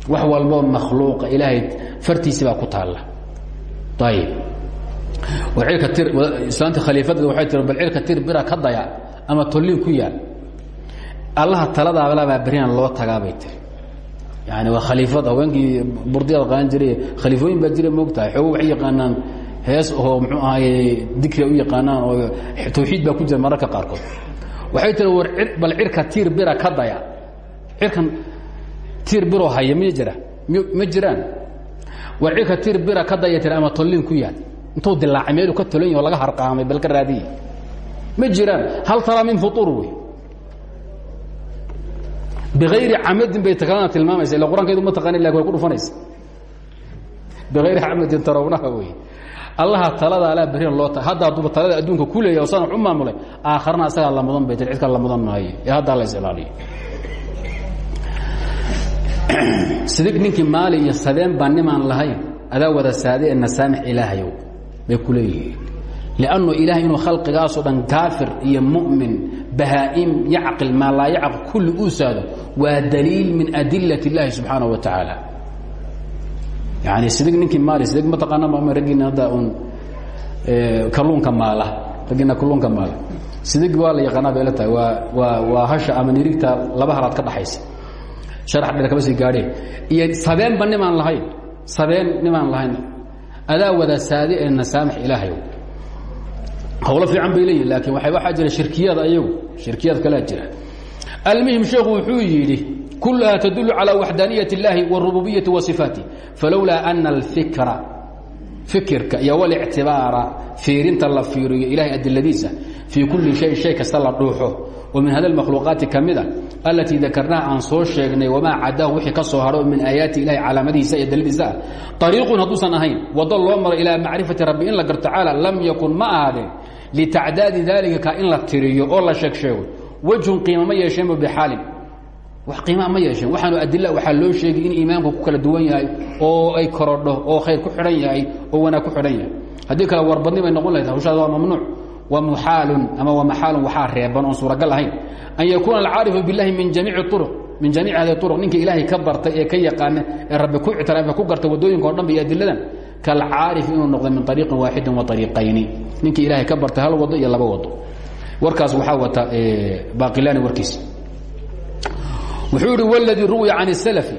wax walboo makhluuqa ilaahay fartiisi baa ku taalla ayb ilka tir islaanta khaliifadda waxay tir bal cirka tir bira ka daya ama tolliin ku yaal allaha taladaabaa berinan loo tagaabay tiri yani waa khaliifad haweenkii burdiyaad qaadan jiray khaliifooyin baa jira moogtahay xoogo waxay yaqaanaan hees oo muxuu ahaye dikriga u yaqaanaan oo tawxiid baa ku jira mararka qaarkood waxay tiri war bal cirka tiir bira ka daya cirkan tiir biroo haya ma jira ma jiraan war cirka tiir bira ka daya tiri ama tolliin ku yaal intuu dilaacay meeluu ka tolan yahi o laga harqaamay bal ka raadiya ma jiraan hal taraa min futuur wey. Biayri camadin bay kalena tilmaamaysa ila qur'aankeedu ma taqanin laakiin way ku dhufanaysa biayri camadin tarawnaha wey. Allaha talada alaa berina loo hadda hadduuba talada adduunka ku leeya o sana u maamulay aakharna asagaa la mudan bay tir cid kale la mudan maayo ee haddaa la is ilaaliyo *clears throat* sidig ninkii maali iyo sadeen baa nimaan lahayn adaa wada saade ee nasaamix ilaahayow bay ku leeyihiin. liannu ilahay inuu khalqigaasoo dhan kaafir iyo mu'min bahaa'im yacqil maa laa yacqil kulli uu saado waa daliil min adilat اllahi subxaanaه wa tacaala yani sidig ninkii maali sidig mataqaana ma raggiina hadda un kalluunka maala raggiina kalluunka maala sidig waa la yaqaanaa bay la tahay waa waa waa hasha ama nirigta laba halaad ka dhaxaysa sharax dheer kama sii gaadheen iyo sabeenba nimaan lahayn sabeen nimaan lahayn adaa wada saade ee nasaamix ilaahay hawlo fiican bay leeyihin laakiin waxaa jira shirkiyaad ayagu shirkiyaad kalea jira almuhim sheekhu wuxuu yidhi kulaha tadul calى waxdaaniyaة اllahi wاrububiyaةi wa صifaatih falowlaa ana اlfikra fikirka iyo wاlictibaara fiirinta la fiiriyo ilahay adiladiisa fii kuli shay shay kasta la dhuuxo oo min hada makhluuqaati ka mida alatii dakarnaha aan soo sheegnay wamaa cadaahu wixii ka soo haro min aayaati ilahi calaamadihiisa iyo daladiisa ah ariiqun hadduusan ahayn wado loo maro ilaa macrifati rabbi in la garto tacaala lam yakun ma ahaadeen litacdaadi daalika ka in la tiriyo oo la sheeg sheego wejhun qiima ma yeesheenba bixaalin wax qiimaa ma yeesheen waxaanu adila waxaa loo sheegay in iimaanku ku kala duwan yahay oo ay korodho oo khayr ku xidhan yahay oo wanaag ku xidhan yahay. Haddii kale warbadni bay noqon lahayd hawshaada waa mamnuuc wa muxaalun ama maxaalun waxaa reeban oon suuragal ahayn. An yakuuna alcaarifu biاllahi min jamiici uruq min jamiici hadi uruq ninka ilaahay ka bartay ee ka yaqaana ee rabbi ku ictiraafa ku garta waddooyinka o dhan ba iyo adiladan kalcaarif inuu noqdo min ariiqin waaxidin wa ariiqayni ninkii ilaahay ka bartay hal wado iyo laba wado. Warkaas waxaa wata baaqilaani warkiis. Wuxuu yihi wladii ruwiya can اslfi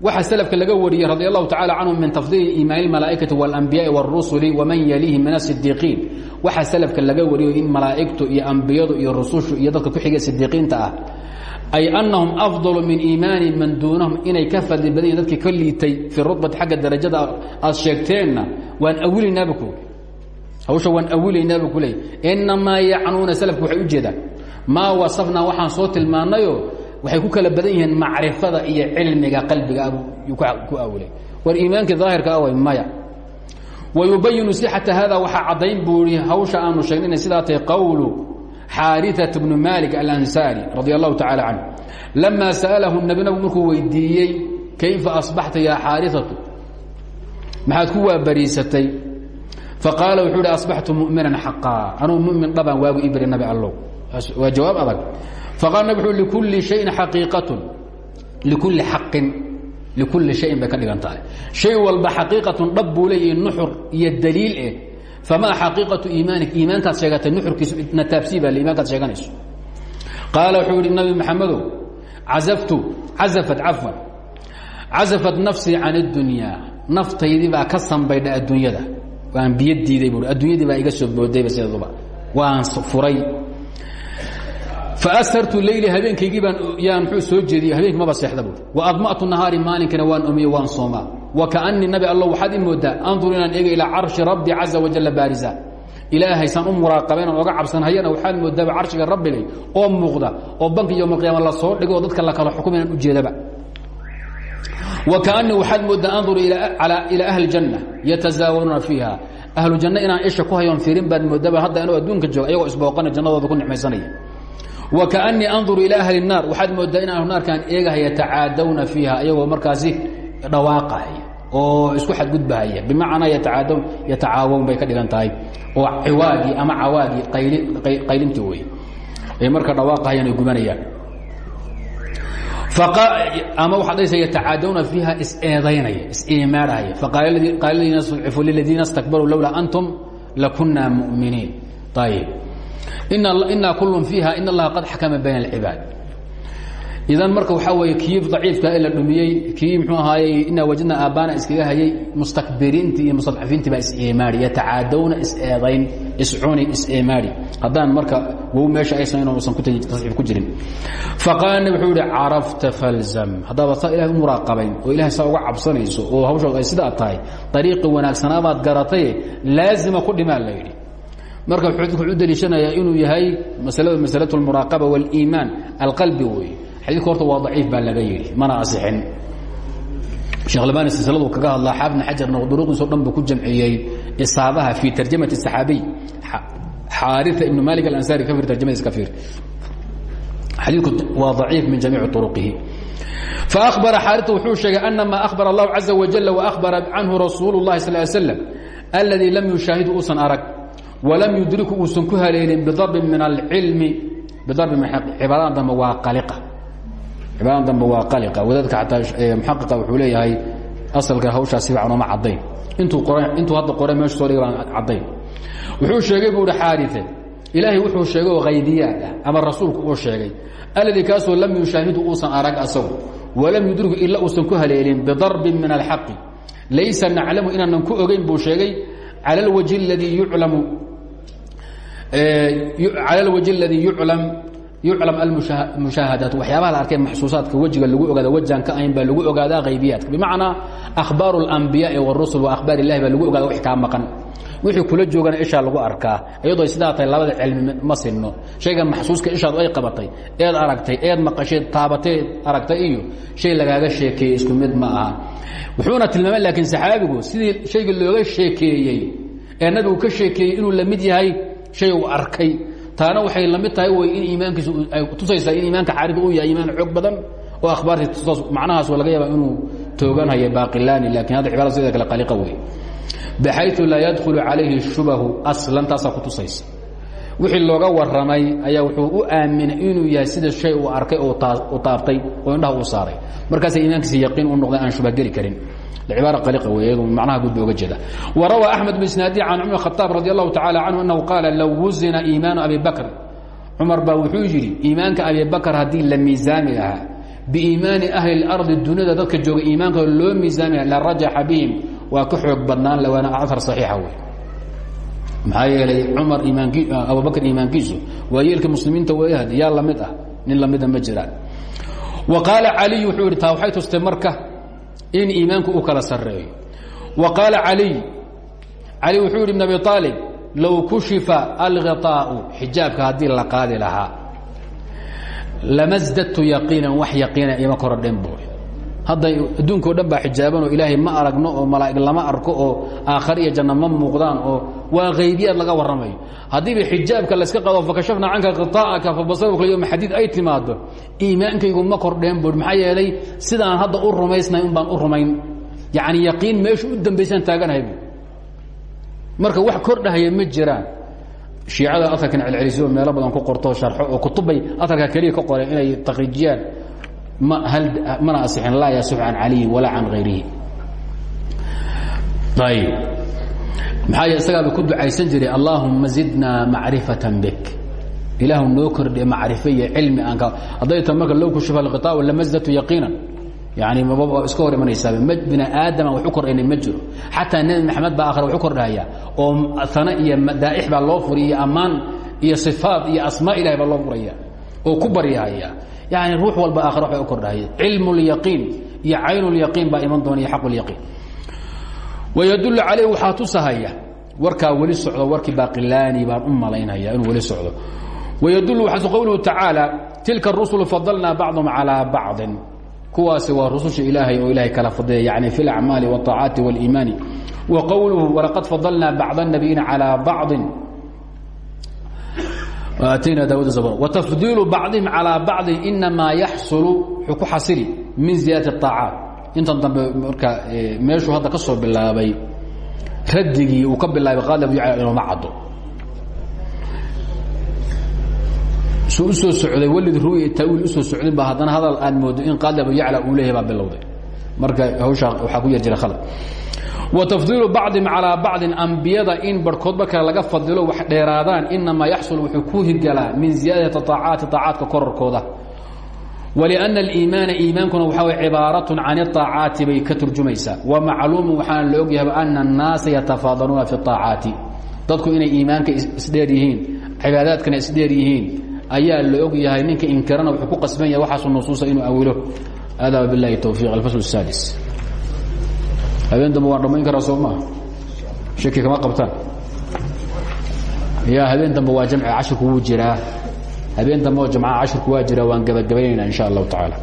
waxa slafka laga wariyey radi allahu tacala canhum min tafdiili iimaani اmalaaئikaةi wاlanbiyaءi wاrusuli waman yalihi min asidiiqiin waxa salafka laga wariyo in malaa'igtu iyo ambiyadu iyo rusushu iyo dadka ku xigay sidiiqiinta ah ay anahum afضalu min iimaani man duunahum inay ka fadli badan yihin dadkii ka liitay fii rubati xagga darajada aad sheegteenna waan awilaynaaba ku hawsha waan awilaynaaba ku leey inamaa yacnuuna salafku waxay u jeedaan maa wasafnaa waxaan soo tilmaanayo waxay ku kala badan yihiin macrifada iyo cilmiga qalbiga ku awilay war iimaankii daahirka ah way maya wayubayinu sixata hada waxaa caddayn buu i hawsha aanu sheegna inay sidaa tahay qowlu xaariثaة bnu malik alansaari radi allahu tacala canه lama sa'alahu nabi nabigu markuu weydiiyey kayfa asbaxta ya xaariثatu maxaad ku waabariisatay faqaala wuxuu hi asbaxtu muminan xaqaa anuu mumin dhabaan waagu ii beri nabi allow waa jawaab adag faqaal nab wuxuu likulli shayin xaqiiqatun likulli xaqin likulli shayin bay ka dhigan tahay shay walba xaqiiqatun dhab buu leeyahi nuxur iyo daliil eh famaa xaqiiqatu iimaanik iimaankaad sheegatay nuxurkiisu nataabsii baa iimaankaad sheeganayso qaala wuxuu yihi nabi maxamedow cazaftu cazafat cafwan cazafat nafsii can اdunyaa naftaydii baa ka sambaydha adduunyada waan biyo diiday bui adduunyadii baa iga soo boodayba sideeduba waan furay faashartu leyli habeenkaygii baan mxuu soo jeediyey habeenkii maba seexda buui waadma'tu nahaari maalinkana waan omiye waan soomaa wakaanii nabi allo waxaad i moodaa andur inaan eega ilaa carshi rabbi caza wajalla baarisa ilaahay saan u muraaqabayn aan oga cabsanhayana waxaad moodaaba carshiga rabbigay oo muuqda oo banki yowmalqiyaama la soo dhigo dadka la kala xukum inaan ujeedaba wakaanii waxaad moodaa andur ilaa ahli janna yatasaawaruuna fiiha ahlu janna inaan isha ku hayoon fiirin baad moodaba hadda anuu adduunka jooga ayagoo isbooqana jannadooda ku nicmaysanaya wkaanii anduru ilaa ahli الnaar waxaad moodaa in ahlu naarkaan eegahaya tacaadawna fiiha iyagoo markaasi dhawaaqahaya oo isku xadgudbahaya bimacnaa yataaadawn yatacaawan bay ka dhigan tahay oo ciwaagii ama cawaagii qaylinti wey ay marka dhawaaqahayaan ay gubanayaan ama waxaad dhaysa yatacaadawna fiiha is-eedaynaya is-iimaarhaya faqaala ladiina studcifu liladiina اstakbaruu lowlaa antum lakunaa mu'miniin ayb ina kul fiiha in allaha qad xakama bayna اlcibaad idan marka waxaa weeye kii daciifka la dhumiyey kii mxuu ahaayey inaa wajadna aabbaana iskaga hayay mustakbiriintii iyo mustadcafiintii baa is-eemaari yatacaadawna is-eedayn iscuni is-eemaari. Haddaan marka wow meesha aysan inuusan tasxiif ku jirin. Faqaala nab wuxuu yihi carafta falzam. Haddaaba saa ilahay u muraaqabayn oo ilahay saa uga cabsanayso oo hawshood ay sidaa tahay dariiqii wanaagsanaabaad garataye laazima ku dhimaa la yidhi marka wuxuu u daliishanayaa inuu yahay masaladu masalatu almuraaqaba waliimaan alqalbi weeye xadiidku horta waa daciif baa laga yidhi mana asixin sheekh albaani silsiladu kaga hadlaa xaafidna xajarna duruuqiisao dhan buu ku jamciyey isaabaha fii tarjamati saxaabiy. Xaaria ibnu malik alansaari ka ir tarjamadiis ka fiir waa daciif min jamiici turuqihi. Faabara xaaria wuxuu sheegay ana maa ahbara allahu caza wajala waahbara canhu rasuulu اllahi sal slam alladii lam yushaahidu uusan arag walam yudriku uusan ku haleelin bidarbin min alcilmi bidarbi cibaadadan dambe waa qaliqa cibaadadan dambe waa qaliqa wadaadka xataa muxaqiqa wuxuu leeyahay asalka hawshaas si fiican ooma caddayn intuu qora intuu hadda qore meeshu soo dhiga baan caddayn wuxuu sheegay buu hi xaarie ilaahay wuxuu sheegay oo haybiyaad ah ama rasuulku uu sheegay alladii kaasoo lam yushaahidu uusan arag asagu walam yudriku ila uusan ku haleelin bidarbin min alxaqi laysa naclamu inaanan ku ogeyn buu sheegay cala alwajhi اladii yuclamu cala alwajhi اladii yuclam yuclam almushaahadaat waxyaabaha la arkay maxsuusaadka wejiga lagu ogaada wejaan ka ahayn baa lagu ogaadaa haybiyaadka bimacnaa akhbaaru اlambiyaai wاrusul wa akhbaar illahi baa lagu ogaada wax kaa maqan wixii kula joogana ishaa lagu arkaa iyadoo sidaa tahay labada cilmi ma sinno shaygan maxsuuska ishaadu ay qabatay eed aragtay eed maqasheed taabateed aragtay iyo shay lagaaga sheekeeyey isku mid ma aha wuxuuna tilmaamay laakiin saxaabigu sidii shayga looga sheekeeyey ee nabigu ka sheekeeyey inuu la mid yahay shay uu arkay. Taana waxay la mid tahay wy in iimaankiisu ay tusaysaa in iimaanka xaariga uu yahay iimaan xoog badan oo akhbaartii tusaas macnahaas laga yaaba inuu tooganhayo baaqilaani laakiin hadda cibaarada sidoo kale qaliqa wey baxayu laa yadkhulu calayhi shubahu aslan taasaa ku tusaysa wixii looga waramay ayaa wuxuu u aaminay inuu yahay sida shay uu arkay oo taabtay oo indhaha uu saaray. Markaasa iimaankiisa yaqiin u noqday aan shubha geli karin axmed bin isnaadi can cumar khataab radi allahu tacala canhu annahu qaala low wusina iimaanu abi bakr cumar baa wuxuu yidhi iimaanka abi bakr haddii la miisaami lahaa biiimaani ahli اlardi duniyada dadka jooga iimaankooda loo miisaami laha la rajaxa bihim waa ka xoog badnaan le waana aar صaxiixa wey maxaa yeelay cumar abubakr iimaankiisu waa yeelka muslimiinta wayahd yaa la mid ah nin lamida ma jiraan wa qaala caliy wuxuu yidhi taa waxay tustay marka in iimaanku u kala sareeyo wa qaala caliy cali wuxuu yidhi ibn abi aalib low kushifa alghiطaau xijaabka haddii la qaadi lahaa lama zdadtu yaqiinan wax yaqiina ima korodhen buui hadda adduunko dhan baa xijaabanoo ilaahay ma aragno oo malaa'ig lama arko oo aakhare iyo janna ma muuqdaan oo waa haybiyaad laga warramayo. Haddiiba xijaabka layska qado fakashafna canka qitaa'aka fabasaruka yowma xadiid ay timaado iimaankaygu ma kordheen buui maxaa yeelay sidaan hadda u rumaysnay un baan u rumayn. Yacni yaqiin meesha u dambaysaan taaganahay marka wax kordhahaya ma jiraan. Shiicada aarkan celcelisyo meelo badan ku qorto sharxo oo kutubbay aarka keliya ka qoreen inay takriijiyaan mana asixin laa yasix can caliyin walaa can hayrihi ayb maxaa yee isagaaba ku ducaysan jiray allaahuma zidnaa macrifatan bik. Ilaahu noo kordhiye macrifo iyo cilmi aan ka hadday ta marka low kushifa alkhiطaab lamasdatu yaqiinan. Yani iska hor imanaysaaba. M bini aadama wax u kordhaynay ma jiro. Xataa nebi maxamed baa akhre wax u kordhahaya oo sana iyo madaa'ix baa loo furiya iyo ammaan iyo sifaat iyo asmaa ilahay baa loo furaya oo ku baryahaya yani ruux walba aakhre waxbay u kordhahaya cilmu اlyaqiin iyo cayn اlyaqiin baa iman doona iyo xaq اlyaqiin wydul calayh waxaa tusahaya warkaa weli socdo warkii baaqilaani baan u malaynaya inuu weli socdo wydul waxaa qowluhu tacaalى tilka الrusul fadalnaa bacضhm calىa bacضi kuwaasi waa rususha ilaahay oo ilahay kala fadilay yani fi اlacmaali والطaacaati واliimaani wa qowluhu walaqad fadalnaa bacض الnabiyiina calىa bacضi atayna daawud zabr watafdiilu bacضihim calىa bacضi inamaa yaxsulu wuxuu ku xasili min ziyaadati الطaacaat intan dambe marka meeshuu hadda ka soo bilaabay radigii uu ka bilaabay qaal abu yacla inooma caddo suu u soo socday welid ru'ya taawiil usoo socdin ba haddana hadal aan moodo in qaali abu yacla uu leeyahay baa bilowday marka hawshaa waxaa ku yar jira khalad wa tafdiilu bacdihim calaa bacdin ambiyada in barhkoodba kale laga fadilo wax dheeraadaan inamaa yaxsul wuxuu ku hirgalaa min ziyaadati aacaati aacaadka korarkooda waliana aliimaana iimaankuna waxaa way cibaaratun can iaacaati bay ka turjumaysaa. Wa macluumun waxaana la ogyahayba ana annaasa yatafaadaluuna fi aacaati dadku inay iimaanka isdheer yihiin cibaadaadkana isdheer yihiin ayaa la og yahay ninka inkirana wuxuu ku qasban yahay waxaasu nusuusa inuu awilo. Adaa bilahi towfiiq alfasl الsaalis habeen dambe waan dhammayn karaa soo shaki kama qabtaan. Ya habeen dambe waa jamci cashirku wuu jiraa habeen dambe oo jamcaha cashirku waa jira waan gabagabaynayna insha allahu tacaala